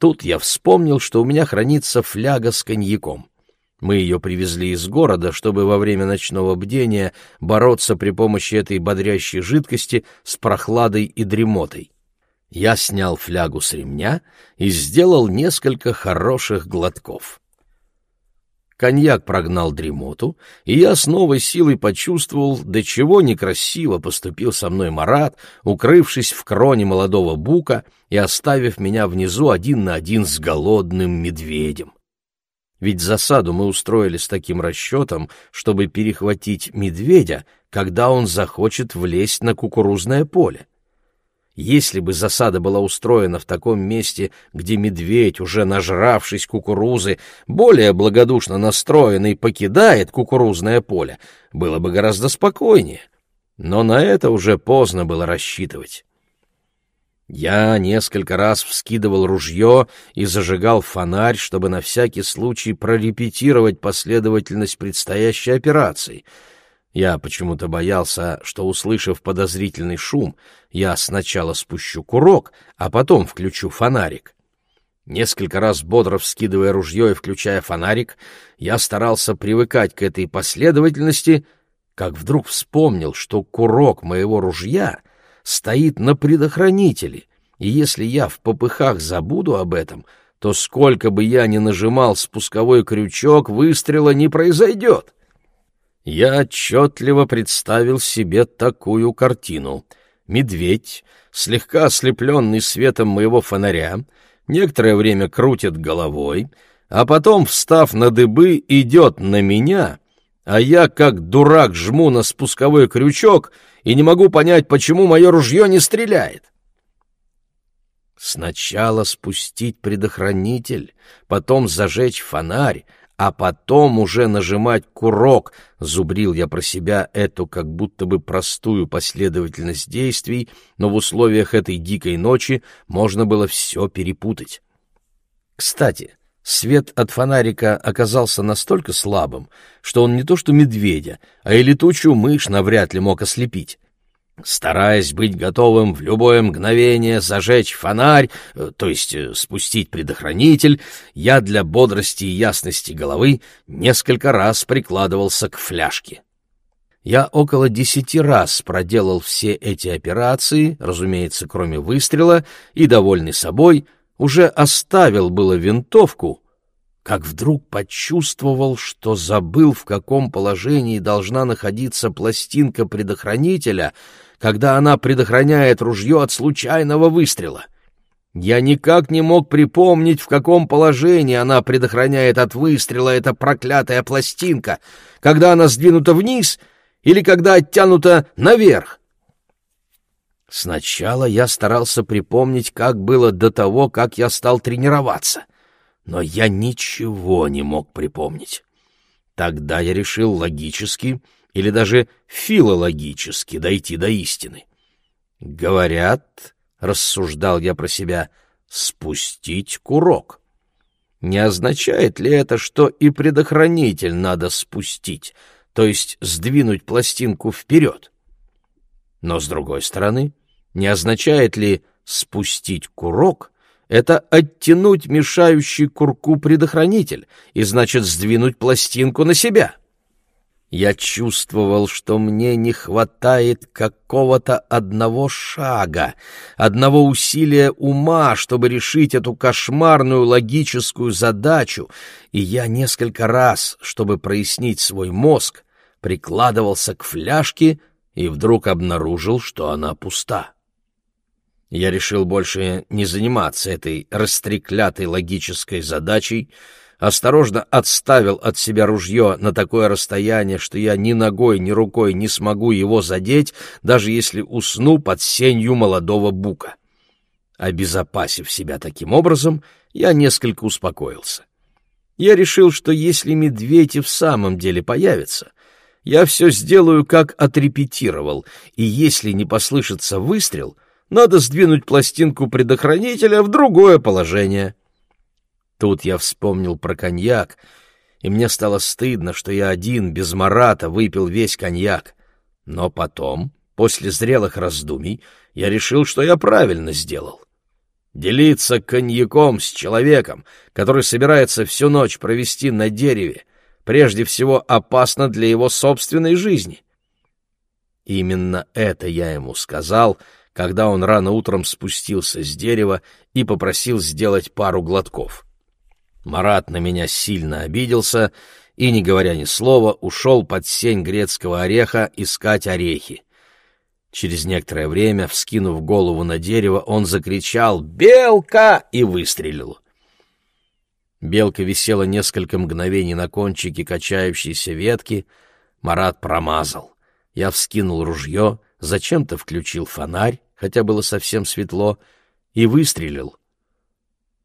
Speaker 1: Тут я вспомнил, что у меня хранится фляга с коньяком. Мы ее привезли из города, чтобы во время ночного бдения бороться при помощи этой бодрящей жидкости с прохладой и дремотой. Я снял флягу с ремня и сделал несколько хороших глотков. Коньяк прогнал дремоту, и я с новой силой почувствовал, до чего некрасиво поступил со мной Марат, укрывшись в кроне молодого бука и оставив меня внизу один на один с голодным медведем. Ведь засаду мы устроили с таким расчетом, чтобы перехватить медведя, когда он захочет влезть на кукурузное поле. Если бы засада была устроена в таком месте, где медведь, уже нажравшись кукурузы, более благодушно настроенный, покидает кукурузное поле, было бы гораздо спокойнее. Но на это уже поздно было рассчитывать. Я несколько раз вскидывал ружье и зажигал фонарь, чтобы на всякий случай прорепетировать последовательность предстоящей операции. Я почему-то боялся, что, услышав подозрительный шум, я сначала спущу курок, а потом включу фонарик. Несколько раз бодро вскидывая ружье и включая фонарик, я старался привыкать к этой последовательности, как вдруг вспомнил, что курок моего ружья — стоит на предохранителе, и если я в попыхах забуду об этом, то сколько бы я ни нажимал спусковой крючок, выстрела не произойдет. Я отчетливо представил себе такую картину. Медведь, слегка ослепленный светом моего фонаря, некоторое время крутит головой, а потом, встав на дыбы, идет на меня — а я, как дурак, жму на спусковой крючок и не могу понять, почему мое ружье не стреляет. Сначала спустить предохранитель, потом зажечь фонарь, а потом уже нажимать курок, зубрил я про себя эту как будто бы простую последовательность действий, но в условиях этой дикой ночи можно было все перепутать. Кстати, свет от фонарика оказался настолько слабым, что он не то что медведя, а и летучую мышь навряд ли мог ослепить. Стараясь быть готовым в любое мгновение зажечь фонарь, э, то есть э, спустить предохранитель, я для бодрости и ясности головы несколько раз прикладывался к фляжке. Я около десяти раз проделал все эти операции, разумеется, кроме выстрела, и, довольный собой, уже оставил было винтовку, как вдруг почувствовал, что забыл, в каком положении должна находиться пластинка предохранителя, когда она предохраняет ружье от случайного выстрела. Я никак не мог припомнить, в каком положении она предохраняет от выстрела эта проклятая пластинка, когда она сдвинута вниз или когда оттянута наверх. Сначала я старался припомнить, как было до того, как я стал тренироваться но я ничего не мог припомнить. Тогда я решил логически или даже филологически дойти до истины. Говорят, рассуждал я про себя, спустить курок. Не означает ли это, что и предохранитель надо спустить, то есть сдвинуть пластинку вперед? Но, с другой стороны, не означает ли спустить курок это оттянуть мешающий курку предохранитель и, значит, сдвинуть пластинку на себя. Я чувствовал, что мне не хватает какого-то одного шага, одного усилия ума, чтобы решить эту кошмарную логическую задачу, и я несколько раз, чтобы прояснить свой мозг, прикладывался к фляжке и вдруг обнаружил, что она пуста. Я решил больше не заниматься этой растреклятой логической задачей, осторожно отставил от себя ружье на такое расстояние, что я ни ногой, ни рукой не смогу его задеть, даже если усну под сенью молодого бука. Обезопасив себя таким образом, я несколько успокоился. Я решил, что если медведь и в самом деле появится, я все сделаю, как отрепетировал, и если не послышится выстрел — надо сдвинуть пластинку предохранителя в другое положение. Тут я вспомнил про коньяк, и мне стало стыдно, что я один, без Марата, выпил весь коньяк. Но потом, после зрелых раздумий, я решил, что я правильно сделал. Делиться коньяком с человеком, который собирается всю ночь провести на дереве, прежде всего опасно для его собственной жизни. Именно это я ему сказал — когда он рано утром спустился с дерева и попросил сделать пару глотков. Марат на меня сильно обиделся и, не говоря ни слова, ушел под сень грецкого ореха искать орехи. Через некоторое время, вскинув голову на дерево, он закричал «Белка!» и выстрелил. Белка висела несколько мгновений на кончике качающейся ветки. Марат промазал. Я вскинул ружье — зачем-то включил фонарь, хотя было совсем светло, и выстрелил.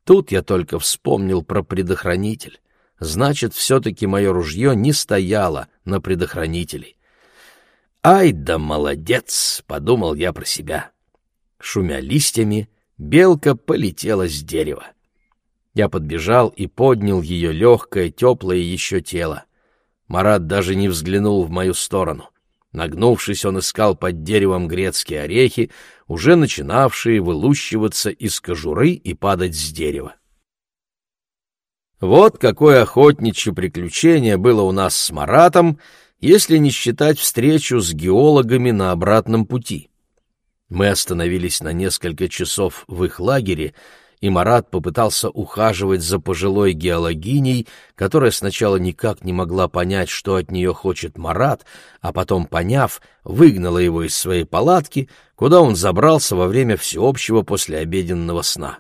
Speaker 1: Тут я только вспомнил про предохранитель. Значит, все-таки мое ружье не стояло на предохранителе. «Ай да молодец!» — подумал я про себя. Шумя листьями, белка полетела с дерева. Я подбежал и поднял ее легкое, теплое еще тело. Марат даже не взглянул в мою сторону. Нагнувшись, он искал под деревом грецкие орехи, уже начинавшие вылущиваться из кожуры и падать с дерева. Вот какое охотничье приключение было у нас с Маратом, если не считать встречу с геологами на обратном пути. Мы остановились на несколько часов в их лагере, и Марат попытался ухаживать за пожилой геологиней, которая сначала никак не могла понять, что от нее хочет Марат, а потом, поняв, выгнала его из своей палатки, куда он забрался во время всеобщего послеобеденного сна.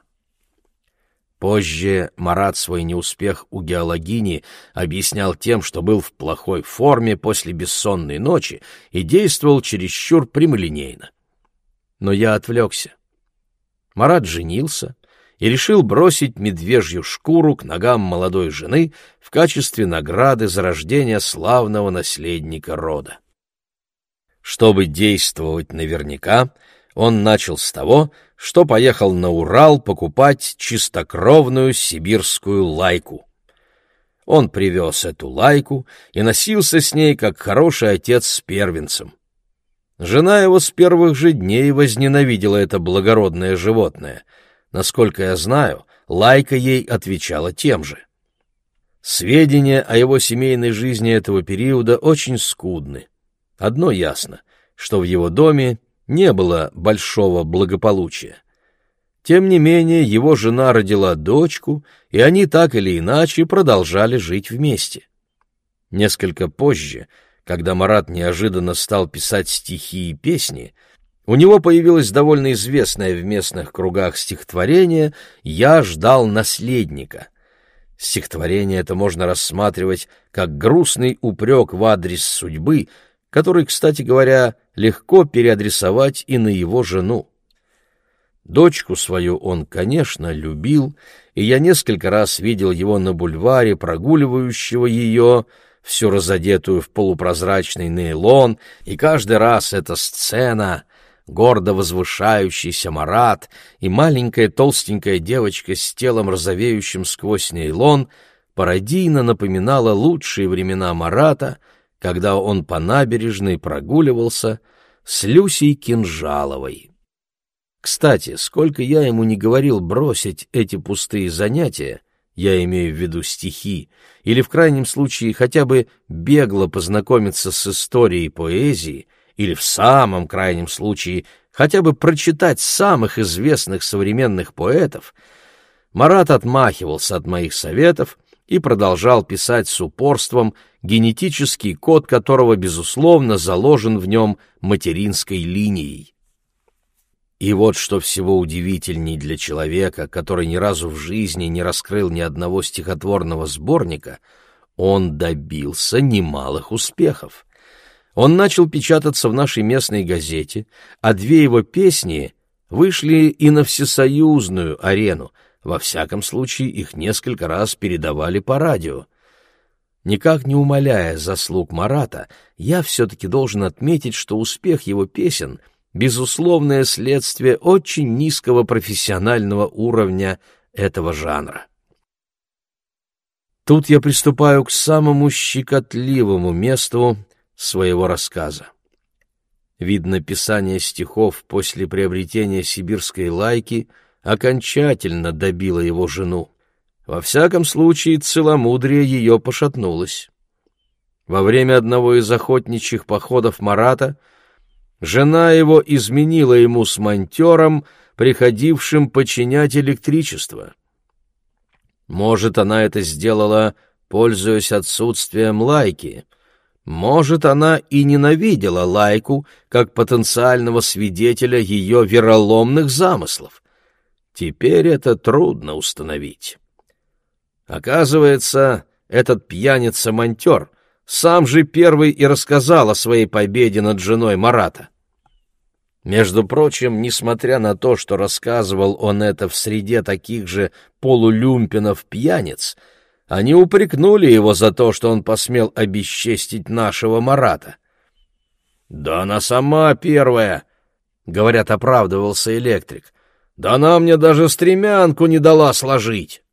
Speaker 1: Позже Марат свой неуспех у геологини объяснял тем, что был в плохой форме после бессонной ночи и действовал чересчур прямолинейно. Но я отвлекся. Марат женился и решил бросить медвежью шкуру к ногам молодой жены в качестве награды за рождение славного наследника рода. Чтобы действовать наверняка, он начал с того, что поехал на Урал покупать чистокровную сибирскую лайку. Он привез эту лайку и носился с ней, как хороший отец с первенцем. Жена его с первых же дней возненавидела это благородное животное. Насколько я знаю, лайка ей отвечала тем же. Сведения о его семейной жизни этого периода очень скудны. Одно ясно, что в его доме не было большого благополучия. Тем не менее, его жена родила дочку, и они так или иначе продолжали жить вместе. Несколько позже, когда Марат неожиданно стал писать стихи и песни, у него появилось довольно известное в местных кругах стихотворение «Я ждал наследника». Стихотворение это можно рассматривать как грустный упрек в адрес судьбы, который, кстати говоря, легко переадресовать и на его жену. Дочку свою он, конечно, любил, и я несколько раз видел его на бульваре, прогуливающего ее, всю разодетую в полупрозрачный нейлон, и каждый раз эта сцена, гордо возвышающийся Марат и маленькая толстенькая девочка с телом розовеющим сквозь нейлон, пародийно напоминала лучшие времена Марата — когда он по набережной прогуливался с Люсей Кинжаловой. Кстати, сколько я ему не говорил бросить эти пустые занятия, я имею в виду стихи, или в крайнем случае хотя бы бегло познакомиться с историей поэзии, или в самом крайнем случае хотя бы прочитать самых известных современных поэтов, Марат отмахивался от моих советов и продолжал писать с упорством, генетический код которого, безусловно, заложен в нем материнской линией. И вот что всего удивительней для человека, который ни разу в жизни не раскрыл ни одного стихотворного сборника, он добился немалых успехов. Он начал печататься в нашей местной газете, а две его песни вышли и на всесоюзную арену — во всяком случае, их несколько раз передавали по радио. Никак не умаляя заслуг Марата, я все-таки должен отметить, что успех его песен — безусловное следствие очень низкого профессионального уровня этого жанра. Тут я приступаю к самому щекотливому месту своего рассказа. Видно, писание стихов после приобретения сибирской лайки — окончательно добила его жену. Во всяком случае, целомудрие ее пошатнулось. Во время одного из охотничьих походов Марата жена его изменила ему с монтером, приходившим починять электричество. Может, она это сделала, пользуясь отсутствием лайки. Может, она и ненавидела лайку как потенциального свидетеля ее вероломных замыслов. Теперь это трудно установить. Оказывается, этот пьяница-монтер сам же первый и рассказал о своей победе над женой Марата. Между прочим, несмотря на то, что рассказывал он это в среде таких же полулюмпинов-пьяниц, они упрекнули его за то, что он посмел обесчестить нашего Марата. «Да она сама первая», — говорят, оправдывался электрик. Да она мне даже стремянку не дала сложить.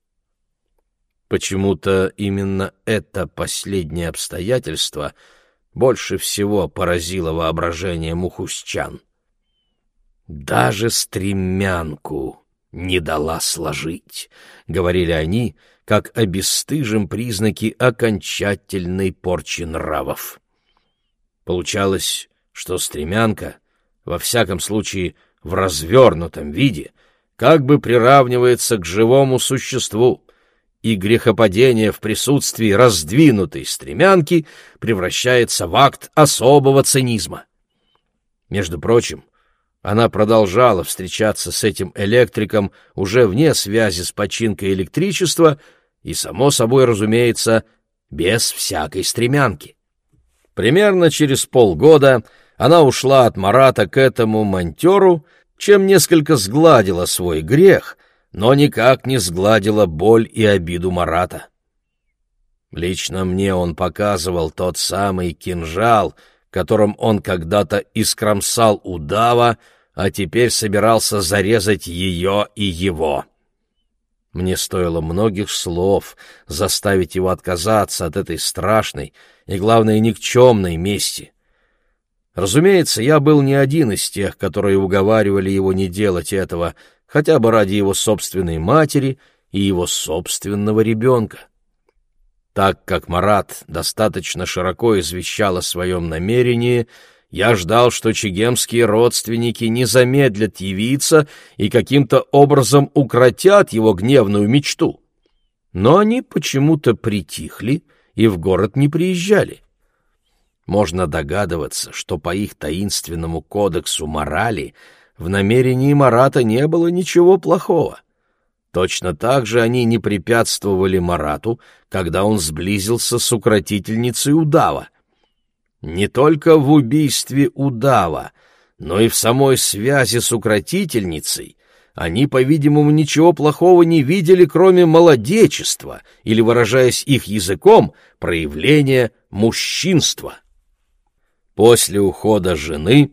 Speaker 1: Почему-то именно это последнее обстоятельство больше всего поразило воображение мухущан. «Даже стремянку не дала сложить», — говорили они, как о признаке окончательной порчи нравов. Получалось, что стремянка, во всяком случае в развернутом виде, как бы приравнивается к живому существу, и грехопадение в присутствии раздвинутой стремянки превращается в акт особого цинизма. Между прочим, Она продолжала встречаться с этим электриком уже вне связи с починкой электричества и, само собой разумеется, без всякой стремянки. Примерно через полгода она ушла от Марата к этому монтеру, чем несколько сгладила свой грех, но никак не сгладила боль и обиду Марата. Лично мне он показывал тот самый кинжал, которым он когда-то искромсал удава, а теперь собирался зарезать ее и его. Мне стоило многих слов заставить его отказаться от этой страшной и, главное, никчемной мести. Разумеется, я был не один из тех, которые уговаривали его не делать этого, хотя бы ради его собственной матери и его собственного ребенка. Так как Марат достаточно широко извещал о своем намерении, я ждал, что чегемские родственники не замедлят явиться и каким-то образом укротят его гневную мечту. Но они почему-то притихли и в город не приезжали. Можно догадываться, что по их таинственному кодексу морали в намерении Марата не было ничего плохого. Точно так же они не препятствовали Марату, когда он сблизился с укротительницей удава. Не только в убийстве удава, но и в самой связи с укротительницей они, по-видимому, ничего плохого не видели, кроме молодечества, или, выражаясь их языком, проявления мужчинства. После ухода жены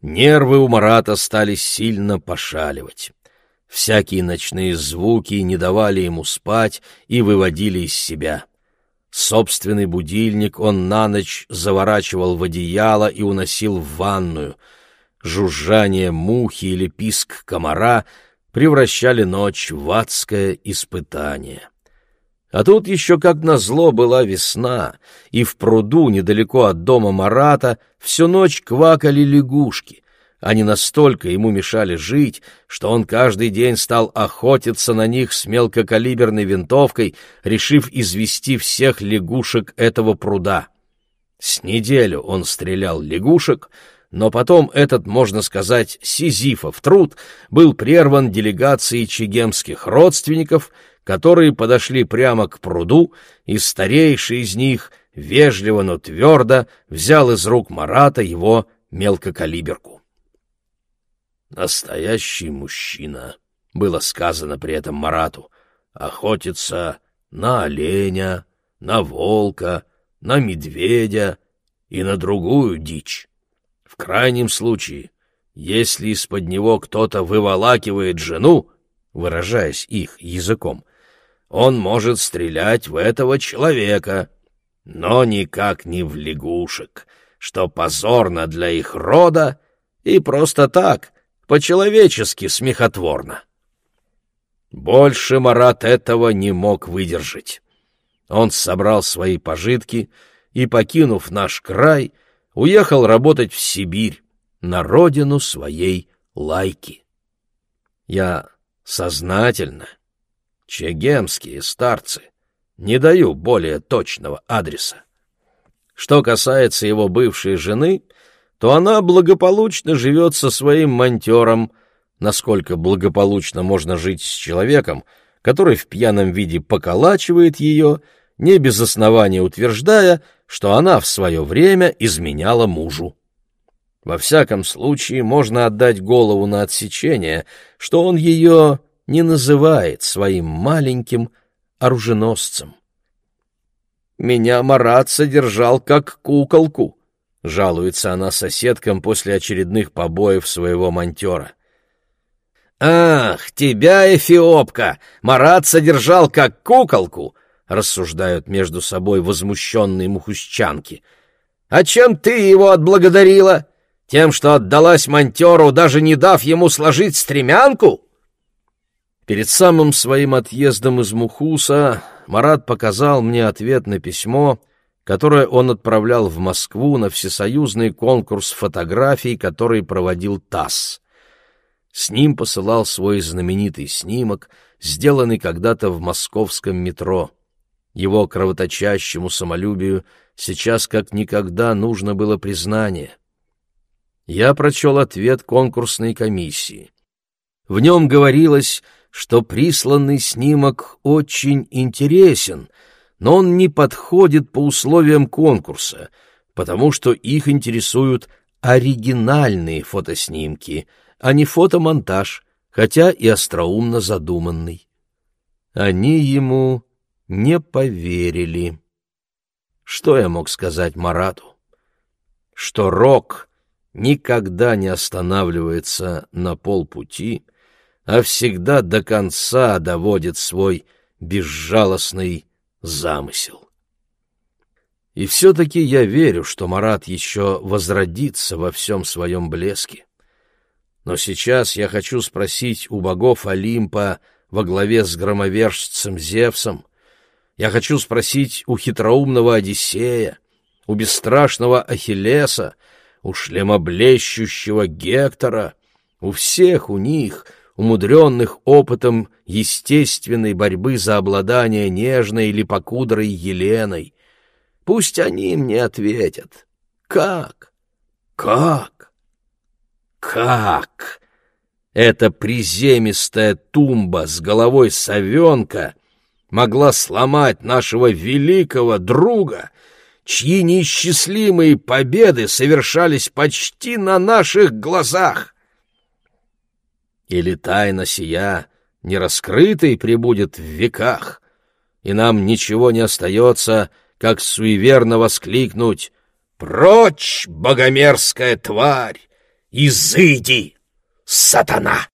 Speaker 1: нервы у Марата стали сильно пошаливать. Всякие ночные звуки не давали ему спать и выводили из себя. Собственный будильник он на ночь заворачивал в одеяло и уносил в ванную. Жужжание мухи или писк комара превращали ночь в адское испытание. А тут еще, как назло, была весна, и в пруду, недалеко от дома Марата, всю ночь квакали лягушки. Они настолько ему мешали жить, что он каждый день стал охотиться на них с мелкокалиберной винтовкой, решив извести всех лягушек этого пруда. С неделю он стрелял лягушек, но потом этот, можно сказать, сизифов труд был прерван делегацией чегемских родственников, которые подошли прямо к пруду, и старейший из них, вежливо, но твердо, взял из рук Марата его мелкокалиберку. «Настоящий мужчина», — было сказано при этом Марату, — «охотится на оленя, на волка, на медведя и на другую дичь. В крайнем случае, если из-под него кто-то выволакивает жену, выражаясь их языком, он может стрелять в этого человека, но никак не в лягушек, что позорно для их рода и просто так, по-человечески смехотворно. Больше Марат этого не мог выдержать. Он собрал свои пожитки и, покинув наш край, уехал работать в Сибирь, на родину своей лайки. Я сознательно, чегемские старцы, не даю более точного адреса. Что касается его бывшей жены — то она благополучно живет со своим монтером, насколько благополучно можно жить с человеком, который в пьяном виде поколачивает ее, не без основания утверждая, что она в свое время изменяла мужу. Во всяком случае, можно отдать голову на отсечение, что он ее не называет своим маленьким оруженосцем. Меня Марат содержал как куколку, Жалуется она соседкам после очередных побоев своего монтера. «Ах, тебя, эфиопка, Марат содержал как куколку!» — рассуждают между собой возмущенные мухущанки. «А чем ты его отблагодарила? Тем, что отдалась монтеру, даже не дав ему сложить стремянку?» Перед самым своим отъездом из Мухуса Марат показал мне ответ на письмо — которое он отправлял в Москву на всесоюзный конкурс фотографий, который проводил ТАСС. С ним посылал свой знаменитый снимок, сделанный когда-то в московском метро. Его кровоточащему самолюбию сейчас как никогда нужно было признание. Я прочел ответ конкурсной комиссии. В нем говорилось, что присланный снимок очень интересен, но он не подходит по условиям конкурса, потому что их интересуют оригинальные фотоснимки, а не фотомонтаж, хотя и остроумно задуманный. Они ему не поверили. Что я мог сказать Марату? Что рок никогда не останавливается на полпути, а всегда до конца доводит свой безжалостный замысел. И все-таки я верю, что Марат еще возродится во всем своем блеске. Но сейчас я хочу спросить у богов Олимпа во главе с громовержцем Зевсом, я хочу спросить у хитроумного Одиссея, у бесстрашного Ахиллеса, у шлемоблещущего Гектора, у всех у них, умудренных опытом естественной борьбы за обладание нежной или покудрой Еленой, Пусть они мне ответят. Как? Как? Как? Эта приземистая тумба с головой совенка могла сломать нашего великого друга, чьи неисчислимые победы совершались почти на наших глазах. Или тайна сия нераскрытой прибудет в веках, и нам ничего не остается, — как суеверно воскликнуть «Прочь, богомерзкая тварь! Изыди, сатана!»